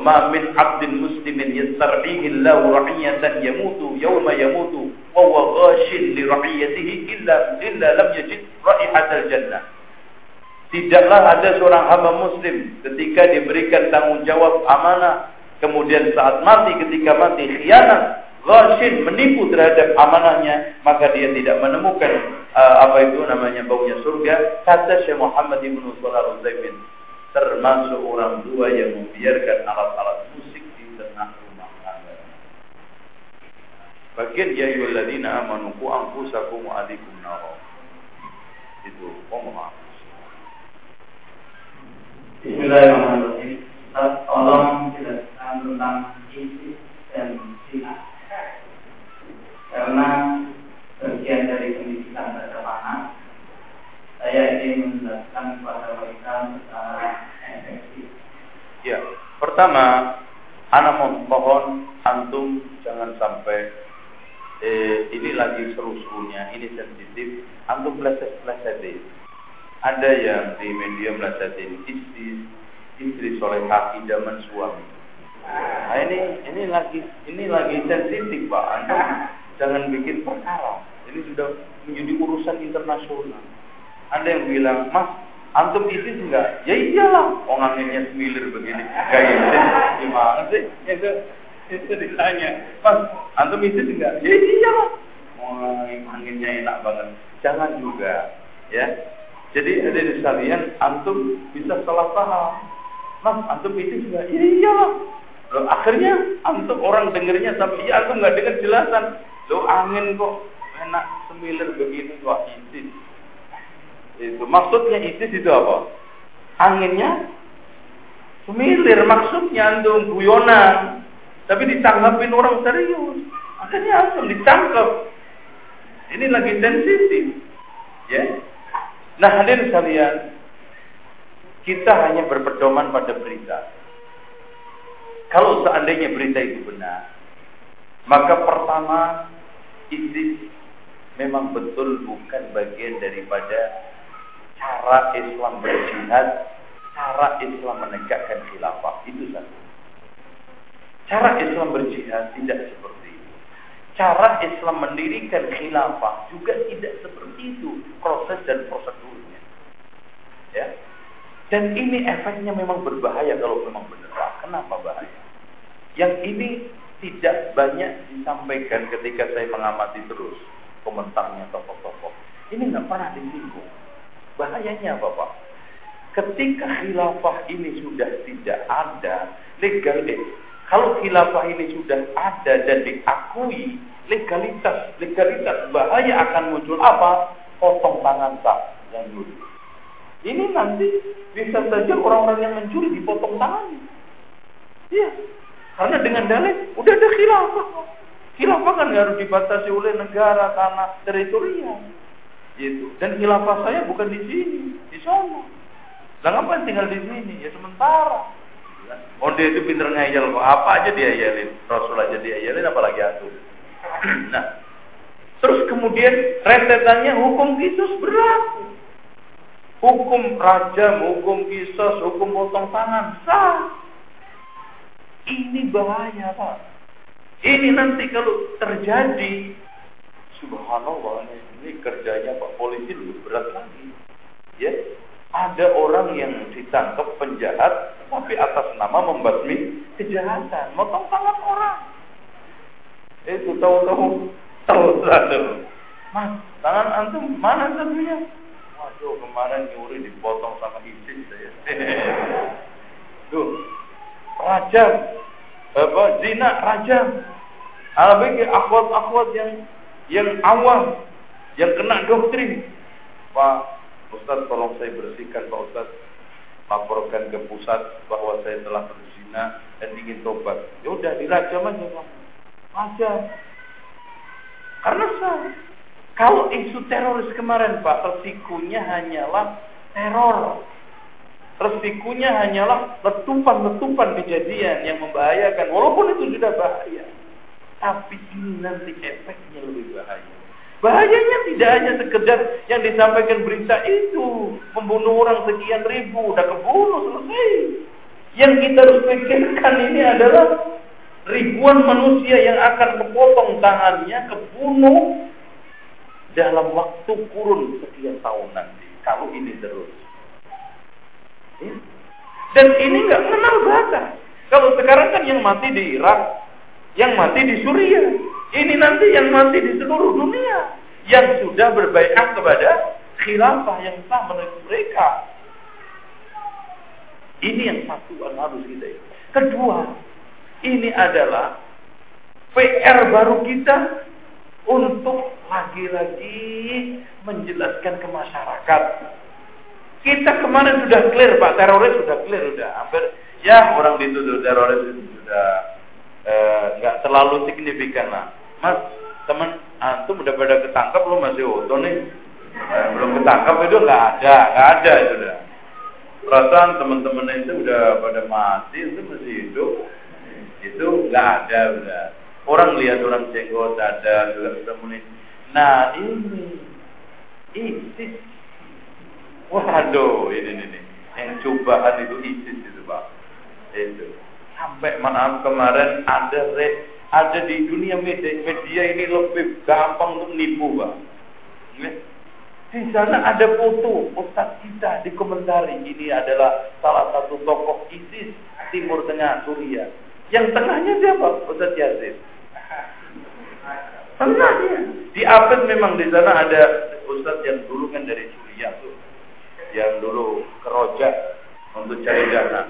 ma min 'abdin muslimin yastar'ihi Allah ra'iyatan yamutu yawma yamutu wa huwa ghashin li ra'iyatihi illa illa lam yajid ra'ihatal jannah Tidaklah ada seorang hamba muslim ketika diberikan tanggung jawab amanah kemudian saat mati ketika mati khianat ghashin menipu terhadap amanahnya maka dia tidak menemukan uh, apa itu namanya baunya surga kata Syekh Muhammad Ibnu Shalih Utsaimin termasuk orang tua yang membiarkan alat-alat musik di tengah rumah tangga. Bagian ya ayyuhalladzina amanu qu anfusakum wa ahlikum nar. Itu ngomong Bismillahirrahmanirrahim. Tolong jelaskan tentang ISIS dan Sina. Karena bagian dari pendidikan bagaimana saya ingin menjelaskan kepada mereka secara efektif. Ya, pertama, anak mohon antum jangan sampai eh, ini lagi seru-serunya, ini sensitif, antum pleset-plesetin. Ada yang di media melesetin istri, istri solehah idaman suami. Nah, ini ini lagi ini lagi sensitif pak, antum jangan bikin perkara. Ini sudah menjadi urusan internasional. Ada yang bilang, Mas, antum ISIS enggak? Ya iyalah, anginnya semilir begini. Gak ISIS, gimana sih? Itu, itu ditanya, Mas, antum ISIS enggak? Ya iyalah. Orang anginnya enak banget. Jangan juga, ya. Jadi ada di sekalian, antum bisa salah paham. Mas, antum ISIS enggak? Ya iyalah. Loh, akhirnya antum orang dengernya tapi ya antum nggak dengar jelasan. Loh angin kok enak semilir begini kok ISIS itu maksudnya ISIS itu apa? Anginnya semilir maksudnya antum guyonan. Tapi ditanggapin orang serius. Akhirnya antum ditangkap. Ini lagi sensitif. Ya. Nah, hadirin sekalian, kita hanya berpedoman pada berita. Kalau seandainya berita itu benar, maka pertama ISIS memang betul bukan bagian daripada cara Islam berjihad, cara Islam menegakkan khilafah. Itu satu. Cara Islam berjihad tidak seperti itu. Cara Islam mendirikan khilafah juga tidak seperti itu proses dan prosedurnya. Ya. Dan ini efeknya memang berbahaya kalau memang benar. Kenapa bahaya? Yang ini tidak banyak disampaikan ketika saya mengamati terus komentarnya tokoh-tokoh. Ini nggak pernah disinggung. Bahayanya apa Pak? ketika khilafah ini sudah tidak ada, legal eh, kalau khilafah ini sudah ada dan diakui, legalitas legalitas bahaya akan muncul apa? Potong tangan sah yang dulu. Ini nanti bisa saja orang-orang yang mencuri dipotong tangan. Iya, karena dengan dalil udah ada khilafah. Khilafah kan harus dibatasi oleh negara karena teritorial. Gitu. Dan khilafah saya bukan di sini, di sana. Lah ngapain tinggal di sini? Ya sementara. Oh dia itu pinter ngayal kok. Apa aja dia yelin. Rasul aja dia yelin apalagi aku. nah, terus kemudian rentetannya hukum kisos berlaku. Hukum rajam, hukum kisos, hukum potong tangan sah. Ini bahaya Pak. Ini nanti kalau terjadi, subhanallah ini kerjanya Pak polisi lebih berat lagi. Ya, ada orang yang ditangkap penjahat tapi atas nama membasmi kejahatan, motong tangan orang. Itu tahu-tahu tahu satu. Mas, tangan antum mana satunya? Waduh, kemarin nyuri dipotong sama ISIS saya. Tuh, rajam, apa zina rajam. Alabagi akhwat-akhwat yang yang awam, yang kena doktrin. Pak Ustaz tolong saya bersihkan Pak Ustaz laporkan ke pusat bahwa saya telah berzina dan ingin tobat. Ya udah dirajam aja Pak. Rajam. Karena saya kalau isu teroris kemarin Pak, resikonya hanyalah teror. Resikonya hanyalah letupan-letupan kejadian yang membahayakan. Walaupun itu sudah bahaya. Tapi ini nanti efeknya lebih bahaya. Bahayanya tidak hanya sekedar yang disampaikan berita itu. Membunuh orang sekian ribu. Udah kebunuh selesai. Yang kita harus pikirkan ini adalah ribuan manusia yang akan kepotong tangannya, kebunuh dalam waktu kurun sekian tahun nanti. Kalau ini terus. Ya. Dan ini nggak kenal batas. Kalau sekarang kan yang mati di Irak, yang mati di Suriah, ini nanti yang mati di seluruh dunia, yang sudah berbaikat kepada khilafah yang sah menurut mereka. Ini yang satu yang harus kita. Kedua, ini adalah PR baru kita untuk lagi-lagi menjelaskan ke masyarakat kita kemarin sudah clear Pak, teroris sudah clear sudah hampir ya orang dituduh teroris sudah eh, nggak eh, terlalu signifikan lah. Mas, teman antum udah pada ketangkap lo masih utuh nih. Eh, belum ketangkap itu nggak ada, nggak ada itu udah. Perasaan teman-teman itu udah pada mati itu masih hidup. Itu nggak ada udah. Orang lihat orang jenggot ada juga mulai. Nah ini ISIS Waduh, ini ini, yang cobaan itu ISIS itu pak, itu sampai mana kemarin ada re, ada di dunia media, media ini lebih gampang untuk nipu pak. Di sana ada foto Ustaz kita di komentari ini adalah salah satu tokoh ISIS Timur Tengah Suriah. Yang tengahnya siapa? Ustaz Yazid. Tengahnya. Di Abed memang di sana ada Ustaz yang dulu kan dari Suriah tuh yang dulu kerojak untuk cari dana.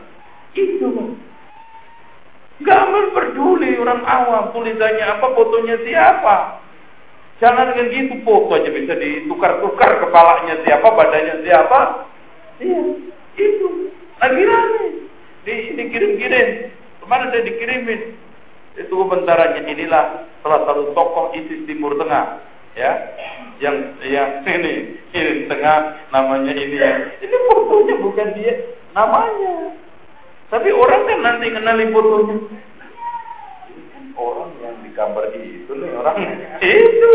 Itu Gak peduli orang awam tulisannya apa, fotonya siapa. Jangan dengan gitu foto aja bisa ditukar-tukar kepalanya siapa, badannya siapa. Iya, itu lagi rame. Di, dikirim-kirim. Ke mana saya dikirimin? Itu komentarannya inilah salah satu tokoh ISIS Timur Tengah ya. Yang yang ini ini tengah namanya ini ya. Ini fotonya bukan dia namanya. Tapi orang kan nanti kenali fotonya. Kan orang yang di kabar itu nih orang. Itu.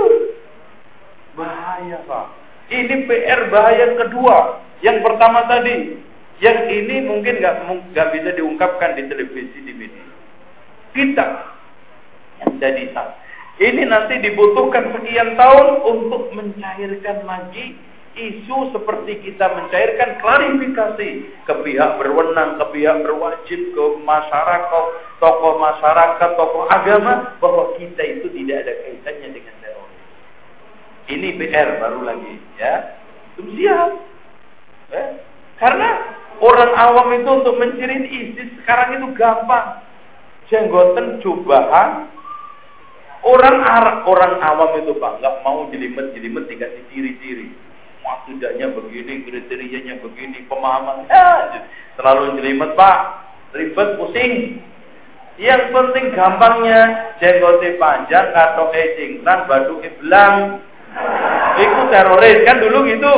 Bahaya pak. Ini PR bahaya kedua. Yang pertama tadi. Yang ini mungkin nggak nggak bisa diungkapkan di televisi di media. Kita yang jadi satu ini nanti dibutuhkan sekian tahun untuk mencairkan lagi isu seperti kita mencairkan klarifikasi ke pihak berwenang, ke pihak berwajib, ke masyarakat, tokoh masyarakat, tokoh agama bahwa kita itu tidak ada kaitannya dengan teroris. Ini PR baru lagi, ya. Itu siap. Eh? Karena Orang awam itu untuk menciri ISIS sekarang itu gampang. Jenggoten jubahan. Orang Arab, orang awam itu pak nggak mau jelimet-jelimet dikasih ciri-ciri. Maksudnya begini, kriterianya begini, pemahaman. Ya, terlalu jelimet pak, ribet, pusing. Yang penting gampangnya jenggote panjang atau cingkrang batu belang. Itu teroris kan dulu gitu.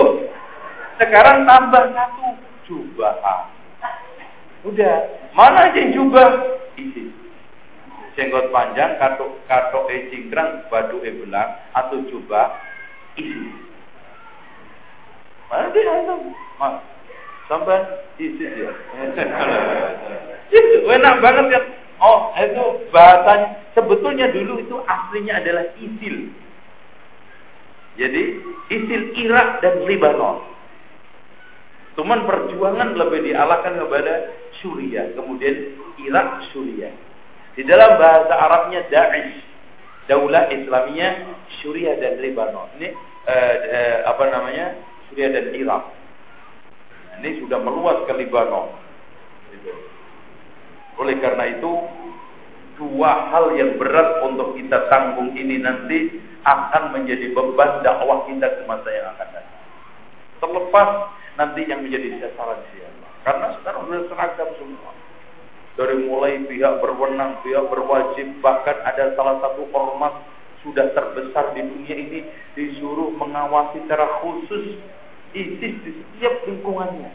Sekarang tambah satu jubah. Udah, mana aja jubah? Isi. Jenggot panjang, katok katok e cingkrang, badu e belang, atau jubah isi. Mana dia antum? Mas, sampai isi ya. Itu enak banget kan? Oh, itu bahasanya. Sebetulnya dulu itu aslinya adalah isil. Jadi isil Irak dan Lebanon. Cuman perjuangan lebih dialahkan kepada Suriah, kemudian Irak, Suriah. Di dalam bahasa Arabnya Daesh, Daulah Islamiyah Suriah dan Lebanon. Ini eh, eh, apa namanya? Suriah dan Irak. Ini sudah meluas ke Lebanon. Gitu. Oleh karena itu, dua hal yang berat untuk kita tanggung ini nanti akan menjadi beban dakwah kita ke masa yang akan datang. Terlepas nanti yang menjadi sasaran siapa. Karena sekarang sudah seragam semua. Dari mulai pihak berwenang, pihak berwajib, bahkan ada salah satu ormas sudah terbesar di dunia ini disuruh mengawasi secara khusus ISIS di setiap lingkungannya.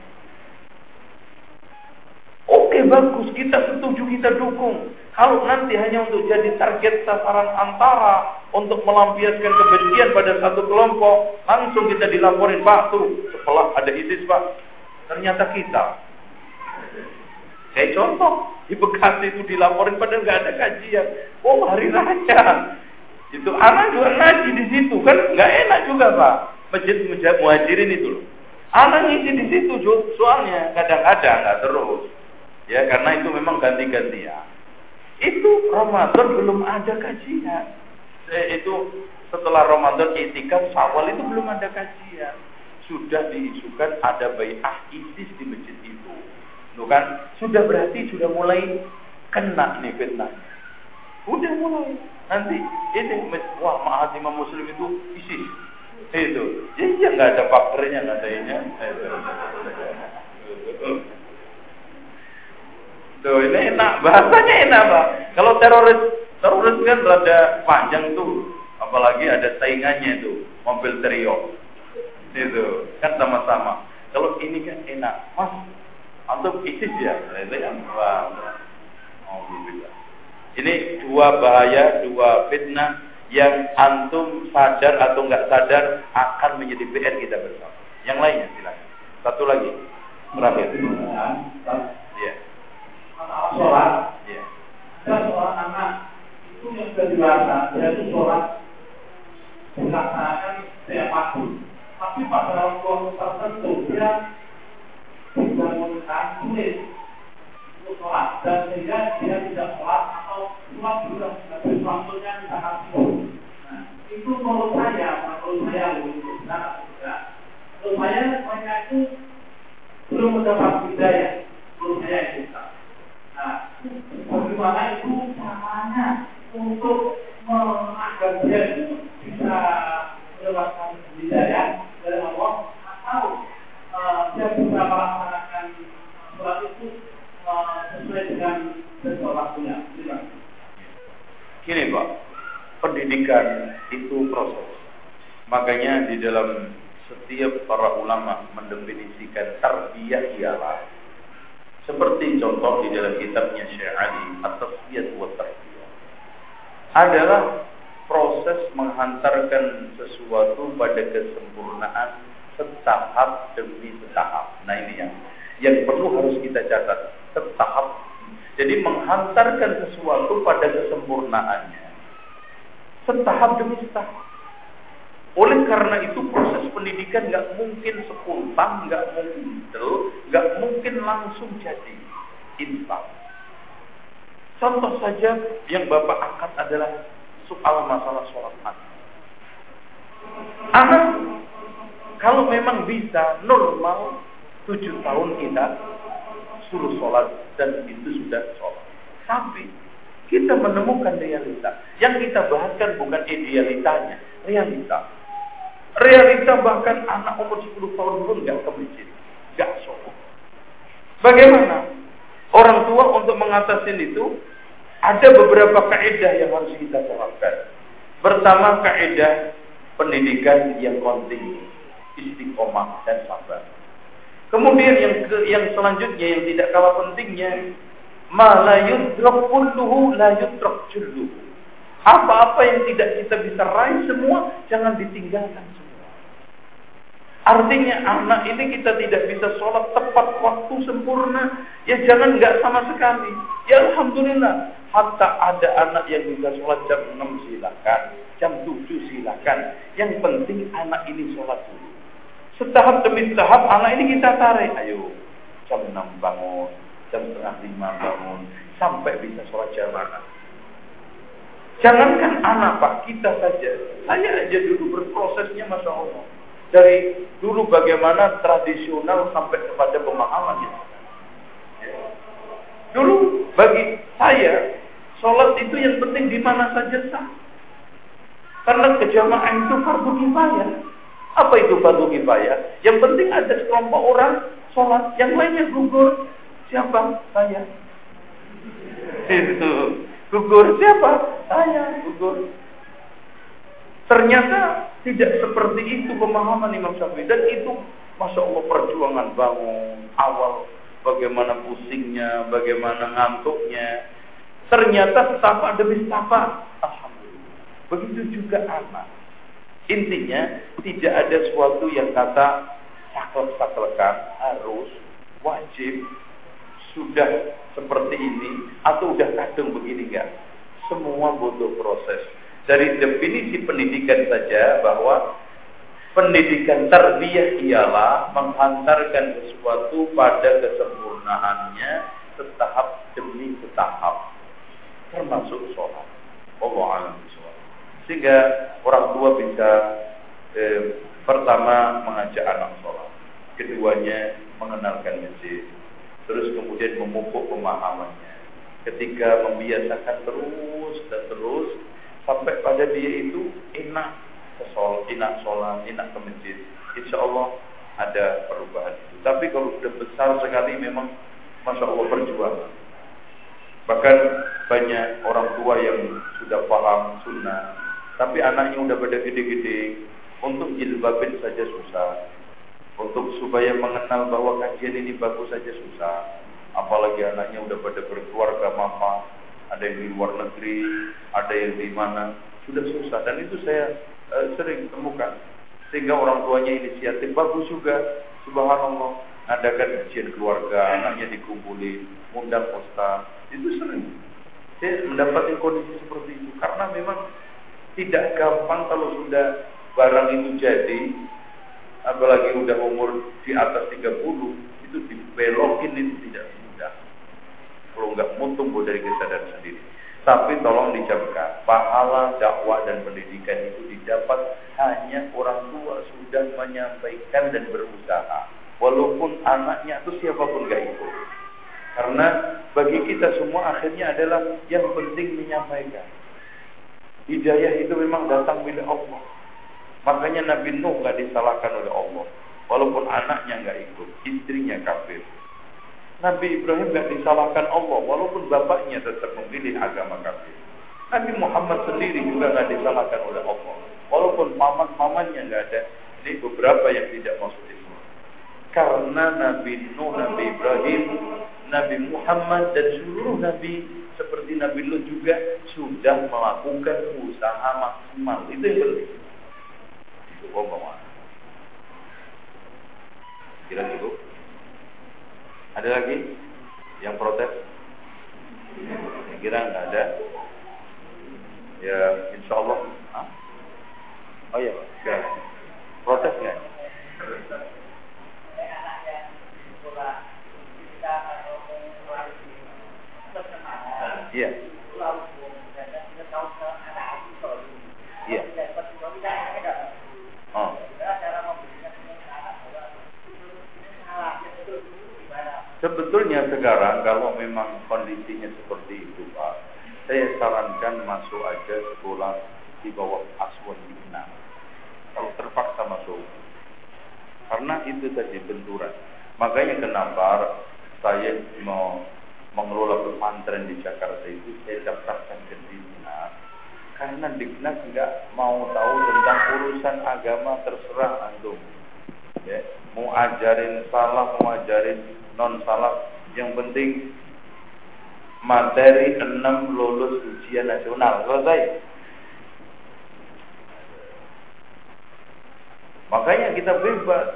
Oke bagus, kita setuju, kita dukung. Kalau nanti hanya untuk jadi target sasaran antara untuk melampiaskan kebencian pada satu kelompok, langsung kita dilaporin, Pak, tuh setelah ada ISIS, Pak, ternyata kita. Kayak contoh, di Bekasi itu dilaporin pada nggak ada kajian. Oh, hari raya. Itu anak juga ngaji di situ kan nggak enak juga pak. Masjid muhajirin itu loh. Anak ngisi di situ soalnya kadang-kadang nggak terus. Ya karena itu memang ganti-gantian. Itu Ramadan belum ada kajian. Eh, itu setelah Ramadan itikaf Syawal itu belum ada kajian. Sudah diisukan ada bai'ah ISIS di masjid itu. Tuh kan? Sudah berarti sudah mulai kena nih fitnah. Udah mulai. Nanti ini wah maaf Imam Muslim itu ISIS. Itu. Ya iya nggak ada faktornya ini. Tuh ini enak, bahasanya enak pak. Kalau teroris, teroris kan berada panjang tuh, apalagi ada saingannya itu, mobil trio. Itu kan sama-sama. Kalau ini kan enak, mas, atau ISIS ya, yang Ini dua bahaya, dua fitnah yang antum sadar atau nggak sadar akan menjadi PR kita bersama. Yang lainnya silakan. Satu lagi, terakhir. Ya sholat, dan seorang anak itu yang sudah dewasa, dia itu sholat dilaksanakan setiap waktu. Tapi pada waktu tertentu dia dibangunkan sulit untuk sholat dan sehingga dia tidak sholat atau sholat sudah habis waktunya misalkan subuh. Nah, itu menurut saya, menurut saya untuk benar atau tidak, menurut saya mereka itu belum mendapat hidayah. Menurut saya itu. Nah, bagaimana itu caranya untuk mengagar dia itu bisa mendapatkan hidayah dari Allah atau uh, dia bisa melaksanakan sholat itu uh, sesuai dengan sesuatu waktunya. Gini Pak, pendidikan itu proses. Makanya di dalam setiap para ulama mendefinisikan tarbiyah ialah seperti contoh di dalam kitabnya Syekh Ali At-Tasfiyat wa Tarbiyah. Adalah proses menghantarkan sesuatu pada kesempurnaan setahap demi setahap. Nah ini yang yang perlu harus kita catat setahap. Jadi menghantarkan sesuatu pada kesempurnaannya setahap demi setahap. Oleh karena itu proses pendidikan nggak mungkin spontan, nggak mungkin nggak mungkin langsung jadi instan. Contoh saja yang Bapak angkat adalah soal masalah sholat anak. Anak kalau memang bisa normal tujuh tahun kita suruh sholat dan itu sudah sholat. Tapi kita menemukan realita. Yang kita bahaskan bukan idealitanya, realita. Realita bahkan anak umur 10 tahun pun nggak ke masjid, nggak sholat. Bagaimana? Orang tua untuk mengatasi itu ada beberapa kaidah yang harus kita terapkan. Pertama kaidah pendidikan yang kontinu, istiqomah dan sabar. Kemudian yang ke, yang selanjutnya yang tidak kalah pentingnya, ma la yudrak kulluhu. Apa-apa yang tidak kita bisa raih semua jangan ditinggalkan semua. Artinya anak ini kita tidak bisa sholat tepat waktu sempurna, ya jangan nggak sama sekali. Ya Alhamdulillah, hatta ada anak yang bisa sholat jam 6 silakan, jam 7 silakan. Yang penting anak ini sholat dulu. Setahap demi setahap anak ini kita tarik. Ayo, jam 6 bangun, jam setengah 5 bangun, sampai bisa sholat jamaah. Jangankan anak pak, kita saja. Saya aja dulu berprosesnya Masya Allah. Dari dulu bagaimana tradisional sampai kepada pemahamannya. Dulu bagi saya, sholat itu yang penting di mana saja sah. Karena kejamaah itu fardu kifayah. Apa itu fardu kifayah? Yang penting ada sekelompok orang sholat, yang lainnya gugur. Siapa? Saya. Itu. Gugur siapa? Saya. Gugur. Ternyata tidak seperti itu pemahaman Imam Syafi'i dan itu masya Allah perjuangan bangun awal bagaimana pusingnya, bagaimana ngantuknya. Ternyata setapak demi setapak, alhamdulillah. Begitu juga anak. Intinya tidak ada sesuatu yang kata saklek-saklekan harus wajib sudah seperti ini atau udah kadung begini enggak. Semua butuh proses. Dari definisi pendidikan saja bahwa pendidikan tarbiyah ialah menghantarkan sesuatu pada kesempurnaannya setahap demi setahap termasuk sholat. Allah alam sehingga orang tua bisa eh, pertama mengajak anak sholat keduanya mengenalkan masjid terus kemudian memupuk pemahamannya ketika membiasakan terus dan terus sampai pada dia itu enak sol, enak sholat, enak ke masjid. Insya Allah ada perubahan itu. Tapi kalau sudah besar sekali memang masya Allah perjuangan. Bahkan banyak orang tua yang sudah paham sunnah, tapi anaknya udah pada gede-gede, untuk jilbabin saja susah. Untuk supaya mengenal bahwa kajian ini bagus saja susah. Apalagi anaknya udah pada berkeluarga mama, ada yang di luar negeri, ada yang di mana, sudah susah. Dan itu saya uh, sering temukan. Sehingga orang tuanya inisiatif bagus juga, subhanallah, adakan kajian keluarga, anaknya dikumpulin, undang ustaz, itu sering. Saya mendapatkan kondisi seperti itu karena memang tidak gampang kalau sudah barang itu jadi, apalagi udah umur di atas 30, itu dibelokin itu tidak kalau nggak tumbuh dari kesadaran sendiri. Tapi tolong dicamkan, pahala dakwah dan pendidikan itu didapat hanya orang tua sudah menyampaikan dan berusaha. Walaupun anaknya itu siapa pun gak ikut. Karena bagi kita semua akhirnya adalah yang penting menyampaikan. Hidayah itu memang datang milik Allah. Makanya Nabi Nuh gak disalahkan oleh Allah. Walaupun anaknya gak ikut, istrinya kafir. Nabi Ibrahim tidak disalahkan Allah walaupun bapaknya tetap memilih agama kafir. Nabi Muhammad sendiri juga tidak disalahkan oleh Allah walaupun paman-pamannya nggak ada. Ini beberapa yang tidak masuk Islam. Karena Nabi Nuh, Nabi Ibrahim, Nabi Muhammad dan seluruh Nabi seperti Nabi Nuh juga sudah melakukan usaha maksimal. Itu yang penting. Itu Kira cukup? Ada lagi yang protes? Saya kira nggak ada. Ya, insya Allah. Hah? Oh iya, Pak. Protes nggak? Iya. Iya. Oh. Sebetulnya sekarang kalau memang kondisinya seperti itu Pak, saya sarankan masuk aja sekolah di bawah Aswan Bina. Kalau terpaksa masuk. Karena itu tadi benturan. Makanya kenapa saya mau mengelola pesantren di Jakarta itu saya daftarkan ke Dinas karena Dinas nggak mau tahu tentang urusan agama terserah antum. Ya mau ajarin salah mau ajarin non salah yang penting materi 6 lulus ujian nasional. Selesai. Makanya kita bebas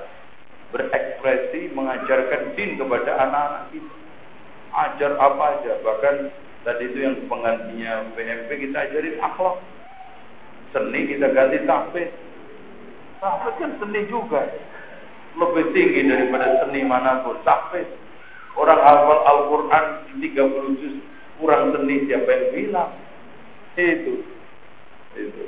berekspresi mengajarkan din kepada anak-anak kita ajar apa aja. Bahkan tadi itu yang penggantinya PMP kita ajarin akhlak. Seni kita ganti tahfidz tahfidz kan seni juga. Lebih tinggi daripada seni mana pun. Tahfidz orang hafal Al-Quran 30 juz kurang seni siapa yang bilang? Itu. Itu.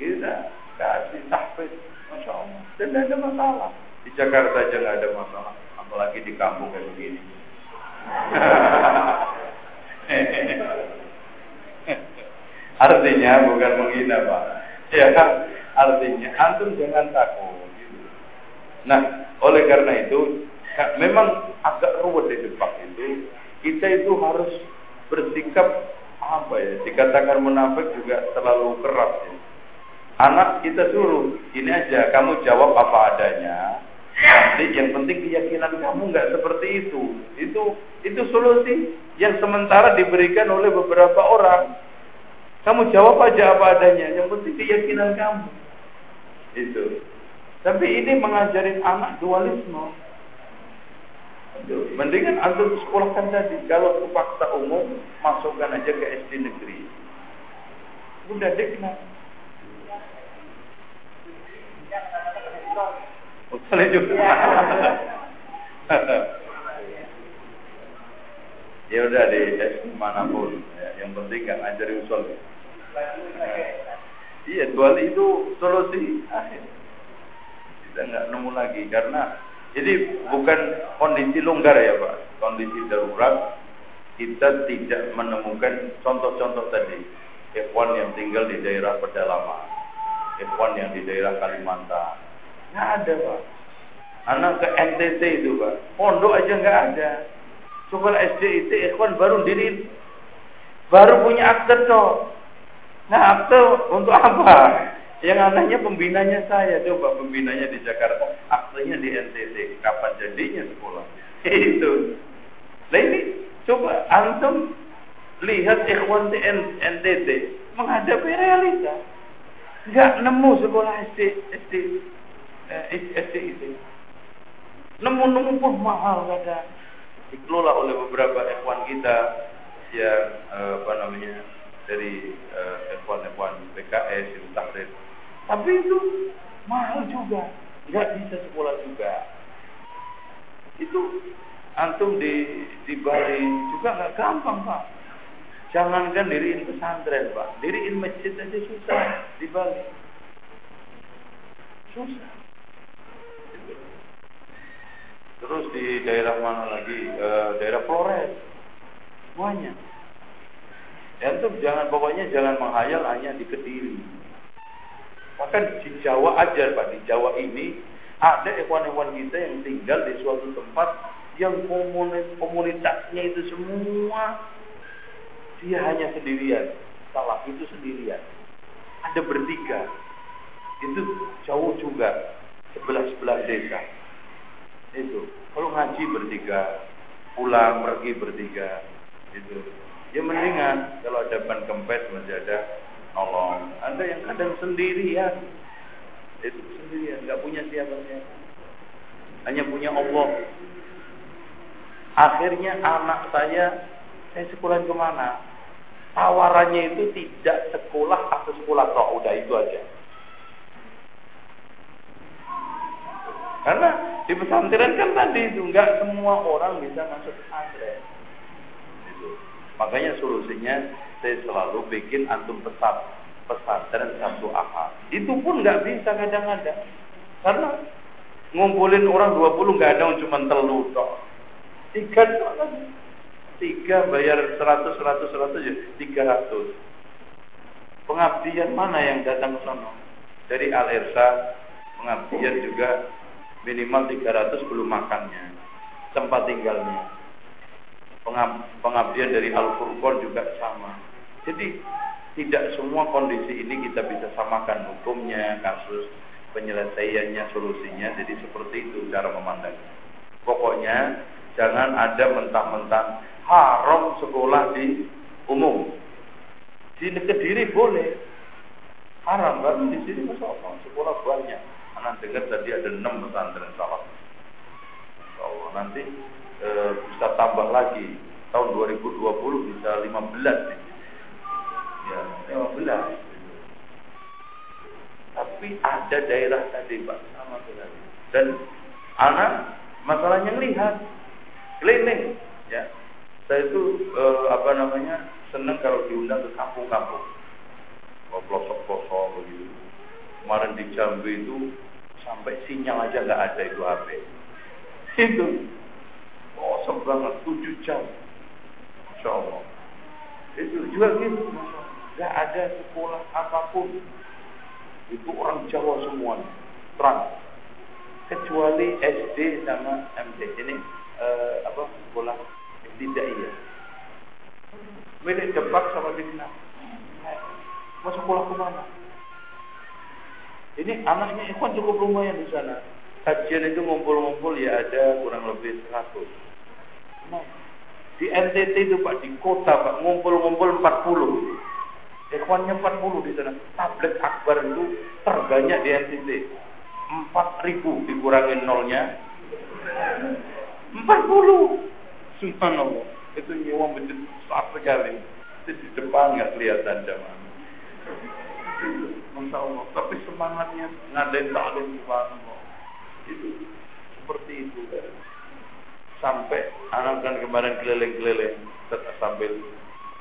Kita kasih tahfidz Masya Allah. Dan tidak ada masalah. Di Jakarta aja nggak ada masalah. Apalagi di kampung kayak begini artinya bukan menghina pak ya artinya antum jangan takut gitu. nah oleh karena itu memang agak ruwet di depan itu kita itu harus bersikap apa ya dikatakan munafik juga terlalu keras ya. anak kita suruh ini aja kamu jawab apa adanya Nanti yang penting keyakinan kamu nggak seperti itu. Itu itu solusi yang sementara diberikan oleh beberapa orang. Kamu jawab aja apa adanya. Yang penting keyakinan kamu. Itu. Tapi ini mengajarin anak dualisme. Mendingan antum sekolahkan tadi. Kalau terpaksa umum, masukkan aja ke SD negeri. Udah dekna. Boleh juga. ya udah di mana pun, ya, yang penting nggak ngajari usul. Iya, dual itu solusi akhir. Kita nggak nemu lagi karena jadi bukan kondisi longgar ya Pak, kondisi darurat kita tidak menemukan contoh-contoh tadi. F1 yang tinggal di daerah pedalaman, F1 yang di daerah Kalimantan, Nggak ada pak. Anak ke NTT itu pak. Pondok aja nggak ada. Coba SD itu ikhwan baru diri baru punya akte toh. Nah akte untuk apa? Yang anehnya pembinanya saya coba pembinanya di Jakarta, aktenya di NTT. Kapan jadinya sekolah? Itu. Nah ini coba antum lihat ikhwan di NTT menghadapi realita. Nggak nemu sekolah SD SD SCIC. Nemu-nemu pun mahal kadang. Dikelola oleh beberapa F1 kita yang eh, apa namanya dari eh, F1 F1 PKS itu takdir. Tapi itu mahal juga, nggak bisa sekolah juga. Itu antum di di Bali juga nggak gampang pak. Jangankan diriin pesantren pak, diriin masjid aja susah di Bali. Susah. Terus di daerah mana lagi? E, daerah Flores. Semuanya. Dan tuh jangan pokoknya jangan menghayal hanya di Kediri. Bahkan di Jawa aja Pak, di Jawa ini ada ekwan-ekwan kita yang tinggal di suatu tempat yang komunitasnya itu semua dia hanya sendirian. Salah itu sendirian. Ada bertiga. Itu jauh juga sebelah-sebelah desa itu. Kalau ngaji bertiga pulang pergi bertiga itu. Ya mendingan kalau ada ban kempes masih ada nolong. Ada yang kadang sendiri ya. Itu sendirian nggak punya siapa-siapa. Hanya punya Allah. Akhirnya anak saya saya sekolah ke mana tawarannya itu tidak sekolah atau sekolah toh udah itu aja Karena di pesantren kan tadi itu nggak semua orang bisa masuk pesantren. Itu. Makanya solusinya saya selalu bikin antum pesat pesantren satu akal. Itu pun nggak bisa kadang-kadang. Karena ngumpulin orang 20 nggak ada cuma telu toh. Tiga Tiga bayar seratus, seratus, seratus, ya tiga ratus. Pengabdian mana yang datang ke sana? Dari Al Irsa, pengabdian juga minimal tiga ratus belum makannya, tempat tinggalnya. Pengabdian dari Al Furqan juga sama. Jadi tidak semua kondisi ini kita bisa samakan hukumnya, kasus penyelesaiannya, solusinya. Jadi seperti itu cara memandangnya. Pokoknya jangan ada mentah-mentah haram sekolah di umum. Di Kediri boleh. Haram kan di sini masa sekolah banyak. Anak dengar tadi ada enam pesantren salah. Allah nanti e, bisa tambah lagi. Tahun 2020 bisa 15 nih. Ya. 15 tapi ada daerah tadi Pak. Sama sekali. Dan anak masalahnya melihat keliling. Ya. Saya itu eh, apa namanya senang kalau diundang ke kampung-kampung. Oh, pelosok-pelosok begitu. Kemarin di Jambi itu sampai sinyal aja nggak ada itu HP itu kosong banget tujuh jam Masya Allah itu juga gitu Gak ada sekolah apa pun. Itu orang Jawa semua. Terang. Kecuali SD sama MT. Ini uh, apa sekolah tidak iya. Milik Depak sama Vietnam. Mau sekolah ke mana? Ini anaknya Ikhwan cukup lumayan di sana. Kajian itu ngumpul-ngumpul ya ada kurang lebih 100. Nah, di NTT itu Pak, di kota Pak, ngumpul-ngumpul 40. Ikhwannya 40 di sana. Tablet akbar itu terbanyak di NTT. 4000 dikurangin nolnya. 40. Subhanallah. Itu nyewa masjid besar sekali. Itu di depan nggak kelihatan jamaah. Masya Allah. Tapi semangatnya ngadain taklim subhanallah. Itu seperti itu. Sampai anak kan kemarin keliling-keliling sambil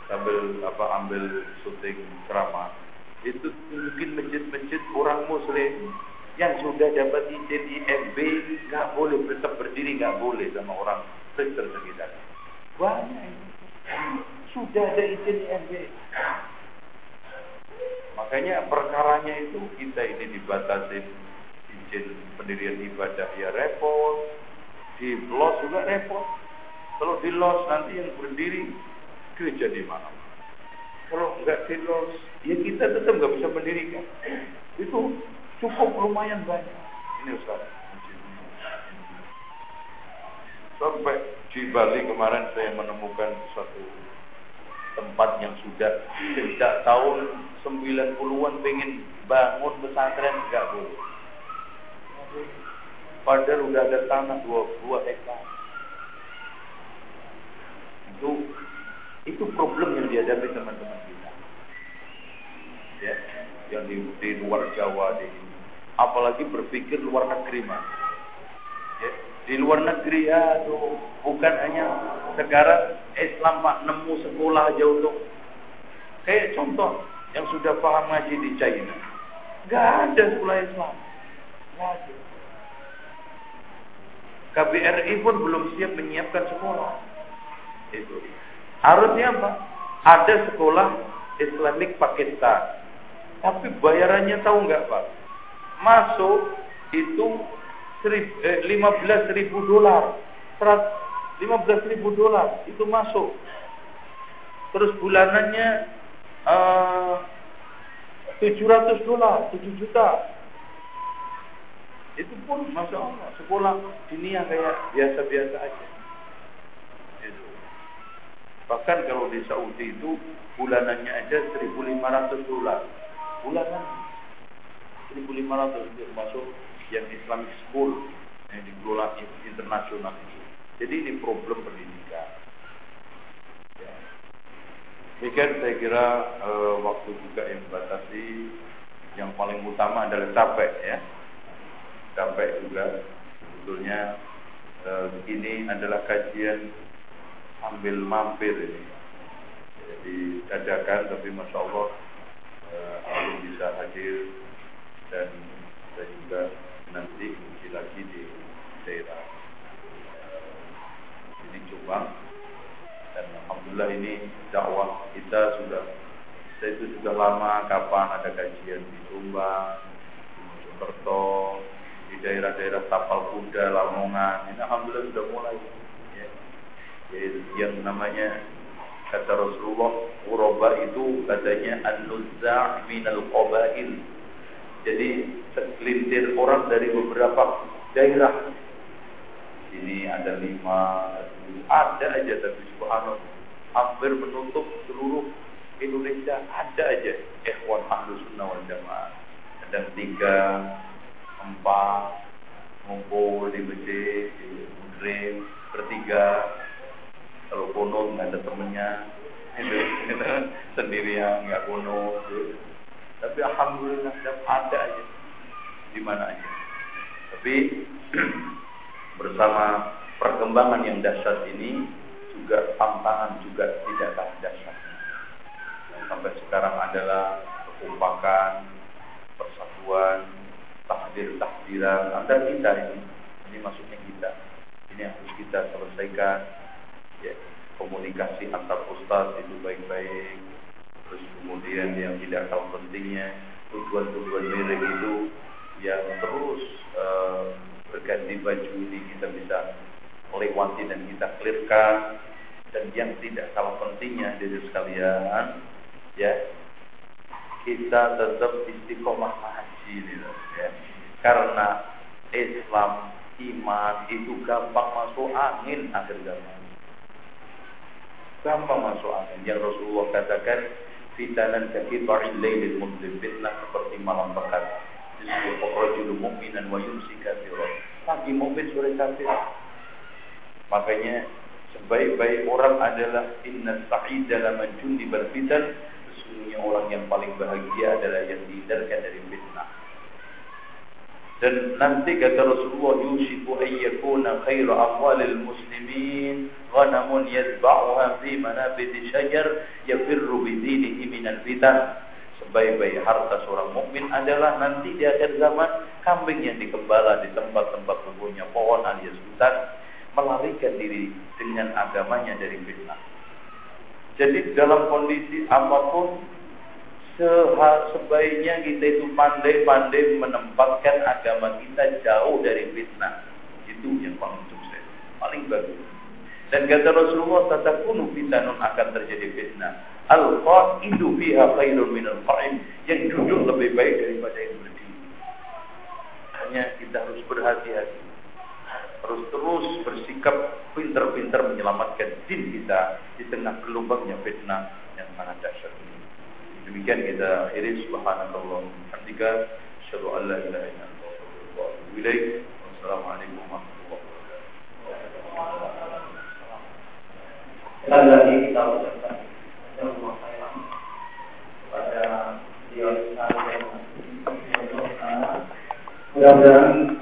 sambil apa ambil syuting ceramah itu mungkin masjid-masjid orang muslim yang sudah dapat izin IMB nggak boleh tetap berdiri nggak boleh sama orang Kristen sekitar banyak sudah ada izin IMB makanya perkaranya itu kita ini dibatasi izin pendirian ibadah ya repot di los juga repot kalau di los nanti yang berdiri gereja di mana. Kalau nggak tidur, ya kita tetap nggak bisa mendirikan. Itu cukup lumayan banyak. Ini Ustaz. Sampai di Bali kemarin saya menemukan satu tempat yang sudah sejak tahun 90-an pengen bangun pesantren nggak boleh. Padahal udah ada tanah dua, dua hektar. Itu itu problem yang dihadapi teman-teman kita. Ya, yang di, di luar Jawa di apalagi berpikir luar negeri mas. Ya, di luar negeri ya tuh bukan hanya sekarang Islam pak nemu sekolah aja untuk kayak contoh yang sudah paham ngaji di China. Gak ada sekolah Islam. Gak ada. KBRI pun belum siap menyiapkan sekolah. Itu. Harusnya apa? Ada sekolah Islamic Pakistan. Tapi bayarannya tahu nggak Pak? Masuk itu 15 eh, ribu dolar. 15 ribu dolar itu masuk. Terus bulanannya uh, 700 dolar, 7 juta. Itu pun masya Allah sekolah dunia kayak biasa-biasa aja. Bahkan kalau di Saudi itu bulanannya aja 1.500 dolar. Bulanan 1.500 itu masuk yang Islamic School yang dikelola internasional itu. Jadi ini problem pendidikan. Ya. Demikian saya kira e, waktu juga yang batasi yang paling utama adalah capek ya. Capek juga sebetulnya e, ini adalah kajian ambil mampir ini jadi dadakan tapi masya Allah eh, bisa hadir dan saya juga nanti uji lagi di daerah jadi Subang dan alhamdulillah ini dakwah kita sudah saya itu sudah lama kapan ada kajian di Subang, di Mojokerto, di daerah-daerah Tapal Kuda, Lamongan. Ini alhamdulillah sudah mulai. Ya. Jadi yang namanya kata Rasulullah Uroba itu katanya an-nuzza' minal qabail jadi segelintir orang dari beberapa daerah. Ini ada lima ada aja tapi subhanallah hampir menutup seluruh Indonesia. Ada aja ikhwan ahlu sunnah wal jamaah. Ada tiga empat ngumpul di masjid di maghrib bertiga. Kalau kuno nggak ada temennya itu, sendirian nggak kuno tapi alhamdulillah ada aja di mana aja tapi bersama perkembangan yang dahsyat ini juga tantangan juga tidak kalah dahsyat. Yang sampai sekarang adalah kekompakan, persatuan, takdir-takdiran. Anda kita ini, ini maksudnya kita. Ini yang harus kita selesaikan. Ya, komunikasi antar ustaz itu baik-baik. Kemudian yang tidak kalah pentingnya tujuan-tujuan milik itu yang terus uh, berganti baju ini kita bisa melewati dan kita clearkan. Dan yang tidak kalah pentingnya dari sekalian ya kita tetap istiqomah haji ya. Karena Islam iman itu gampang masuk angin akhir zaman. Gampang masuk angin. Yang Rasulullah katakan fitanan kakitaril lailil muslim fitnah seperti malam pekat Rajul mu'minan wa yumsi kafiran. Pagi mukmin sore kafir. Makanya sebaik-baik orang adalah inna sa'id dalam di berfitan. Sesungguhnya orang yang paling bahagia adalah yang dihindarkan dari fitnah. Dan nanti kata Rasulullah yushiku ayyakuna khairu amwalil muslimin ghanamun yadba'uha fi manabidi syajar yafirru bidinihi minal fitan sebaik-baik harta seorang mukmin adalah nanti di akhir zaman kambing yang dikembala di tempat-tempat tumbuhnya pohon alias hutan melarikan diri dengan agamanya dari fitnah. Jadi dalam kondisi apa pun sebaiknya kita itu pandai-pandai menempatkan agama kita jauh dari fitnah. Itu yang paling sukses, paling bagus. Dan kata Rasulullah, tatakunu fitnah akan terjadi fitnah Al-qa'idu fiha khairun minal qa'im. Yang duduk lebih baik daripada yang berdiri. Hanya kita harus berhati-hati. Harus terus bersikap pintar-pintar menyelamatkan din kita di tengah gelombangnya fitnah yang sangat dahsyat. Demikian kita akhiri subhanallah. Hamdika asyhadu an la ilaha illa anta astaghfiruka wa atubu. Wassalamualaikum warahmatullahi wabarakatuh. Lagi kita ucapkan mudah-mudahan